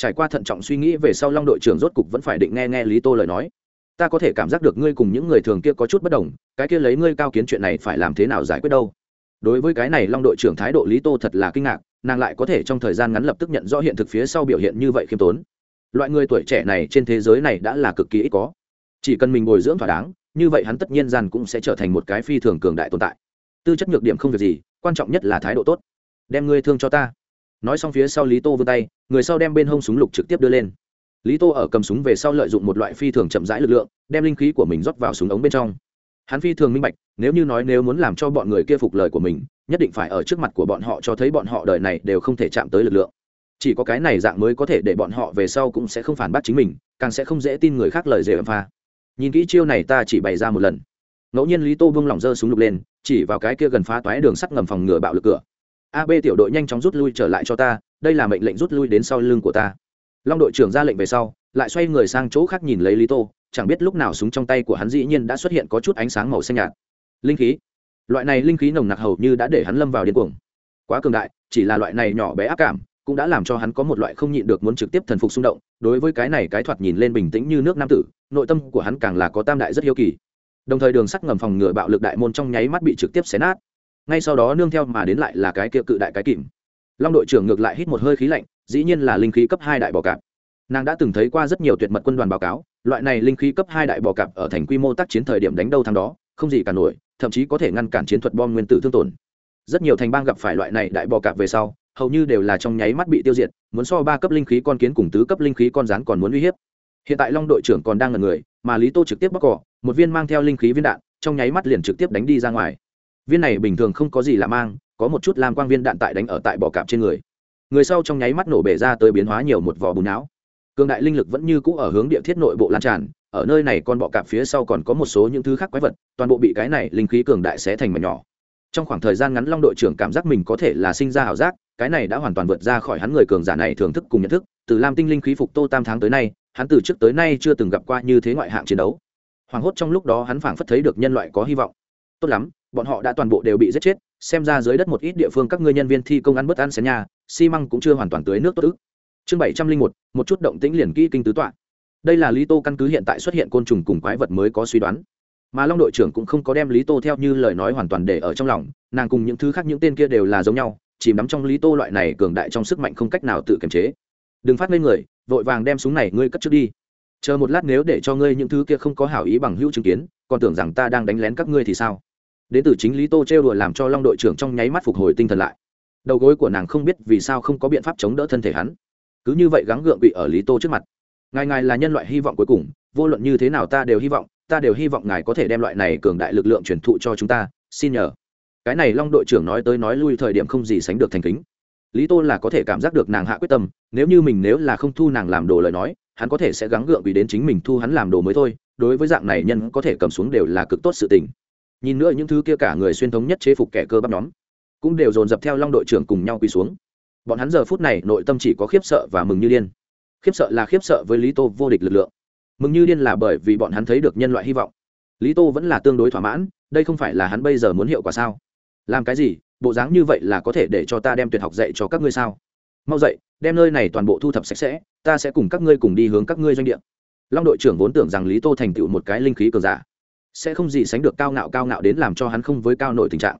trải qua thận trọng suy nghĩ về sau long đội trưởng rốt cục vẫn phải định nghe nghe lý tô lời nói. Ta có thể cảm giác được ngươi cùng những người thường kia có chút bất đồng, cái kia lấy ngươi cao kiến chuyện này phải làm thế nào giải quyết đâu? Đối với cái này long đội trưởng thái độ lý tô thật là kinh ngạc, nàng lại có thể trong thời gian ngắn lập tức nhận rõ hiện thực phía sau biểu hiện như vậy khiêm tốn. Loại người tuổi trẻ này trên thế giới này đã là cực kỳ ít có. Chỉ cần mình bồi dưỡng thỏa đáng, như vậy hắn tất nhiên rằng cũng sẽ trở thành một cái phi thường cường đại tồn tại. Tư chất nhược điểm không việc gì, quan trọng nhất là thái độ tốt. Đem ngươi thương cho ta nói xong phía sau lý tô vươn tay, người sau đem bên hông súng lục trực tiếp đưa lên. Lý tô ở cầm súng về sau lợi dụng một loại phi thường chậm rãi lực lượng, đem linh khí của mình rót vào súng ống bên trong. Hắn phi thường minh bạch, nếu như nói nếu muốn làm cho bọn người kia phục lời của mình, nhất định phải ở trước mặt của bọn họ cho thấy bọn họ đời này đều không thể chạm tới lực lượng. Chỉ có cái này dạng mới có thể để bọn họ về sau cũng sẽ không phản bác chính mình, càng sẽ không dễ tin người khác lời dễ ẩm pha. Nhìn kỹ chiêu này ta chỉ bày ra một lần. Ngẫu nhiên lý tô bông lỏng dơ súng lục lên, chỉ vào cái kia gần phá toái đường sắt ngầm phòng ngừa bạo lực cửa ab tiểu đội nhanh chóng rút lui trở lại cho ta, đây là mệnh lệnh rút lui đến sau lưng của ta. Long đội trưởng ra lệnh về sau, lại xoay người sang chỗ khác nhìn lấy lý tô, chẳng biết lúc nào súng trong tay của hắn dĩ nhiên đã xuất hiện có chút ánh sáng màu xanh nhạt. Linh khí. Loại này linh khí nồng nặc hầu như đã để hắn lâm vào điên cuồng. Quá cường đại, chỉ là loại này nhỏ bé ác cảm, cũng đã làm cho hắn có một loại không nhịn được muốn trực tiếp thần phục xung động, đối với cái này cái thoạt nhìn lên bình tĩnh như nước nam tử, nội tâm của hắn càng là có tam đại rất hiếu kỳ. Đồng thời đường sắt ngầm phòng ngừa bạo lực đại môn trong nháy mắt bị trực tiếp xé nát ngay sau đó nương theo mà đến lại là cái kia cự đại cái kìm. Long đội trưởng ngược lại hít một hơi khí lạnh, dĩ nhiên là linh khí cấp hai đại bò cạp. Nàng đã từng thấy qua rất nhiều tuyệt mật quân đoàn báo cáo, loại này linh khí cấp hai đại bò cạp ở thành quy mô tác chiến thời điểm đánh đâu thằng đó, không gì cả nổi, thậm chí có thể ngăn cản chiến thuật bom nguyên tử thương tổn. Rất nhiều thành bang gặp phải loại này đại bò cạp về sau, hầu như đều là trong nháy mắt bị tiêu diệt, muốn so ba cấp linh khí con kiến cùng tứ cấp linh khí con rắn còn muốn uy hiếp. Hiện tại long đội trưởng còn đang là người, mà lý tô trực tiếp bóc cỏ, một viên mang theo linh khí viên đạn, trong nháy mắt liền trực tiếp đánh đi ra ngoài viên này bình thường không có gì lạ mang, có một chút lam quang viên đạn tại đánh ở tại bọ cạp trên người. Người sau trong nháy mắt nổ bể ra tới biến hóa nhiều một vỏ bùn não. Cường đại linh lực vẫn như cũ ở hướng địa thiết nội bộ lan tràn, ở nơi này con bọ cạp phía sau còn có một số những thứ khác quái vật, toàn bộ bị cái này linh khí cường đại sẽ thành mảnh nhỏ. Trong khoảng thời gian ngắn long đội trưởng cảm giác mình có thể là sinh ra ảo giác, cái này đã hoàn toàn vượt ra khỏi hắn người cường giả này thưởng thức cùng nhận thức, từ lam tinh linh khí phục tô tam tháng tới nay, hắn từ trước tới nay chưa từng gặp qua như thế ngoại hạng chiến đấu. Hoảng hốt trong lúc đó hắn phảng phất thấy được nhân loại có hy vọng. Tốt lắm bọn họ đã toàn bộ đều bị giết chết, xem ra dưới đất một ít địa phương các ngươi nhân viên thi công ăn bất ăn xén nhà, xi măng cũng chưa hoàn toàn tưới nước tốt ức. Chương bảy trăm linh một một chút động tĩnh liền kỹ kinh tứ tọa. Đây là lý tô căn cứ hiện tại xuất hiện côn trùng cùng quái vật mới có suy đoán. Mà long đội trưởng cũng không có đem lý tô theo như lời nói hoàn toàn để ở trong lòng, nàng cùng những thứ khác những tên kia đều là giống nhau, chìm đắm trong lý tô loại này cường đại trong sức mạnh không cách nào tự kiềm chế. Đừng phát lên người, vội vàng đem súng này ngươi cất trước đi. Chờ một lát nếu để cho ngươi những thứ kia không có hảo ý bằng hữu chứng kiến, còn tưởng rằng ta đang đánh lén các ngươi thì sao? Đến từ chính lý tô trêu đùa làm cho long đội trưởng trong nháy mắt phục hồi tinh thần lại. Đầu gối của nàng không biết vì sao không có biện pháp chống đỡ thân thể hắn. Cứ như vậy gắng gượng bị ở lý tô trước mặt. Ngài ngài là nhân loại hy vọng cuối cùng, vô luận như thế nào ta đều hy vọng, ta đều hy vọng ngài có thể đem loại này cường đại lực lượng truyền thụ cho chúng ta, xin nhờ. Cái này long đội trưởng nói tới nói lui thời điểm không gì sánh được thành kính. Lý tô là có thể cảm giác được nàng hạ quyết tâm, nếu như mình nếu là không thu nàng làm đồ lời nói, hắn có thể sẽ gắng gượng vì đến chính mình thu hắn làm đồ mới thôi, đối với dạng này nhân có thể cầm xuống đều là cực tốt sự tình nhìn nữa những thứ kia cả người xuyên thống nhất chế phục kẻ cơ bắp nhóm, cũng đều dồn dập theo long đội trưởng cùng nhau quỳ xuống. Bọn hắn giờ phút này nội tâm chỉ có khiếp sợ và mừng như điên. Khiếp sợ là khiếp sợ với lý tô vô địch lực lượng. Mừng như điên là bởi vì bọn hắn thấy được nhân loại hy vọng. Lý tô vẫn là tương đối thỏa mãn, đây không phải là hắn bây giờ muốn hiệu quả sao? Làm cái gì? Bộ dáng như vậy là có thể để cho ta đem tuyệt học dạy cho các ngươi sao? Mau dậy, đem nơi này toàn bộ thu thập sạch sẽ, ta sẽ cùng các ngươi cùng đi hướng các ngươi doanh địa. Long đội trưởng vốn tưởng rằng lý tô thành tựu một cái linh khí cường giả sẽ không gì sánh được cao ngạo cao ngạo đến làm cho hắn không với cao nổi tình trạng.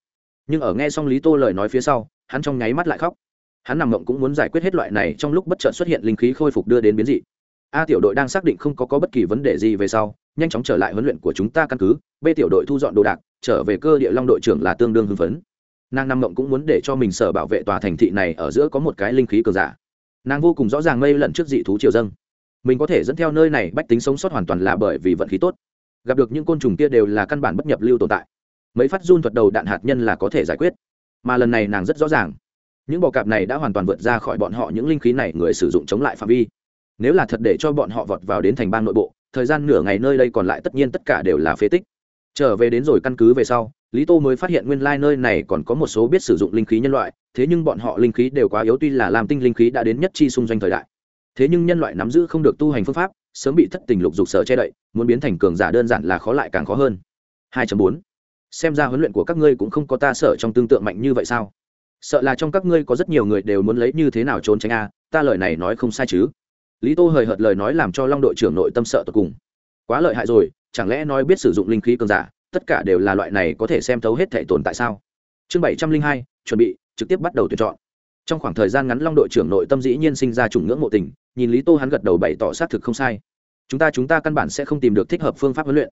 Nhưng ở nghe xong lý tô lời nói phía sau hắn trong nháy mắt lại khóc. Hắn nằm mộng cũng muốn giải quyết hết loại này trong lúc bất chợt xuất hiện linh khí khôi phục đưa đến biến dị. A tiểu đội đang xác định không có, có bất kỳ vấn đề gì về sau nhanh chóng trở lại huấn luyện của chúng ta căn cứ b tiểu đội thu dọn đồ đạc trở về cơ địa long đội trưởng là tương đương hưng phấn. Nàng nằm mộng cũng muốn để cho mình sở bảo vệ tòa thành thị này ở giữa có một cái linh khí cường giả. Nàng vô cùng rõ ràng mây lẩn trước dị thú triều dâng. Mình có thể dẫn theo nơi này bách tính sống sót hoàn toàn là bởi vì vận khí tốt gặp được những côn trùng kia đều là căn bản bất nhập lưu tồn tại. Mấy phát run thuật đầu đạn hạt nhân là có thể giải quyết, mà lần này nàng rất rõ ràng, những bò cạp này đã hoàn toàn vượt ra khỏi bọn họ những linh khí này người sử dụng chống lại phạm vi. Nếu là thật để cho bọn họ vọt vào đến thành bang nội bộ, thời gian nửa ngày nơi đây còn lại tất nhiên tất cả đều là phế tích. Trở về đến rồi căn cứ về sau, lý tô mới phát hiện nguyên lai、like、nơi này còn có một số biết sử dụng linh khí nhân loại, thế nhưng bọn họ linh khí đều quá yếu, tuy là làm tinh linh khí đã đến nhất chi xung doanh thời đại. Thế nhưng nhân loại nắm giữ không được tu hành phương pháp sớm bị thất tình lục dục sở che đậy, muốn biến thành cường giả đơn giản là khó lại càng khó hơn. 2.4 xem ra huấn luyện của các ngươi cũng không có ta sợ trong tương tượng mạnh như vậy sao? Sợ là trong các ngươi có rất nhiều người đều muốn lấy như thế nào trốn tránh a, ta lời này nói không sai chứ? Lý tô hời hợt lời nói làm cho long đội trưởng nội tâm sợ tột cùng. Quá lợi hại rồi, chẳng lẽ nói biết sử dụng linh khí cường giả, tất cả đều là loại này có thể xem thấu hết thể tồn tại sao? Chương bảy trăm linh hai, chuẩn bị, trực tiếp bắt đầu tuyển chọn. Trong khoảng thời gian ngắn long đội trưởng nội tâm dĩ nhiên sinh ra chủng ngưỡng mộ tình nhìn lý tô hắn gật đầu bày tỏ xác thực không sai. Chúng ta chúng ta căn bản sẽ không tìm được thích hợp phương pháp huấn luyện.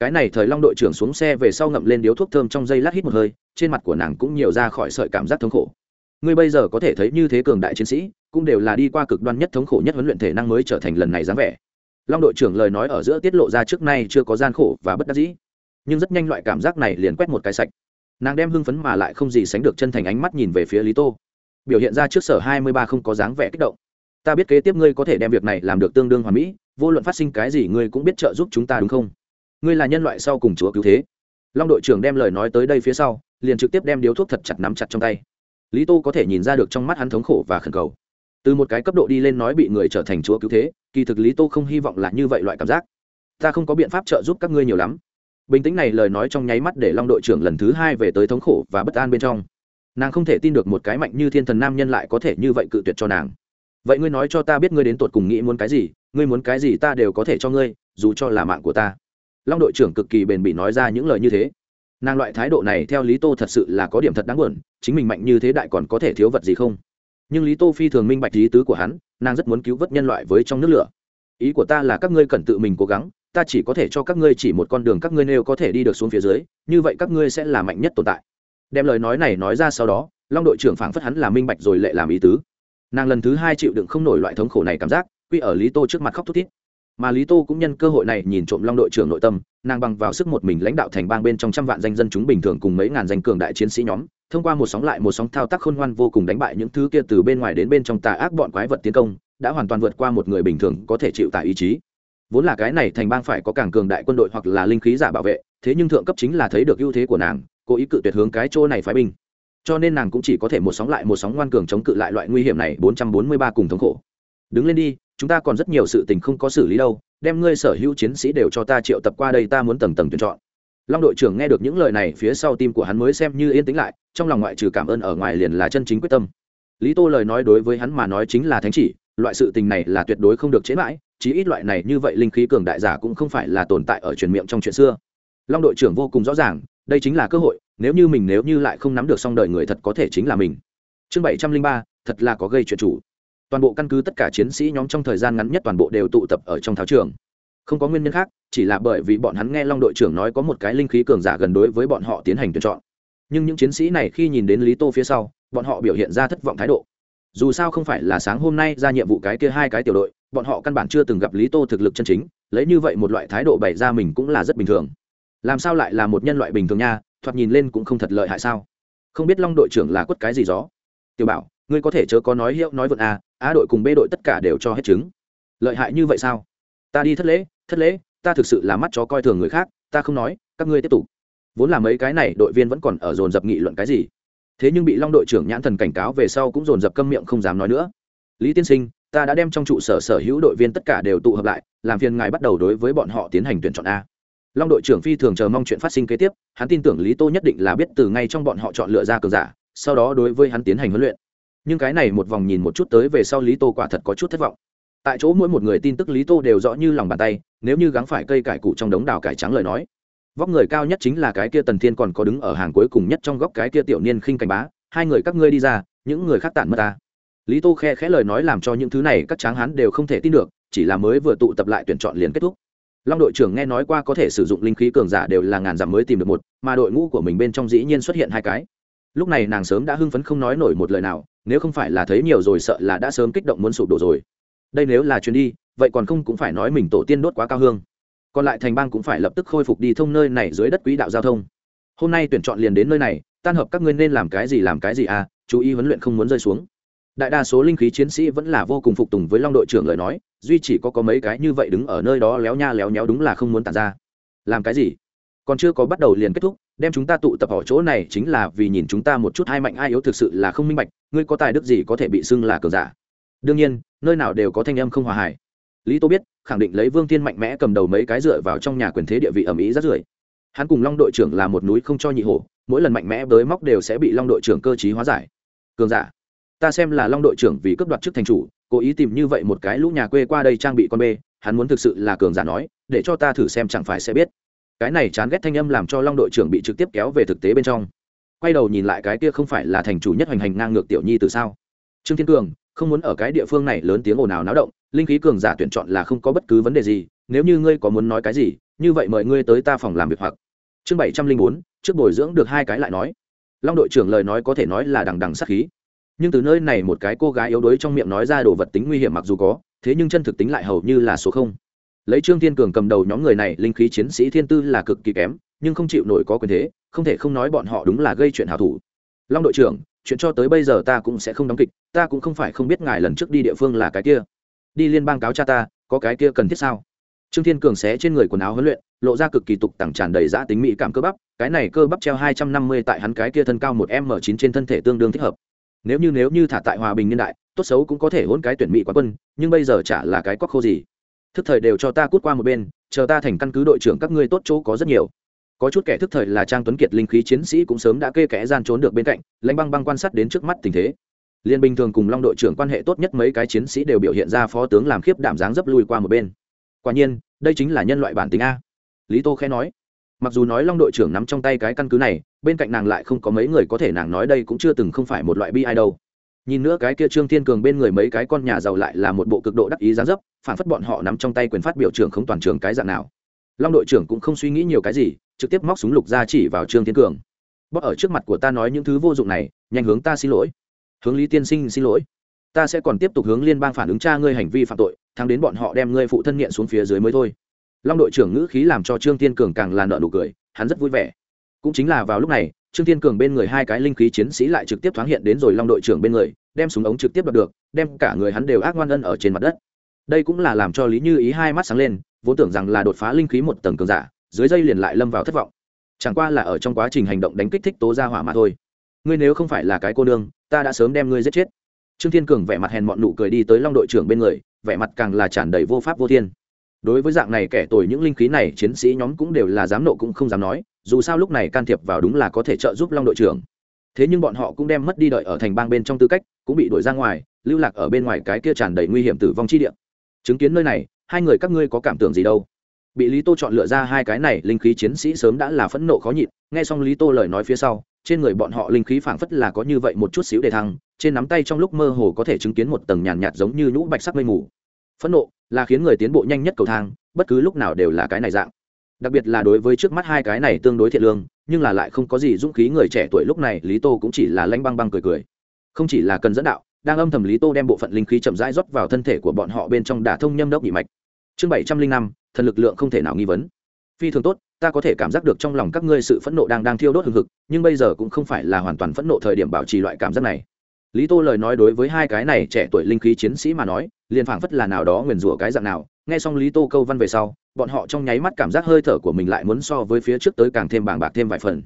Cái này thời long đội trưởng xuống xe về sau ngậm lên điếu thuốc thơm trong dây lát hít một hơi, trên mặt của nàng cũng nhiều ra khỏi sợi cảm giác thống khổ. Ngươi bây giờ có thể thấy như thế cường đại chiến sĩ, cũng đều là đi qua cực đoan nhất thống khổ nhất huấn luyện thể năng mới trở thành lần này dáng vẻ. Long đội trưởng lời nói ở giữa tiết lộ ra trước nay chưa có gian khổ và bất đắc dĩ. Nhưng rất nhanh loại cảm giác này liền quét một cái sạch. Nàng đem hưng phấn mà lại không gì sánh được chân thành ánh mắt nhìn về phía lý tô. Biểu hiện ra trước sở hai mươi ba không có dáng vẻ kích động ta biết kế tiếp ngươi có thể đem việc này làm được tương đương hoàn mỹ, vô luận phát sinh cái gì ngươi cũng biết trợ giúp chúng ta đúng không? Ngươi là nhân loại sau cùng chúa cứu thế. Long đội trưởng đem lời nói tới đây phía sau, liền trực tiếp đem điếu thuốc thật chặt nắm chặt trong tay. Lý tô có thể nhìn ra được trong mắt hắn thống khổ và khẩn cầu. Từ một cái cấp độ đi lên nói bị người trở thành chúa cứu thế, kỳ thực lý tô không hy vọng là như vậy loại cảm giác. Ta không có biện pháp trợ giúp các ngươi nhiều lắm. Bình tĩnh này lời nói trong nháy mắt để long đội trưởng lần thứ hai về tới thống khổ và bất an bên trong. Nàng không thể tin được một cái mạnh như thiên thần nam nhân lại có thể như vậy cự tuyệt cho nàng vậy ngươi nói cho ta biết ngươi đến tột cùng nghĩ muốn cái gì, ngươi muốn cái gì ta đều có thể cho ngươi, dù cho là mạng của ta. Long đội trưởng cực kỳ bền bỉ nói ra những lời như thế. Nàng loại thái độ này theo lý tô thật sự là có điểm thật đáng buồn, chính mình mạnh như thế đại còn có thể thiếu vật gì không? Nhưng lý tô phi thường minh bạch lý tứ của hắn, nàng rất muốn cứu vớt nhân loại với trong nước lửa. Ý của ta là các ngươi cần tự mình cố gắng, ta chỉ có thể cho các ngươi chỉ một con đường các ngươi nêu có thể đi được xuống phía dưới, như vậy các ngươi sẽ là mạnh nhất tồn tại. Đem lời nói này nói ra sau đó, long đội trưởng phảng phất hắn là minh bạch rồi lệ làm ý tứ nàng lần thứ hai chịu đựng không nổi loại thống khổ này cảm giác, quy ở lý tô trước mặt khóc thút thít. Mà lý tô cũng nhân cơ hội này nhìn trộm long đội trưởng nội tâm, nàng bằng vào sức một mình lãnh đạo thành bang bên trong trăm vạn danh dân chúng bình thường cùng mấy ngàn danh cường đại chiến sĩ nhóm, thông qua một sóng lại một sóng thao tác khôn ngoan vô cùng đánh bại những thứ kia từ bên ngoài đến bên trong tà ác bọn quái vật tiến công, đã hoàn toàn vượt qua một người bình thường có thể chịu tại ý chí. Vốn là cái này thành bang phải có càng cường đại quân đội hoặc là linh khí giả bảo vệ, thế nhưng thượng cấp chính là thấy được ưu thế của nàng, cố ý cự tuyệt hướng cái chỗ này phái binh cho nên nàng cũng chỉ có thể một sóng lại một sóng ngoan cường chống cự lại loại nguy hiểm này, bốn trăm bốn mươi ba cùng thống khổ. Đứng lên đi, chúng ta còn rất nhiều sự tình không có xử lý đâu, đem ngươi sở hữu chiến sĩ đều cho ta triệu tập qua đây, ta muốn tầng tầng tuyển chọn. Long đội trưởng nghe được những lời này, phía sau tim của hắn mới xem như yên tĩnh lại, trong lòng ngoại trừ cảm ơn ở ngoài liền là chân chính quyết tâm. Lý tô lời nói đối với hắn mà nói chính là thánh chỉ, loại sự tình này là tuyệt đối không được chế mãi, chí ít loại này như vậy linh khí cường đại giả cũng không phải là tồn tại ở truyền miệng trong chuyện xưa. Long đội trưởng vô cùng rõ ràng, đây chính là cơ hội nếu như mình nếu như lại không nắm được xong đời người thật có thể chính là mình. Chương bảy trăm linh ba, thật là có gây chuyện chủ. Toàn bộ căn cứ tất cả chiến sĩ nhóm trong thời gian ngắn nhất toàn bộ đều tụ tập ở trong tháo trường. Không có nguyên nhân khác, chỉ là bởi vì bọn hắn nghe long đội trưởng nói có một cái linh khí cường giả gần đối với bọn họ tiến hành tuyển chọn. Nhưng những chiến sĩ này khi nhìn đến lý tô phía sau, bọn họ biểu hiện ra thất vọng thái độ. Dù sao không phải là sáng hôm nay ra nhiệm vụ cái kia hai cái tiểu đội, bọn họ căn bản chưa từng gặp lý tô thực lực chân chính, lấy như vậy một loại thái độ bày ra mình cũng là rất bình thường. Làm sao lại là một nhân loại bình thường nha? Thoạt nhìn lên cũng không thật lợi hại sao? Không biết long đội trưởng là quất cái gì gió? Tiểu bảo, ngươi có thể chớ có nói hiệu nói vượt a à, a đội cùng b đội tất cả đều cho hết chứng lợi hại như vậy sao? Ta đi thất lễ thất lễ, ta thực sự là mắt chó coi thường người khác, ta không nói, các ngươi tiếp tục. Vốn là mấy cái này đội viên vẫn còn ở dồn dập nghị luận cái gì? Thế nhưng bị long đội trưởng nhãn thần cảnh cáo về sau cũng dồn dập câm miệng không dám nói nữa. Lý tiên sinh, ta đã đem trong trụ sở sở hữu đội viên tất cả đều tụ hợp lại, làm phiền ngài bắt đầu đối với bọn họ tiến hành tuyển chọn a long đội trưởng phi thường chờ mong chuyện phát sinh kế tiếp, hắn tin tưởng lý tô nhất định là biết từ ngay trong bọn họ chọn lựa ra cường giả, sau đó đối với hắn tiến hành huấn luyện. Nhưng cái này một vòng nhìn một chút tới về sau lý tô quả thật có chút thất vọng. Tại chỗ mỗi một người tin tức lý tô đều rõ như lòng bàn tay, nếu như gắng phải cây cải cụ trong đống đào cải trắng lời nói. Vóc người cao nhất chính là cái kia tần thiên còn có đứng ở hàng cuối cùng nhất trong góc cái kia tiểu niên khinh cảnh bá, hai người các ngươi đi ra, những người khác tản mất ta. Lý tô khe khẽ lời nói làm cho những thứ này các tráng hán đều không thể tin được, chỉ là mới vừa tụ tập lại tuyển chọn liền kết thúc long đội trưởng nghe nói qua có thể sử dụng linh khí cường giả đều là ngàn dặm mới tìm được một, mà đội ngũ của mình bên trong dĩ nhiên xuất hiện hai cái. Lúc này nàng sớm đã hưng phấn không nói nổi một lời nào, nếu không phải là thấy nhiều rồi sợ là đã sớm kích động muốn sụp đổ rồi. Đây nếu là chuyến đi, vậy còn không cũng phải nói mình tổ tiên đốt quá cao hương. Còn lại thành bang cũng phải lập tức khôi phục đi thông nơi này dưới đất quỹ đạo giao thông. Hôm nay tuyển chọn liền đến nơi này, tan hợp các ngươi nên làm cái gì làm cái gì à chú ý huấn luyện không muốn rơi xuống. Đại đa số linh khí chiến sĩ vẫn là vô cùng phục tùng với long đội trưởng lời nói duy chỉ có có mấy cái như vậy đứng ở nơi đó léo nha léo nhéo đúng là không muốn tản ra. Làm cái gì? Còn chưa có bắt đầu liền kết thúc, đem chúng ta tụ tập ở chỗ này chính là vì nhìn chúng ta một chút hai mạnh ai yếu thực sự là không minh bạch, ngươi có tài đức gì có thể bị xưng là cờ giả? Đương nhiên, nơi nào đều có thanh âm không hòa hài. Lý tô biết, khẳng định lấy vương tiên mạnh mẽ cầm đầu mấy cái dựa vào trong nhà quyền thế địa vị ẩm ý rất rưởi. Hắn cùng long đội trưởng là một núi không cho nhị hổ, mỗi lần mạnh mẽ bới móc đều sẽ bị long đội trưởng cơ t hóa giải. Cường giả, ta xem là long đội trưởng vì cấp đoạt chức thành chủ cố ý tìm như vậy một cái lũ nhà quê qua đây trang bị con bê, hắn muốn thực sự là cường giả nói, để cho ta thử xem chẳng phải sẽ biết. Cái này chán ghét thanh âm làm cho long đội trưởng bị trực tiếp kéo về thực tế bên trong. Quay đầu nhìn lại cái kia không phải là thành chủ nhất hoành hành ngang ngược tiểu nhi từ sao? Trương thiên cường, không muốn ở cái địa phương này lớn tiếng ồn ào náo động, linh khí cường giả tuyển chọn là không có bất cứ vấn đề gì, nếu như ngươi có muốn nói cái gì, như vậy mời ngươi tới ta phòng làm việc hoặc. Chương bảy trăm linh bốn, trước bồi dưỡng được hai cái lại nói. Long đội trưởng lời nói có thể nói là đằng đằng sắc khí nhưng từ nơi này một cái cô gái yếu đuối trong miệng nói ra đồ vật tính nguy hiểm mặc dù có, thế nhưng chân thực tính lại hầu như là số không. Lấy trương thiên cường cầm đầu nhóm người này, linh khí chiến sĩ thiên tư là cực kỳ kém, nhưng không chịu nổi có quyền thế, không thể không nói bọn họ đúng là gây chuyện hào thủ. Long đội trưởng, chuyện cho tới bây giờ ta cũng sẽ không đóng kịch, ta cũng không phải không biết ngài lần trước đi địa phương là cái kia. Đi liên bang cáo cha ta, có cái kia cần thiết sao? Trương thiên cường xé trên người quần áo huấn luyện, lộ ra cực kỳ tục tẳng tràn đầy giã tính mỹ cảm cơ bắp, cái này cơ bắp treo hai trăm năm mươi tại hắn cái kia thân cao một m chín trên thân thể tương đương thích hợp nếu như nếu như thả tại hòa bình niên đại, tốt xấu cũng có thể hôn cái tuyển mỹ quá quân, nhưng bây giờ chả là cái cóc khô gì. Thức thời đều cho ta cút qua một bên, chờ ta thành căn cứ đội trưởng các ngươi tốt chỗ có rất nhiều. Có chút kẻ thức thời là trang tuấn kiệt linh khí chiến sĩ cũng sớm đã kê kẽ gian trốn được bên cạnh, lãnh băng băng quan sát đến trước mắt tình thế. Liên bình thường cùng long đội trưởng quan hệ tốt nhất mấy cái chiến sĩ đều biểu hiện ra phó tướng làm khiếp đảm dáng dấp lui qua một bên. Quả nhiên, đây chính là nhân loại bản tính a. Lý tô khẽ nói mặc dù nói long đội trưởng nắm trong tay cái căn cứ này, bên cạnh nàng lại không có mấy người có thể nàng nói đây cũng chưa từng không phải một loại bi ai đâu. Nhìn nữa cái kia trương thiên cường bên người mấy cái con nhà giàu lại là một bộ cực độ đắc ý giá dấp, phản phất bọn họ nắm trong tay quyền phát biểu trưởng không toàn trường cái dạng nào. Long đội trưởng cũng không suy nghĩ nhiều cái gì, trực tiếp móc súng lục ra chỉ vào trương thiên cường. Bóc ở trước mặt của ta nói những thứ vô dụng này, nhanh hướng ta xin lỗi. Hướng lý tiên sinh xin lỗi. Ta sẽ còn tiếp tục hướng liên bang phản ứng cha ngươi hành vi phạm tội, thắng đến bọn họ đem ngươi phụ thân nghiện xuống phía dưới mới thôi long đội trưởng ngữ khí làm cho trương thiên cường càng là nợ nụ cười, hắn rất vui vẻ. Cũng chính là vào lúc này, trương thiên cường bên người hai cái linh khí chiến sĩ lại trực tiếp thoáng hiện đến rồi long đội trưởng bên người, đem súng ống trực tiếp đập được, đem cả người hắn đều ác ngoan ân ở trên mặt đất. Đây cũng là làm cho lý như ý hai mắt sáng lên, vốn tưởng rằng là đột phá linh khí một tầng cường giả, dưới dây liền lại lâm vào thất vọng. Chẳng qua là ở trong quá trình hành động đánh kích thích tố ra hỏa mà thôi. Ngươi nếu không phải là cái cô nương, ta đã sớm đem ngươi giết chết. Trương thiên cường vẻ mặt hèn mọn nụ cười đi tới long đội trưởng bên người, vẻ mặt càng là tràn đầy vô pháp vô thiên đối với dạng này kẻ tồi những linh khí này chiến sĩ nhóm cũng đều là dám nộ cũng không dám nói dù sao lúc này can thiệp vào đúng là có thể trợ giúp long đội trưởng. Thế nhưng bọn họ cũng đem mất đi đợi ở thành bang bên trong tư cách cũng bị đuổi ra ngoài lưu lạc ở bên ngoài cái kia tràn đầy nguy hiểm tử vong chi địa. Chứng kiến nơi này hai người các ngươi có cảm tưởng gì đâu? Bị lý tô chọn lựa ra hai cái này linh khí chiến sĩ sớm đã là phẫn nộ khó nhịn nghe xong lý tô lời nói phía sau trên người bọn họ linh khí phảng phất là có như vậy một chút xíu để thăng trên nắm tay trong lúc mơ hồ có thể chứng kiến một tầng nhàn nhạt, nhạt giống như nhũ bạch sắc mây mù phẫn nộ là khiến người tiến bộ nhanh nhất cầu thang, bất cứ lúc nào đều là cái này dạng. Đặc biệt là đối với trước mắt hai cái này tương đối thiện lương, nhưng là lại không có gì dũng khí người trẻ tuổi lúc này, lý tô cũng chỉ là lanh băng băng cười cười. Không chỉ là cần dẫn đạo, đang âm thầm lý tô đem bộ phận linh khí chậm rãi rót vào thân thể của bọn họ bên trong đả thông nhâm đốc nhị mạch. Chương bảy trăm linh năm, thần lực lượng không thể nào nghi vấn. Phi thường tốt, ta có thể cảm giác được trong lòng các ngươi sự phẫn nộ đang đang thiêu đốt hừng hực, nhưng bây giờ cũng không phải là hoàn toàn phẫn nộ thời điểm bảo trì loại cảm giác này. Lý tô lời nói đối với hai cái này trẻ tuổi linh khí chiến sĩ mà nói liền phảng phất là nào đó nguyền rủa cái dạng nào. Nghe xong lý tô câu văn về sau, bọn họ trong nháy mắt cảm giác hơi thở của mình lại muốn so với phía trước tới càng thêm bàng bạc thêm vài phần.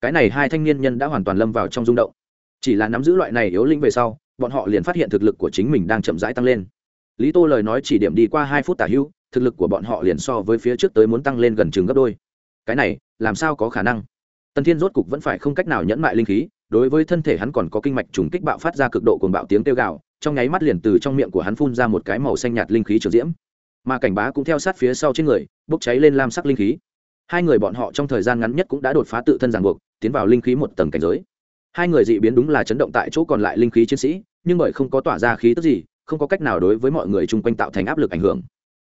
Cái này hai thanh niên nhân đã hoàn toàn lâm vào trong rung động. Chỉ là nắm giữ loại này yếu linh về sau, bọn họ liền phát hiện thực lực của chính mình đang chậm rãi tăng lên. Lý tô lời nói chỉ điểm đi qua hai phút tả hưu, thực lực của bọn họ liền so với phía trước tới muốn tăng lên gần chừng gấp đôi. Cái này, làm sao có khả năng? Tần thiên rốt cục vẫn phải không cách nào nhẫn mại linh khí đối với thân thể hắn còn có kinh mạch trùng kích bạo phát ra cực độ cuồng bạo tiếng kêu gào, trong nháy mắt liền từ trong miệng của hắn phun ra một cái màu xanh nhạt linh khí trường diễm. Mà cảnh bá cũng theo sát phía sau trên người, bốc cháy lên lam sắc linh khí. Hai người bọn họ trong thời gian ngắn nhất cũng đã đột phá tự thân ràng buộc, tiến vào linh khí một tầng cảnh giới. Hai người dị biến đúng là chấn động tại chỗ còn lại linh khí chiến sĩ, nhưng bởi không có tỏa ra khí tức gì, không có cách nào đối với mọi người chung quanh tạo thành áp lực ảnh hưởng.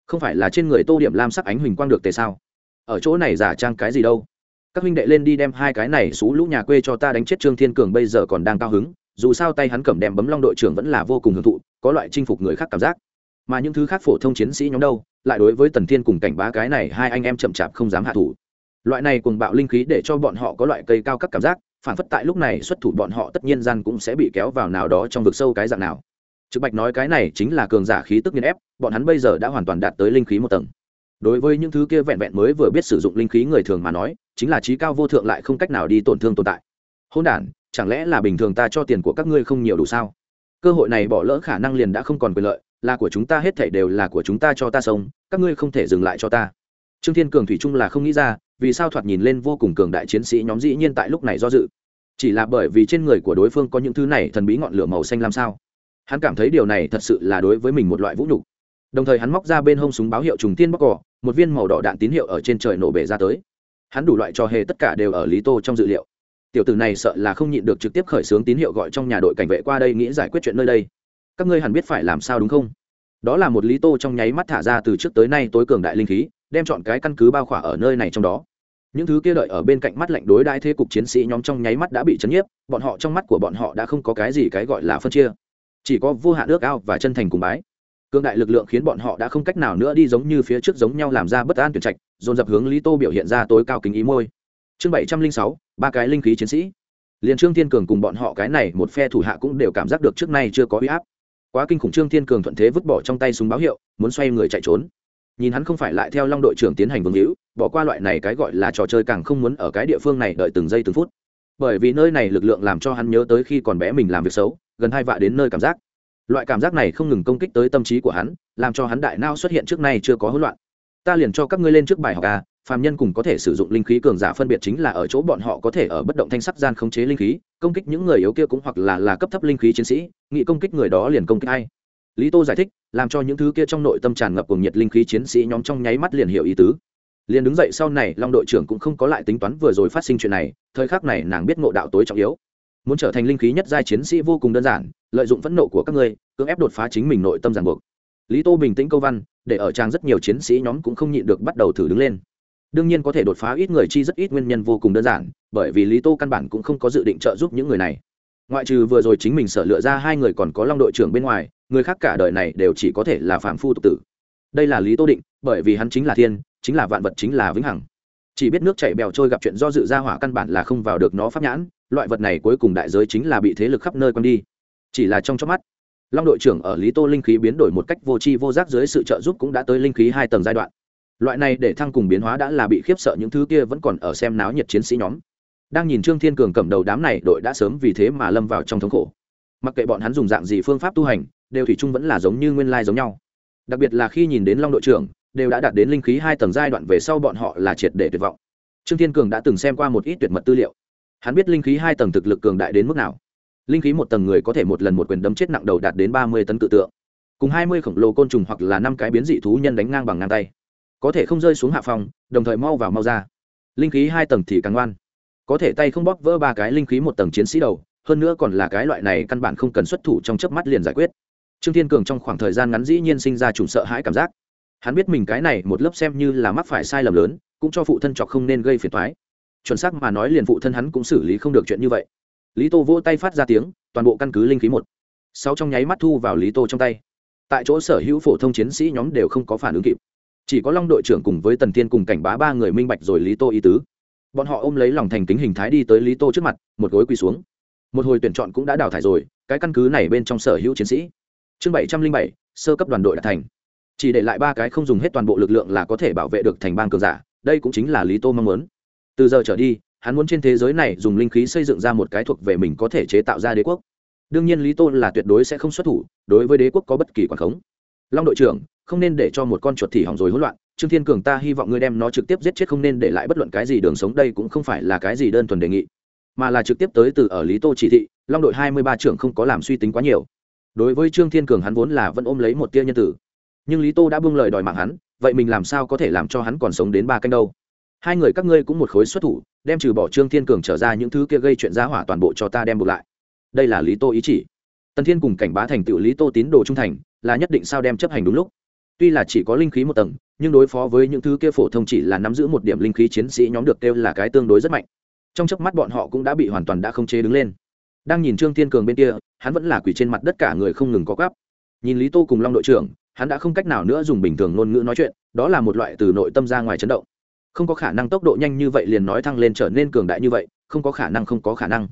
Không phải là trên người tô điểm lam sắc ánh huỳnh quang được tề sao? Ở chỗ này giả trang cái gì đâu? Các huynh đệ lên đi đem hai cái này xú lũ nhà quê cho ta đánh chết trương thiên cường bây giờ còn đang cao hứng, dù sao tay hắn cầm đem bấm long đội trưởng vẫn là vô cùng hưởng thụ, có loại chinh phục người khác cảm giác. Mà những thứ khác phổ thông chiến sĩ nhóm đâu, lại đối với tần thiên cùng cảnh bá cái này hai anh em chậm chạp không dám hạ thủ. Loại này cùng bạo linh khí để cho bọn họ có loại cây cao các cảm giác, phản phất tại lúc này xuất thủ bọn họ tất nhiên gian cũng sẽ bị kéo vào nào đó trong vực sâu cái dạng nào. Trực bạch nói cái này chính là cường giả khí tức nghiên ép, bọn hắn bây giờ đã hoàn toàn đạt tới linh khí một tầng đối với những thứ kia vẹn vẹn mới vừa biết sử dụng linh khí người thường mà nói, chính là trí cao vô thượng lại không cách nào đi tổn thương tồn tại. Hôn đản, chẳng lẽ là bình thường ta cho tiền của các ngươi không nhiều đủ sao? Cơ hội này bỏ lỡ khả năng liền đã không còn quyền lợi, là của chúng ta hết thảy đều là của chúng ta cho ta sống, các ngươi không thể dừng lại cho ta. Trương thiên cường thủy trung là không nghĩ ra, vì sao thoạt nhìn lên vô cùng cường đại chiến sĩ nhóm dĩ nhiên tại lúc này do dự. Chỉ là bởi vì trên người của đối phương có những thứ này thần bí ngọn lửa màu xanh làm sao? Hắn cảm thấy điều này thật sự là đối với mình một loại vũ nhục đồng thời hắn móc ra bên hông súng báo hiệu trùng tiên bóc cỏ, một viên màu đỏ đạn tín hiệu ở trên trời nổ bể ra tới. Hắn đủ loại trò hề tất cả đều ở lý tô trong dự liệu. Tiểu tử này sợ là không nhịn được trực tiếp khởi xướng tín hiệu gọi trong nhà đội cảnh vệ qua đây nghĩ giải quyết chuyện nơi đây. Các ngươi hẳn biết phải làm sao đúng không? Đó là một lý tô trong nháy mắt thả ra từ trước tới nay tối cường đại linh khí, đem chọn cái căn cứ bao khỏa ở nơi này trong đó. Những thứ kia đợi ở bên cạnh mắt lạnh đối đãi thế cục chiến sĩ nhóm trong nháy mắt đã bị chấn nhiếp, bọn họ trong mắt của bọn họ đã không có cái gì cái gọi là phân chia. Chỉ có vô hạn ước ao và chân thành cùng bái cương đại lực lượng khiến bọn họ đã không cách nào nữa đi giống như phía trước giống nhau làm ra bất an tuyển trạch, dồn dập hướng lý tô biểu hiện ra tối cao kính ý môi. Chương bảy trăm linh sáu, ba cái linh khí chiến sĩ. Liền trương thiên cường cùng bọn họ cái này một phe thủ hạ cũng đều cảm giác được trước nay chưa có huy áp. Quá kinh khủng trương thiên cường thuận thế vứt bỏ trong tay súng báo hiệu, muốn xoay người chạy trốn. Nhìn hắn không phải lại theo long đội trưởng tiến hành vương hữu, bỏ qua loại này cái gọi là trò chơi càng không muốn ở cái địa phương này đợi từng giây từng phút. Bởi vì nơi này lực lượng làm cho hắn nhớ tới khi còn bé mình làm việc xấu, gần hai vạ đến nơi cảm giác loại cảm giác này không ngừng công kích tới tâm trí của hắn, làm cho hắn đại nao xuất hiện trước nay chưa có hỗn loạn. Ta liền cho các ngươi lên trước bài học a, phàm nhân cùng có thể sử dụng linh khí cường giả phân biệt chính là ở chỗ bọn họ có thể ở bất động thanh sắc gian khống chế linh khí, công kích những người yếu kia cũng hoặc là là cấp thấp linh khí chiến sĩ, nghị công kích người đó liền công kích hay lý tô giải thích, làm cho những thứ kia trong nội tâm tràn ngập cuồng nhiệt linh khí chiến sĩ nhóm trong nháy mắt liền hiểu ý tứ. Liền đứng dậy sau này, long đội trưởng cũng không có lại tính toán vừa rồi phát sinh chuyện này, thời khắc này nàng biết ngộ đạo tối trọng yếu muốn trở thành linh khí nhất giai chiến sĩ vô cùng đơn giản, lợi dụng phẫn nộ của các ngươi, cưỡng ép đột phá chính mình nội tâm giảng buộc. Lý tô bình tĩnh câu văn, để ở trang rất nhiều chiến sĩ nhóm cũng không nhịn được bắt đầu thử đứng lên. Đương nhiên có thể đột phá ít người chi rất ít nguyên nhân vô cùng đơn giản, bởi vì lý tô căn bản cũng không có dự định trợ giúp những người này. Ngoại trừ vừa rồi chính mình sợ lựa ra hai người còn có long đội trưởng bên ngoài, người khác cả đời này đều chỉ có thể là phạm phu tục tử. Đây là lý tô định, bởi vì hắn chính là thiên, chính là vạn vật chính là vĩnh hằng. Chỉ biết nước chảy bèo trôi gặp chuyện do dự ra hỏa căn bản là không vào được nó pháp nhãn loại vật này cuối cùng đại giới chính là bị thế lực khắp nơi quăng đi. Chỉ là trong chớp mắt, long đội trưởng ở lý tô linh khí biến đổi một cách vô tri vô giác dưới sự trợ giúp cũng đã tới linh khí hai tầng giai đoạn. Loại này để thăng cùng biến hóa đã là bị khiếp sợ những thứ kia vẫn còn ở xem náo nhiệt chiến sĩ nhóm. Đang nhìn trương thiên cường cầm đầu đám này đội đã sớm vì thế mà lâm vào trong thống khổ. Mặc kệ bọn hắn dùng dạng gì phương pháp tu hành, đều thủy chung vẫn là giống như nguyên lai giống nhau. Đặc biệt là khi nhìn đến long đội trưởng, đều đã đạt đến linh khí hai tầng giai đoạn về sau bọn họ là triệt để tuyệt vọng. Trương thiên cường đã từng xem qua một ít tuyệt mật tư liệu hắn biết linh khí hai tầng thực lực cường đại đến mức nào. Linh khí một tầng người có thể một lần một quyền đấm chết nặng đầu đạt đến ba mươi tấn cự tượng. Cùng hai mươi khổng lồ côn trùng hoặc là năm cái biến dị thú nhân đánh ngang bằng ngang tay. Có thể không rơi xuống hạ phòng, đồng thời mau vào mau ra. Linh khí hai tầng thì càng ngoan. Có thể tay không bóp vỡ ba cái linh khí một tầng chiến sĩ đầu, hơn nữa còn là cái loại này căn bản không cần xuất thủ trong chớp mắt liền giải quyết. Trương thiên cường trong khoảng thời gian ngắn dĩ nhiên sinh ra chủng sợ hãi cảm giác. Hắn biết mình cái này một lớp xem như là mắc phải sai lầm lớn, cũng cho phụ thân trọc không nên gây phiền thoái chuẩn xác mà nói liền phụ thân hắn cũng xử lý không được chuyện như vậy. Lý tô vỗ tay phát ra tiếng, toàn bộ căn cứ linh khí một. Sáu trong nháy mắt thu vào lý tô trong tay. Tại chỗ sở hữu phổ thông chiến sĩ nhóm đều không có phản ứng kịp. Chỉ có long đội trưởng cùng với tần thiên cùng cảnh bá ba người minh bạch rồi lý tô ý tứ. Bọn họ ôm lấy lòng thành kính hình thái đi tới lý tô trước mặt, một gối quỳ xuống. Một hồi tuyển chọn cũng đã đào thải rồi, cái căn cứ này bên trong sở hữu chiến sĩ. Chương bảy trăm linh bảy, sơ cấp đoàn đội đã thành. Chỉ để lại ba cái không dùng hết toàn bộ lực lượng là có thể bảo vệ được thành bang cường giả, đây cũng chính là lý tô mong muốn từ giờ trở đi, hắn muốn trên thế giới này dùng linh khí xây dựng ra một cái thuộc về mình có thể chế tạo ra đế quốc. Đương nhiên lý tô là tuyệt đối sẽ không xuất thủ, đối với đế quốc có bất kỳ quản khống. Long đội trưởng, không nên để cho một con chuột thì hỏng rồi hỗn loạn. Trương thiên cường ta hy vọng ngươi đem nó trực tiếp giết chết không nên để lại bất luận cái gì đường sống, đây cũng không phải là cái gì đơn thuần đề nghị, mà là trực tiếp tới từ ở lý tô chỉ thị, long đội hai mươi ba trưởng không có làm suy tính quá nhiều. Đối với trương thiên cường hắn vốn là vẫn ôm lấy một tia nhân tử, nhưng lý tô đã buông lời đòi mạng hắn, vậy mình làm sao có thể làm cho hắn còn sống đến ba canh đâu? Hai người các ngươi cũng một khối xuất thủ, đem trừ bỏ trương thiên cường trở ra những thứ kia gây chuyện giá hỏa toàn bộ cho ta đem buộc lại. Đây là lý tô ý chỉ. Tần thiên cùng cảnh bá thành tựu lý tô tín đồ trung thành, là nhất định sao đem chấp hành đúng lúc. Tuy là chỉ có linh khí một tầng, nhưng đối phó với những thứ kia phổ thông chỉ là nắm giữ một điểm linh khí chiến sĩ nhóm được kêu là cái tương đối rất mạnh. Trong chớp mắt bọn họ cũng đã bị hoàn toàn đã không chế đứng lên. Đang nhìn trương thiên cường bên kia, hắn vẫn là quỷ trên mặt đất cả người không ngừng có gắp nhìn lý tô cùng long đội trưởng, hắn đã không cách nào nữa dùng bình thường ngôn ngữ nói chuyện, đó là một loại từ nội tâm ra ngoài chấn động không có khả năng tốc độ nhanh như vậy liền nói thăng lên trở nên cường đại như vậy, không có khả năng, không có khả năng.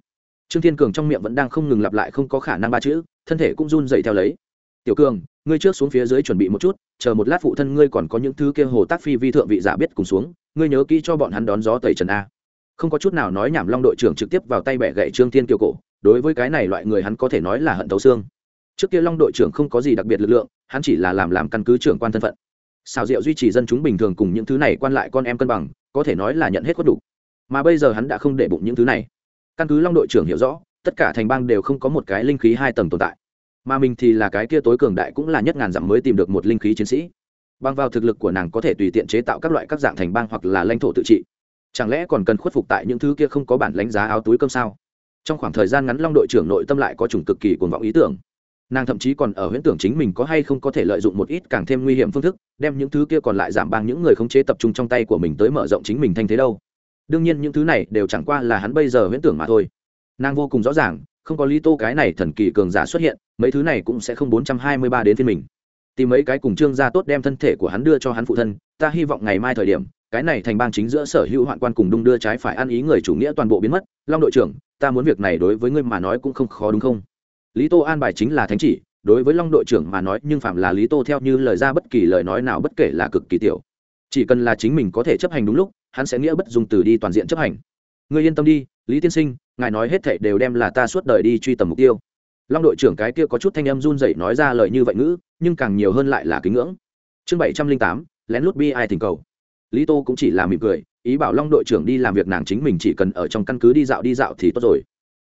Trương thiên cường trong miệng vẫn đang không ngừng lặp lại không có khả năng ba chữ, thân thể cũng run dậy theo lấy. Tiểu cường, ngươi trước xuống phía dưới chuẩn bị một chút, chờ một lát phụ thân ngươi còn có những thứ kia hồ tác phi vi thượng vị giả biết cùng xuống, ngươi nhớ kỹ cho bọn hắn đón gió tẩy trần a. Không có chút nào nói nhảm long đội trưởng trực tiếp vào tay bẻ gậy trương thiên kiều cổ, đối với cái này loại người hắn có thể nói là hận thấu xương. Trước kia long đội trưởng không có gì đặc biệt lực lượng, hắn chỉ là làm làm căn cứ trưởng quan thân phận xào rượu duy trì dân chúng bình thường cùng những thứ này quan lại con em cân bằng, có thể nói là nhận hết khuất đủ. Mà bây giờ hắn đã không để bụng những thứ này. Căn cứ long đội trưởng hiểu rõ, tất cả thành bang đều không có một cái linh khí hai tầng tồn tại. Mà mình thì là cái kia tối cường đại cũng là nhất ngàn dặm mới tìm được một linh khí chiến sĩ. Bằng vào thực lực của nàng có thể tùy tiện chế tạo các loại các dạng thành bang hoặc là lãnh thổ tự trị. Chẳng lẽ còn cần khuất phục tại những thứ kia không có bản lãnh giá áo túi cơm sao? Trong khoảng thời gian ngắn long đội trưởng nội tâm lại có chủng cực kỳ cuồng vọng ý tưởng nàng thậm chí còn ở huyễn tưởng chính mình có hay không có thể lợi dụng một ít càng thêm nguy hiểm phương thức, đem những thứ kia còn lại giảm bằng những người khống chế tập trung trong tay của mình tới mở rộng chính mình thanh thế đâu. Đương nhiên những thứ này đều chẳng qua là hắn bây giờ huyễn tưởng mà thôi. Nàng vô cùng rõ ràng, không có lý tô cái này thần kỳ cường giả xuất hiện, mấy thứ này cũng sẽ không bốn trăm hai mươi ba đến phiên mình. Tìm mấy cái cùng trương gia tốt đem thân thể của hắn đưa cho hắn phụ thân, ta hy vọng ngày mai thời điểm, cái này thành bang chính giữa sở hữu hoạn quan cùng đung đưa trái phải ăn ý người chủ nghĩa toàn bộ biến mất. Long đội trưởng, ta muốn việc này đối với ngươi mà nói cũng không khó đúng không? Lý tô an bài chính là thánh chỉ, đối với long đội trưởng mà nói, nhưng phạm là lý tô theo như lời ra bất kỳ lời nói nào bất kể là cực kỳ tiểu. Chỉ cần là chính mình có thể chấp hành đúng lúc, hắn sẽ nghĩa bất dùng từ đi toàn diện chấp hành. Người yên tâm đi, lý tiên sinh, ngài nói hết thệ đều đem là ta suốt đời đi truy tầm mục tiêu. Long đội trưởng cái kia có chút thanh âm run dậy nói ra lời như vậy ngữ, nhưng càng nhiều hơn lại là kính ngưỡng. Chương bảy trăm linh tám, lén lút bi ai thỉnh cầu. Lý tô cũng chỉ là mỉm cười, ý bảo long đội trưởng đi làm việc nàng chính mình chỉ cần ở trong căn cứ đi dạo đi dạo thì tốt rồi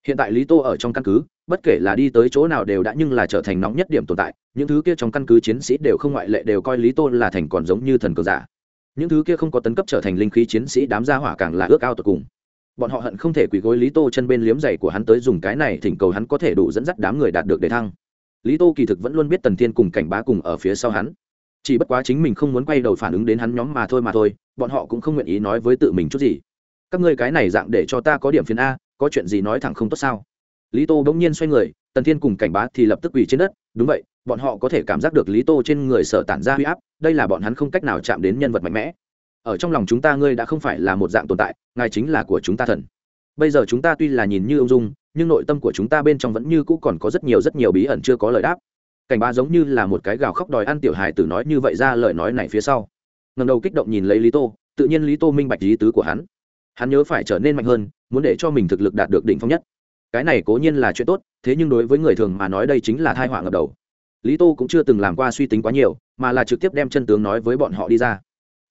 hiện tại lý tô ở trong căn cứ, bất kể là đi tới chỗ nào đều đã nhưng là trở thành nóng nhất điểm tồn tại, những thứ kia trong căn cứ chiến sĩ đều không ngoại lệ đều coi lý tô là thành còn giống như thần cờ giả. Những thứ kia không có tấn cấp trở thành linh khí chiến sĩ đám gia hỏa càng là ước ao tột cùng. Bọn họ hận không thể quỳ gối lý tô chân bên liếm giày của hắn tới dùng cái này thỉnh cầu hắn có thể đủ dẫn dắt đám người đạt được đề thăng. Lý tô kỳ thực vẫn luôn biết tần thiên cùng cảnh bá cùng ở phía sau hắn. Chỉ bất quá chính mình không muốn quay đầu phản ứng đến hắn nhóm mà thôi mà thôi, bọn họ cũng không nguyện ý nói với tự mình chút gì. Các ngươi cái này dạng để cho ta có điểm phiền a có chuyện gì nói thẳng không tốt sao? Lý tô bỗng nhiên xoay người, tần thiên cùng cảnh bá thì lập tức quỳ trên đất, đúng vậy, bọn họ có thể cảm giác được lý tô trên người sở tản ra huy áp, đây là bọn hắn không cách nào chạm đến nhân vật mạnh mẽ. Ở trong lòng chúng ta ngươi đã không phải là một dạng tồn tại, ngài chính là của chúng ta thần. Bây giờ chúng ta tuy là nhìn như ung dung, nhưng nội tâm của chúng ta bên trong vẫn như cũ còn có rất nhiều rất nhiều bí ẩn chưa có lời đáp. Cảnh bá giống như là một cái gào khóc đòi ăn tiểu hài tử nói như vậy ra lời nói này phía sau. Ngầm đầu kích động nhìn lấy lý tô, tự nhiên lý tô minh bạch lý tứ của hắn. Hắn nhớ phải trở nên mạnh hơn muốn để cho mình thực lực đạt được đỉnh phong nhất. Cái này cố nhiên là chuyện tốt, thế nhưng đối với người thường mà nói đây chính là thai họa ngập đầu. Lý tô cũng chưa từng làm qua suy tính quá nhiều, mà là trực tiếp đem chân tướng nói với bọn họ đi ra.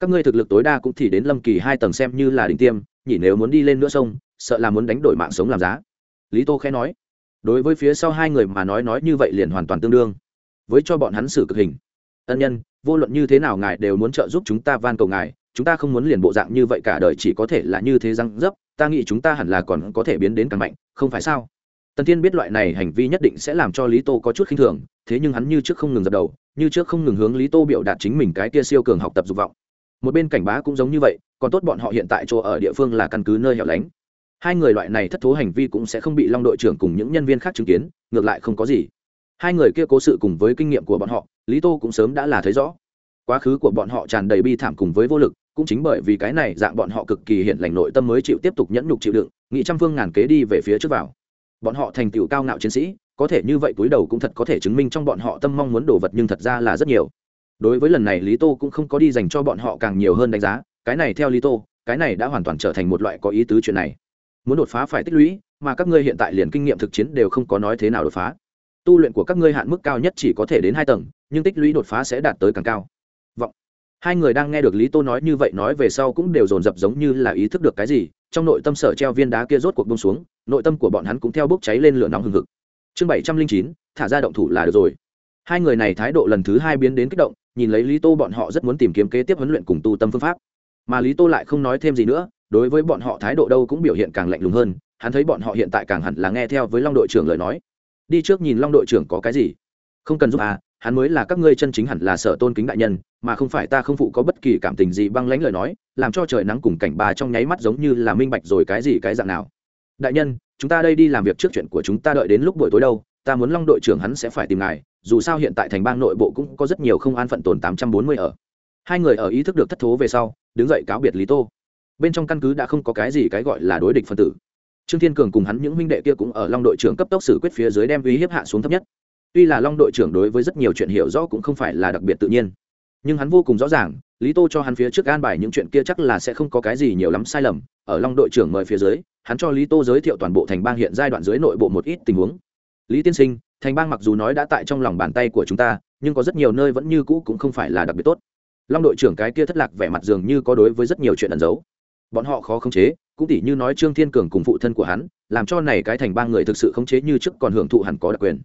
Các ngươi thực lực tối đa cũng thì đến lâm kỳ hai tầng xem như là đỉnh tiêm, nhỉ nếu muốn đi lên nữa sông, sợ là muốn đánh đổi mạng sống làm giá. Lý tô khẽ nói. Đối với phía sau hai người mà nói nói như vậy liền hoàn toàn tương đương. Với cho bọn hắn xử cực hình. Ân nhân, vô luận như thế nào ngài đều muốn trợ giúp chúng ta van cầu ngài, chúng ta không muốn liền bộ dạng như vậy cả đời chỉ có thể là như thế răng dấp ta nghĩ chúng ta hẳn là còn có thể biến đến càng mạnh, không phải sao? Tần thiên biết loại này hành vi nhất định sẽ làm cho lý tô có chút khinh thường, thế nhưng hắn như trước không ngừng dập đầu, như trước không ngừng hướng lý tô biểu đạt chính mình cái kia siêu cường học tập dục vọng. Một bên cảnh bá cũng giống như vậy, còn tốt bọn họ hiện tại chỗ ở địa phương là căn cứ nơi hẻo lánh. Hai người loại này thất thố hành vi cũng sẽ không bị long đội trưởng cùng những nhân viên khác chứng kiến, ngược lại không có gì. Hai người kia cố sự cùng với kinh nghiệm của bọn họ, lý tô cũng sớm đã là thấy rõ. Quá khứ của bọn họ tràn đầy bi thảm cùng với vô lực cũng chính bởi vì cái này dạng bọn họ cực kỳ hiện lành nội tâm mới chịu tiếp tục nhẫn nhục chịu đựng nghị trăm phương ngàn kế đi về phía trước vào. Bọn họ thành tựu cao ngạo chiến sĩ, có thể như vậy túi đầu cũng thật có thể chứng minh trong bọn họ tâm mong muốn đồ vật nhưng thật ra là rất nhiều. Đối với lần này lý tô cũng không có đi dành cho bọn họ càng nhiều hơn đánh giá, cái này theo lý tô, cái này đã hoàn toàn trở thành một loại có ý tứ chuyện này. Muốn đột phá phải tích lũy, mà các ngươi hiện tại liền kinh nghiệm thực chiến đều không có nói thế nào đột phá. Tu luyện của các ngươi hạn mức cao nhất chỉ có thể đến hai tầng, nhưng tích lũy đột phá sẽ đạt tới càng cao hai người đang nghe được lý tô nói như vậy nói về sau cũng đều dồn dập giống như là ý thức được cái gì, trong nội tâm sở treo viên đá kia rốt cuộc bông xuống, nội tâm của bọn hắn cũng theo bốc cháy lên lửa nóng hừng hực. Chương bảy trăm linh chín, thả ra động thủ là được rồi. Hai người này thái độ lần thứ hai biến đến kích động, nhìn lấy lý tô bọn họ rất muốn tìm kiếm kế tiếp huấn luyện cùng tu tâm phương pháp. Mà lý tô lại không nói thêm gì nữa, đối với bọn họ thái độ đâu cũng biểu hiện càng lạnh lùng hơn, hắn thấy bọn họ hiện tại càng hẳn là nghe theo với long đội trưởng lời nói. Đi trước nhìn long đội trưởng có cái gì? Không cần giúp à hắn mới là các ngươi chân chính hẳn là sở tôn kính đại nhân mà không phải ta không phụ có bất kỳ cảm tình gì băng lãnh lời nói, làm cho trời nắng cùng cảnh bà trong nháy mắt giống như là minh bạch rồi cái gì cái dạng nào. Đại nhân, chúng ta đây đi làm việc trước chuyện của chúng ta đợi đến lúc buổi tối đâu, ta muốn long đội trưởng hắn sẽ phải tìm ngài, dù sao hiện tại thành bang nội bộ cũng có rất nhiều không an phận tồn tám trăm bốn mươi ở. Hai người ở ý thức được thất thố về sau, đứng dậy cáo biệt lý tô. Bên trong căn cứ đã không có cái gì cái gọi là đối địch phân tử. Trương thiên cường cùng hắn những huynh đệ kia cũng ở long đội trưởng cấp tốc xử quyết phía dưới đem uy hiếp hạ xuống thấp nhất. Tuy là long đội trưởng đối với rất nhiều chuyện hiểu rõ cũng không phải là đặc biệt tự nhiên nhưng hắn vô cùng rõ ràng, lý tô cho hắn phía trước an bài những chuyện kia chắc là sẽ không có cái gì nhiều lắm sai lầm. Ở long đội trưởng mời phía dưới, hắn cho lý tô giới thiệu toàn bộ thành bang hiện giai đoạn dưới nội bộ một ít tình huống. Lý tiên sinh, thành bang mặc dù nói đã tại trong lòng bàn tay của chúng ta, nhưng có rất nhiều nơi vẫn như cũ cũng không phải là đặc biệt tốt. Long đội trưởng cái kia thất lạc vẻ mặt dường như có đối với rất nhiều chuyện ẩn giấu. Bọn họ khó khống chế, cũng tỉ như nói trương thiên cường cùng phụ thân của hắn, làm cho này cái thành bang người thực sự khống chế như trước còn hưởng thụ hẳn có đặc quyền.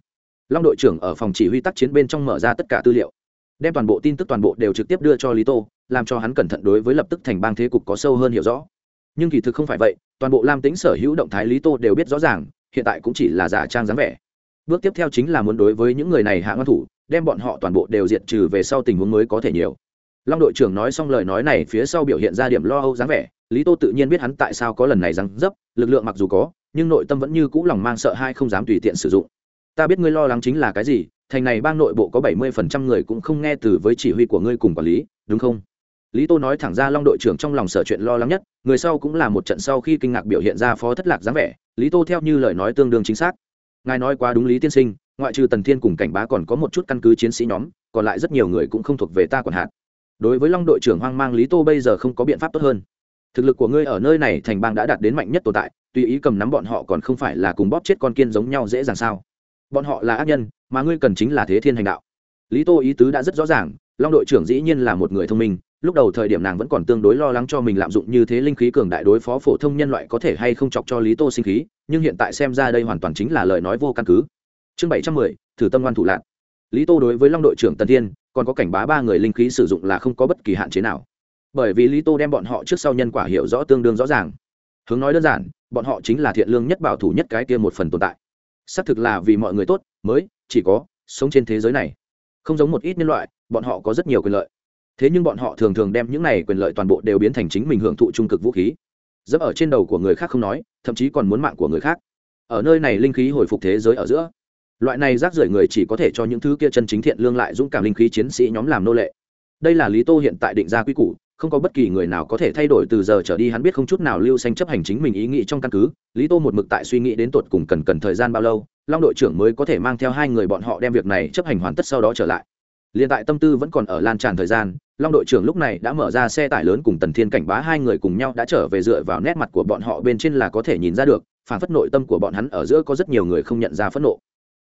Long đội trưởng ở phòng chỉ huy tác chiến bên trong mở ra tất cả tư liệu đem toàn bộ tin tức toàn bộ đều trực tiếp đưa cho lý tô, làm cho hắn cẩn thận đối với lập tức thành bang thế cục có sâu hơn hiểu rõ. Nhưng kỳ thực không phải vậy, toàn bộ lam tính sở hữu động thái lý tô đều biết rõ ràng, hiện tại cũng chỉ là giả trang dáng vẻ. Bước tiếp theo chính là muốn đối với những người này hạ ngăn thủ, đem bọn họ toàn bộ đều diện trừ về sau tình huống mới có thể nhiều. Long đội trưởng nói xong lời nói này phía sau biểu hiện ra điểm lo âu dáng vẻ, lý tô tự nhiên biết hắn tại sao có lần này răng dấp, lực lượng mặc dù có, nhưng nội tâm vẫn như cũ lòng mang sợ hai không dám tùy tiện sử dụng. Ta biết ngươi lo lắng chính là cái gì thành này bang nội bộ có bảy mươi phần trăm người cũng không nghe từ với chỉ huy của ngươi cùng quản lý, đúng không? Lý tô nói thẳng ra long đội trưởng trong lòng sở chuyện lo lắng nhất, người sau cũng là một trận sau khi kinh ngạc biểu hiện ra phó thất lạc dáng vẻ, lý tô theo như lời nói tương đương chính xác. Ngài nói quá đúng lý tiên sinh, ngoại trừ tần thiên cùng cảnh bá còn có một chút căn cứ chiến sĩ nhóm, còn lại rất nhiều người cũng không thuộc về ta còn hạn đối với long đội trưởng hoang mang, lý tô bây giờ không có biện pháp tốt hơn. Thực lực của ngươi ở nơi này thành bang đã đạt đến mạnh nhất tồn tại, tùy ý cầm nắm bọn họ còn không phải là cùng bóp chết con kiên giống nhau dễ dàng sao? Bọn họ là ác nhân, mà ngươi cần chính là thế thiên hành đạo. Lý tô ý tứ đã rất rõ ràng, long đội trưởng dĩ nhiên là một người thông minh, lúc đầu thời điểm nàng vẫn còn tương đối lo lắng cho mình lạm dụng như thế linh khí cường đại đối phó phổ thông nhân loại có thể hay không chọc cho lý tô sinh khí, nhưng hiện tại xem ra đây hoàn toàn chính là lời nói vô căn cứ. Chương bảy trăm mười, thử tâm ngoan thủ lạc lý tô đối với long đội trưởng tần thiên, còn có cảnh bá ba người linh khí sử dụng là không có bất kỳ hạn chế nào. Bởi vì lý tô đem bọn họ trước sau nhân quả hiểu rõ tương đương rõ ràng. Hướng nói đơn giản, bọn họ chính là thiện lương nhất bảo thủ nhất cái kia một phần tồn tại xác thực là vì mọi người tốt, mới, chỉ có, sống trên thế giới này. Không giống một ít nhân loại, bọn họ có rất nhiều quyền lợi. Thế nhưng bọn họ thường thường đem những này quyền lợi toàn bộ đều biến thành chính mình hưởng thụ trung cực vũ khí. Dẫm ở trên đầu của người khác không nói, thậm chí còn muốn mạng của người khác. Ở nơi này linh khí hồi phục thế giới ở giữa, loại này rác rưởi người chỉ có thể cho những thứ kia chân chính thiện lương lại dũng cảm linh khí chiến sĩ nhóm làm nô lệ. Đây là lý tô hiện tại định ra quy củ không có bất kỳ người nào có thể thay đổi từ giờ trở đi, hắn biết không chút nào lưu xanh chấp hành chính mình ý nghĩ trong căn cứ. Lý tô một mực tại suy nghĩ đến tột cùng cần cần thời gian bao lâu, long đội trưởng mới có thể mang theo hai người bọn họ đem việc này chấp hành hoàn tất sau đó trở lại. Liền tại tâm tư vẫn còn ở lan tràn thời gian, long đội trưởng lúc này đã mở ra xe tải lớn cùng tần thiên cảnh bá hai người cùng nhau đã trở về dựa vào nét mặt của bọn họ bên trên là có thể nhìn ra được, phản phất nội tâm của bọn hắn ở giữa có rất nhiều người không nhận ra phẫn nộ.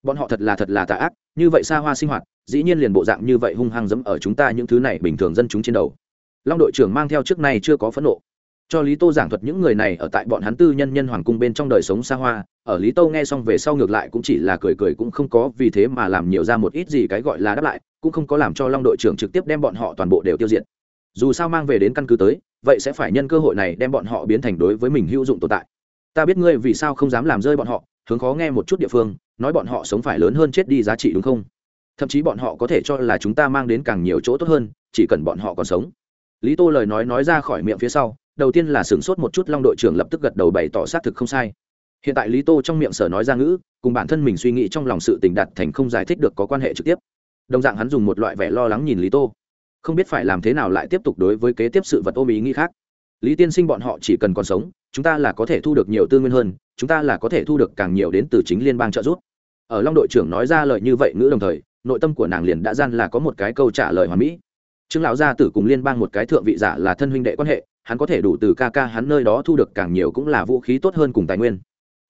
Bọn họ thật là thật là tà ác, như vậy xa hoa sinh hoạt, dĩ nhiên liền bộ dạng như vậy hung hăng dẫm ở chúng ta những thứ này bình thường dân chúng trên đầu long đội trưởng mang theo trước này chưa có phẫn nộ. Cho lý tô giảng thuật những người này ở tại bọn hắn tư nhân nhân hoàng cung bên trong đời sống xa hoa, ở lý tô nghe xong về sau ngược lại cũng chỉ là cười cười cũng không có vì thế mà làm nhiều ra một ít gì cái gọi là đáp lại, cũng không có làm cho long đội trưởng trực tiếp đem bọn họ toàn bộ đều tiêu diệt. Dù sao mang về đến căn cứ tới, vậy sẽ phải nhân cơ hội này đem bọn họ biến thành đối với mình hữu dụng tồn tại. Ta biết ngươi vì sao không dám làm rơi bọn họ, hướng khó nghe một chút địa phương, nói bọn họ sống phải lớn hơn chết đi giá trị đúng không? Thậm chí bọn họ có thể cho là chúng ta mang đến càng nhiều chỗ tốt hơn, chỉ cần bọn họ còn sống lý tô lời nói nói ra khỏi miệng phía sau, đầu tiên là sửng sốt một chút long đội trưởng lập tức gật đầu bày tỏ xác thực không sai. Hiện tại lý tô trong miệng sở nói ra ngữ, cùng bản thân mình suy nghĩ trong lòng sự tình đặt thành không giải thích được có quan hệ trực tiếp. Đồng dạng hắn dùng một loại vẻ lo lắng nhìn lý tô. Không biết phải làm thế nào lại tiếp tục đối với kế tiếp sự vật ôm ý nghĩ khác. Lý tiên sinh bọn họ chỉ cần còn sống, chúng ta là có thể thu được nhiều tư nguyên hơn, chúng ta là có thể thu được càng nhiều đến từ chính liên bang trợ giúp. Ở long đội trưởng nói ra lời như vậy ngữ đồng thời, nội tâm của nàng liền đã gian là có một cái câu trả lời hoàn mỹ trương lão gia tử cùng liên bang một cái thượng vị giả là thân huynh đệ quan hệ, hắn có thể đủ từ ca ca hắn nơi đó thu được càng nhiều cũng là vũ khí tốt hơn cùng tài nguyên.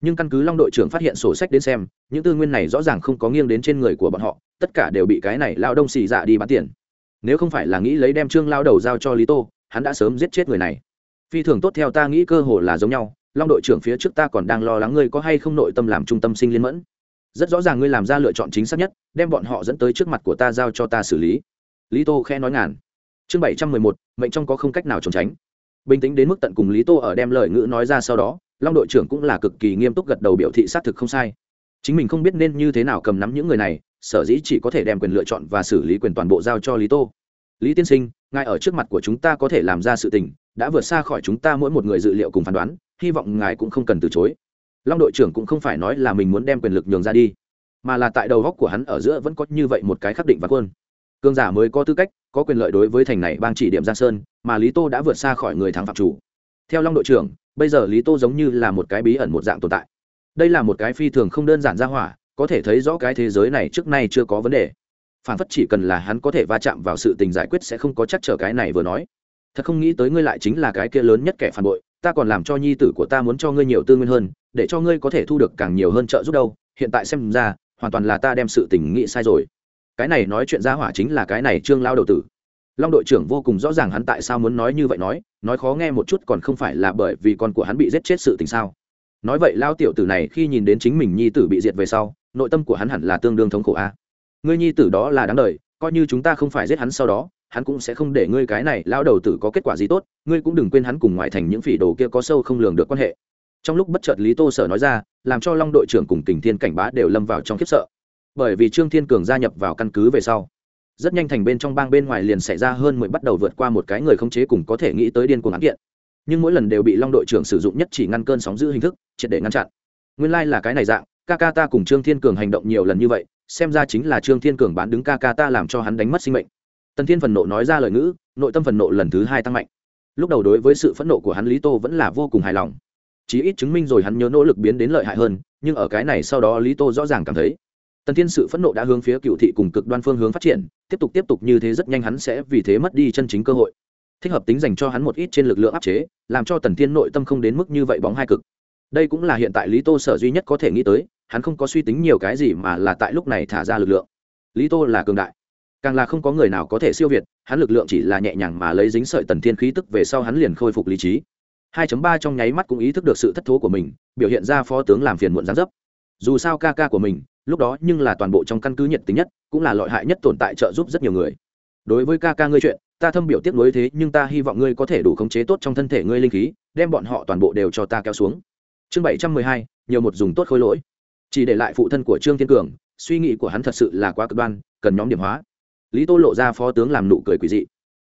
Nhưng căn cứ long đội trưởng phát hiện sổ sách đến xem, những tư nguyên này rõ ràng không có nghiêng đến trên người của bọn họ, tất cả đều bị cái này lao đông xì dạ đi bán tiền. Nếu không phải là nghĩ lấy đem trương lao đầu giao cho lý tô, hắn đã sớm giết chết người này. Phi thường tốt theo ta nghĩ cơ hồ là giống nhau, long đội trưởng phía trước ta còn đang lo lắng ngươi có hay không nội tâm làm trung tâm sinh liên mẫn. Rất rõ ràng ngươi làm ra lựa chọn chính xác nhất, đem bọn họ dẫn tới trước mặt của ta giao cho ta xử lý lý tô khẽ nói ngàn. Chương bảy trăm mười một, mệnh trong có không cách nào trốn tránh. Bình tĩnh đến mức tận cùng lý tô ở đem lời ngữ nói ra sau đó, long đội trưởng cũng là cực kỳ nghiêm túc gật đầu biểu thị xác thực không sai. Chính mình không biết nên như thế nào cầm nắm những người này, sở dĩ chỉ có thể đem quyền lựa chọn và xử lý quyền toàn bộ giao cho lý tô. Lý tiên sinh, ngài ở trước mặt của chúng ta có thể làm ra sự tình, đã vượt xa khỏi chúng ta mỗi một người dự liệu cùng phán đoán, hy vọng ngài cũng không cần từ chối. Long đội trưởng cũng không phải nói là mình muốn đem quyền lực nhường ra đi, mà là tại đầu góc của hắn ở giữa vẫn có như vậy một cái khắc định và quân cương giả mới có tư cách, có quyền lợi đối với thành này bang chỉ điểm giang sơn, mà lý tô đã vượt xa khỏi người thắng phạm chủ. Theo long đội trưởng, bây giờ lý tô giống như là một cái bí ẩn một dạng tồn tại. Đây là một cái phi thường không đơn giản ra hỏa, có thể thấy rõ cái thế giới này trước nay chưa có vấn đề. Phản phất chỉ cần là hắn có thể va chạm vào sự tình giải quyết sẽ không có chắc trở cái này vừa nói. Thật không nghĩ tới ngươi lại chính là cái kia lớn nhất kẻ phản bội, ta còn làm cho nhi tử của ta muốn cho ngươi nhiều tư nguyên hơn, để cho ngươi có thể thu được càng nhiều hơn trợ giúp đâu. Hiện tại xem ra, hoàn toàn là ta đem sự tình nghĩ sai rồi cái này nói chuyện ra hỏa chính là cái này trương lao đầu tử. Long đội trưởng vô cùng rõ ràng hắn tại sao muốn nói như vậy nói nói khó nghe một chút còn không phải là bởi vì con của hắn bị giết chết sự tình sao. Nói vậy lao tiểu tử này khi nhìn đến chính mình nhi tử bị diệt về sau, nội tâm của hắn hẳn là tương đương thống khổ a. À? ngươi nhi tử đó là đáng đời, coi như chúng ta không phải giết hắn sau đó, hắn cũng sẽ không để ngươi cái này lao đầu tử có kết quả gì tốt, ngươi cũng đừng quên hắn cùng ngoại thành những phỉ đồ kia có sâu không lường được quan hệ. Trong lúc bất chợt lý tô sở nói ra, làm cho long đội trưởng cùng tình thiên cảnh bá đều lâm vào trong khiếp sợ bởi vì trương thiên cường gia nhập vào căn cứ về sau, rất nhanh thành bên trong bang bên ngoài liền xảy ra hơn mười bắt đầu vượt qua một cái người không chế cùng có thể nghĩ tới điên cuồng án kiện. Nhưng mỗi lần đều bị long đội trưởng sử dụng nhất chỉ ngăn cơn sóng giữ hình thức, triệt để ngăn chặn. Nguyên lai、like、là cái này dạng, ca ca ta cùng trương thiên cường hành động nhiều lần như vậy, xem ra chính là trương thiên cường bán đứng ca ca ta làm cho hắn đánh mất sinh mệnh. Tần thiên phần nộ nói ra lời ngữ, nội tâm phần nộ lần thứ hai tăng mạnh. Lúc đầu đối với sự phẫn nộ của hắn lý tô vẫn là vô cùng hài lòng. Chí ít chứng minh rồi hắn nhớ nỗ lực biến đến lợi hại hơn, nhưng ở cái này sau đó lý tô rõ ràng cảm thấy tần thiên sự phẫn nộ đã hướng phía cựu thị cùng cực đoan phương hướng phát triển, tiếp tục tiếp tục như thế rất nhanh hắn sẽ vì thế mất đi chân chính cơ hội. Thích hợp tính dành cho hắn một ít trên lực lượng áp chế, làm cho tần thiên nội tâm không đến mức như vậy bóng hai cực. Đây cũng là hiện tại lý tô sở duy nhất có thể nghĩ tới, hắn không có suy tính nhiều cái gì mà là tại lúc này thả ra lực lượng. Lý tô là cường đại. Càng là không có người nào có thể siêu việt, hắn lực lượng chỉ là nhẹ nhàng mà lấy dính sợi tần thiên khí tức về sau hắn liền khôi phục lý trí. 2.3 trong nháy mắt cũng ý thức được sự thất thố của mình, biểu hiện ra phó tướng làm phiền muộn gián dấp. Dù sao ca ca của mình lúc đó nhưng là toàn bộ trong căn cứ nhiệt tính nhất, cũng là lợi hại nhất tồn tại trợ giúp rất nhiều người. Đối với ca ca ngươi chuyện, ta thâm biểu tiếc nuối thế, nhưng ta hy vọng ngươi có thể đủ khống chế tốt trong thân thể ngươi linh khí, đem bọn họ toàn bộ đều cho ta kéo xuống. Chương bảy trăm mười hai, nhiều một dùng tốt khôi lỗi. Chỉ để lại phụ thân của trương thiên cường, suy nghĩ của hắn thật sự là quá cực đoan, cần nhóm điểm hóa. Lý tô lộ ra phó tướng làm nụ cười quỷ dị.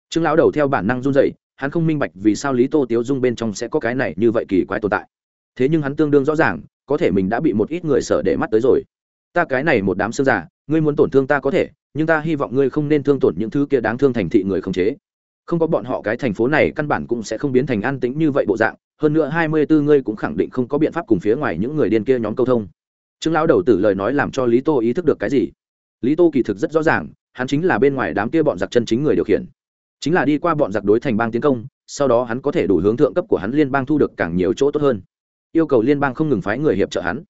Trương lão đầu theo bản năng run dậy hắn không minh bạch vì sao lý tô tiếu dung bên trong sẽ có cái này như vậy kỳ quái tồn tại. Thế nhưng hắn tương đương rõ ràng, có thể mình đã bị một ít người sợ để mắt tới rồi ta cái này một đám xương giả ngươi muốn tổn thương ta có thể, nhưng ta hy vọng ngươi không nên thương tổn những thứ kia đáng thương thành thị người không chế. Không có bọn họ cái thành phố này căn bản cũng sẽ không biến thành an tĩnh như vậy bộ dạng, hơn nữa hai mươi bốn ngươi cũng khẳng định không có biện pháp cùng phía ngoài những người điên kia nhóm câu thông. Trương lão đầu tử lời nói làm cho lý tô ý thức được cái gì? Lý tô kỳ thực rất rõ ràng, hắn chính là bên ngoài đám kia bọn giặc chân chính người điều khiển. Chính là đi qua bọn giặc đối thành bang tiến công, sau đó hắn có thể đủ hướng thượng cấp của hắn liên bang thu được càng nhiều chỗ tốt hơn. Yêu cầu liên bang không ngừng phái người hiệp trợ hắn.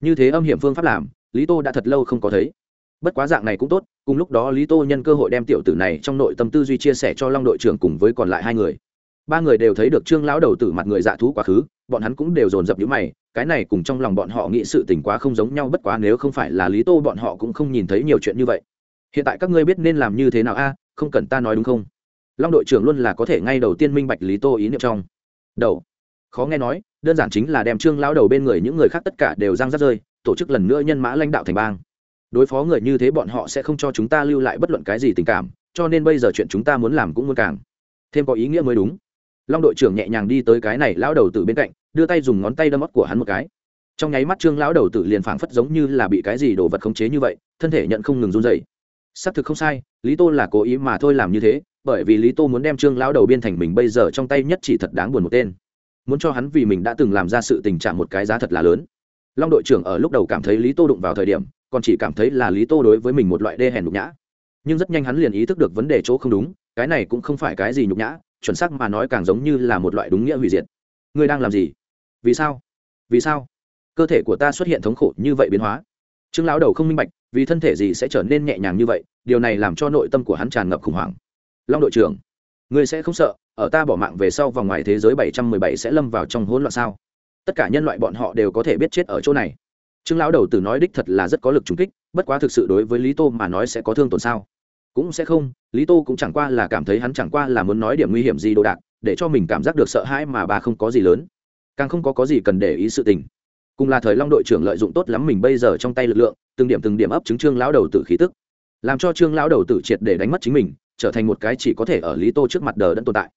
Như thế âm hiểm phương pháp làm lý tô đã thật lâu không có thấy. Bất quá dạng này cũng tốt, cùng lúc đó lý tô nhân cơ hội đem tiểu tử này trong nội tâm tư duy chia sẻ cho long đội trưởng cùng với còn lại hai người. Ba người đều thấy được trương lão đầu tử mặt người dạ thú quá khứ, bọn hắn cũng đều dồn dập những mày, cái này cùng trong lòng bọn họ nghĩ sự tình quá không giống nhau, bất quá nếu không phải là lý tô bọn họ cũng không nhìn thấy nhiều chuyện như vậy. Hiện tại các ngươi biết nên làm như thế nào a, không cần ta nói đúng không? Long đội trưởng luôn là có thể ngay đầu tiên minh bạch lý tô ý niệm trong. Đầu. Khó nghe nói, đơn giản chính là đem trương lão đầu bên người những người khác tất cả đều răng rắt rơi tổ chức lần nữa nhân mã lãnh đạo thành bang. Đối phó người như thế bọn họ sẽ không cho chúng ta lưu lại bất luận cái gì tình cảm, cho nên bây giờ chuyện chúng ta muốn làm cũng muốn càng. Thêm có ý nghĩa mới đúng. Long đội trưởng nhẹ nhàng đi tới cái này lão đầu tử bên cạnh, đưa tay dùng ngón tay đâm mắt của hắn một cái. Trong nháy mắt trương lão đầu tử liền phảng phất giống như là bị cái gì đồ vật khống chế như vậy, thân thể nhận không ngừng run dày xác thực không sai, lý tô là cố ý mà thôi làm như thế, bởi vì lý tô muốn đem trương lão đầu biên thành mình bây giờ trong tay nhất chỉ thật đáng buồn một tên. Muốn cho hắn vì mình đã từng làm ra sự tình trạng một cái giá thật là lớn long đội trưởng ở lúc đầu cảm thấy lý tô đụng vào thời điểm, còn chỉ cảm thấy là lý tô đối với mình một loại đê hèn nhục nhã. Nhưng rất nhanh hắn liền ý thức được vấn đề chỗ không đúng, cái này cũng không phải cái gì nhục nhã, chuẩn xác mà nói càng giống như là một loại đúng nghĩa hủy diệt. Ngươi đang làm gì? Vì sao? Vì sao? Cơ thể của ta xuất hiện thống khổ như vậy biến hóa. Trương lão đầu không minh bạch, vì thân thể gì sẽ trở nên nhẹ nhàng như vậy, điều này làm cho nội tâm của hắn tràn ngập khủng hoảng. Long đội trưởng, ngươi sẽ không sợ, ở ta bỏ mạng về sau vòng ngoài thế giới bảy trăm mười bảy sẽ lâm vào trong hỗn loạn sao? Tất cả nhân loại bọn họ đều có thể biết chết ở chỗ này. Trương lão đầu tử nói đích thật là rất có lực trùng kích, bất quá thực sự đối với lý tô mà nói sẽ có thương tổn sao? Cũng sẽ không, lý tô cũng chẳng qua là cảm thấy hắn chẳng qua là muốn nói điểm nguy hiểm gì đồ đạc, để cho mình cảm giác được sợ hãi mà bà không có gì lớn. Càng không có có gì cần để ý sự tình. Cùng là thời long đội trưởng lợi dụng tốt lắm mình bây giờ trong tay lực lượng, từng điểm từng điểm ấp chứng trương lão đầu tử khí tức. Làm cho trương lão đầu tử triệt để đánh mất chính mình, trở thành một cái chỉ có thể ở lý tô trước mặt đờ đẫn tồn tại.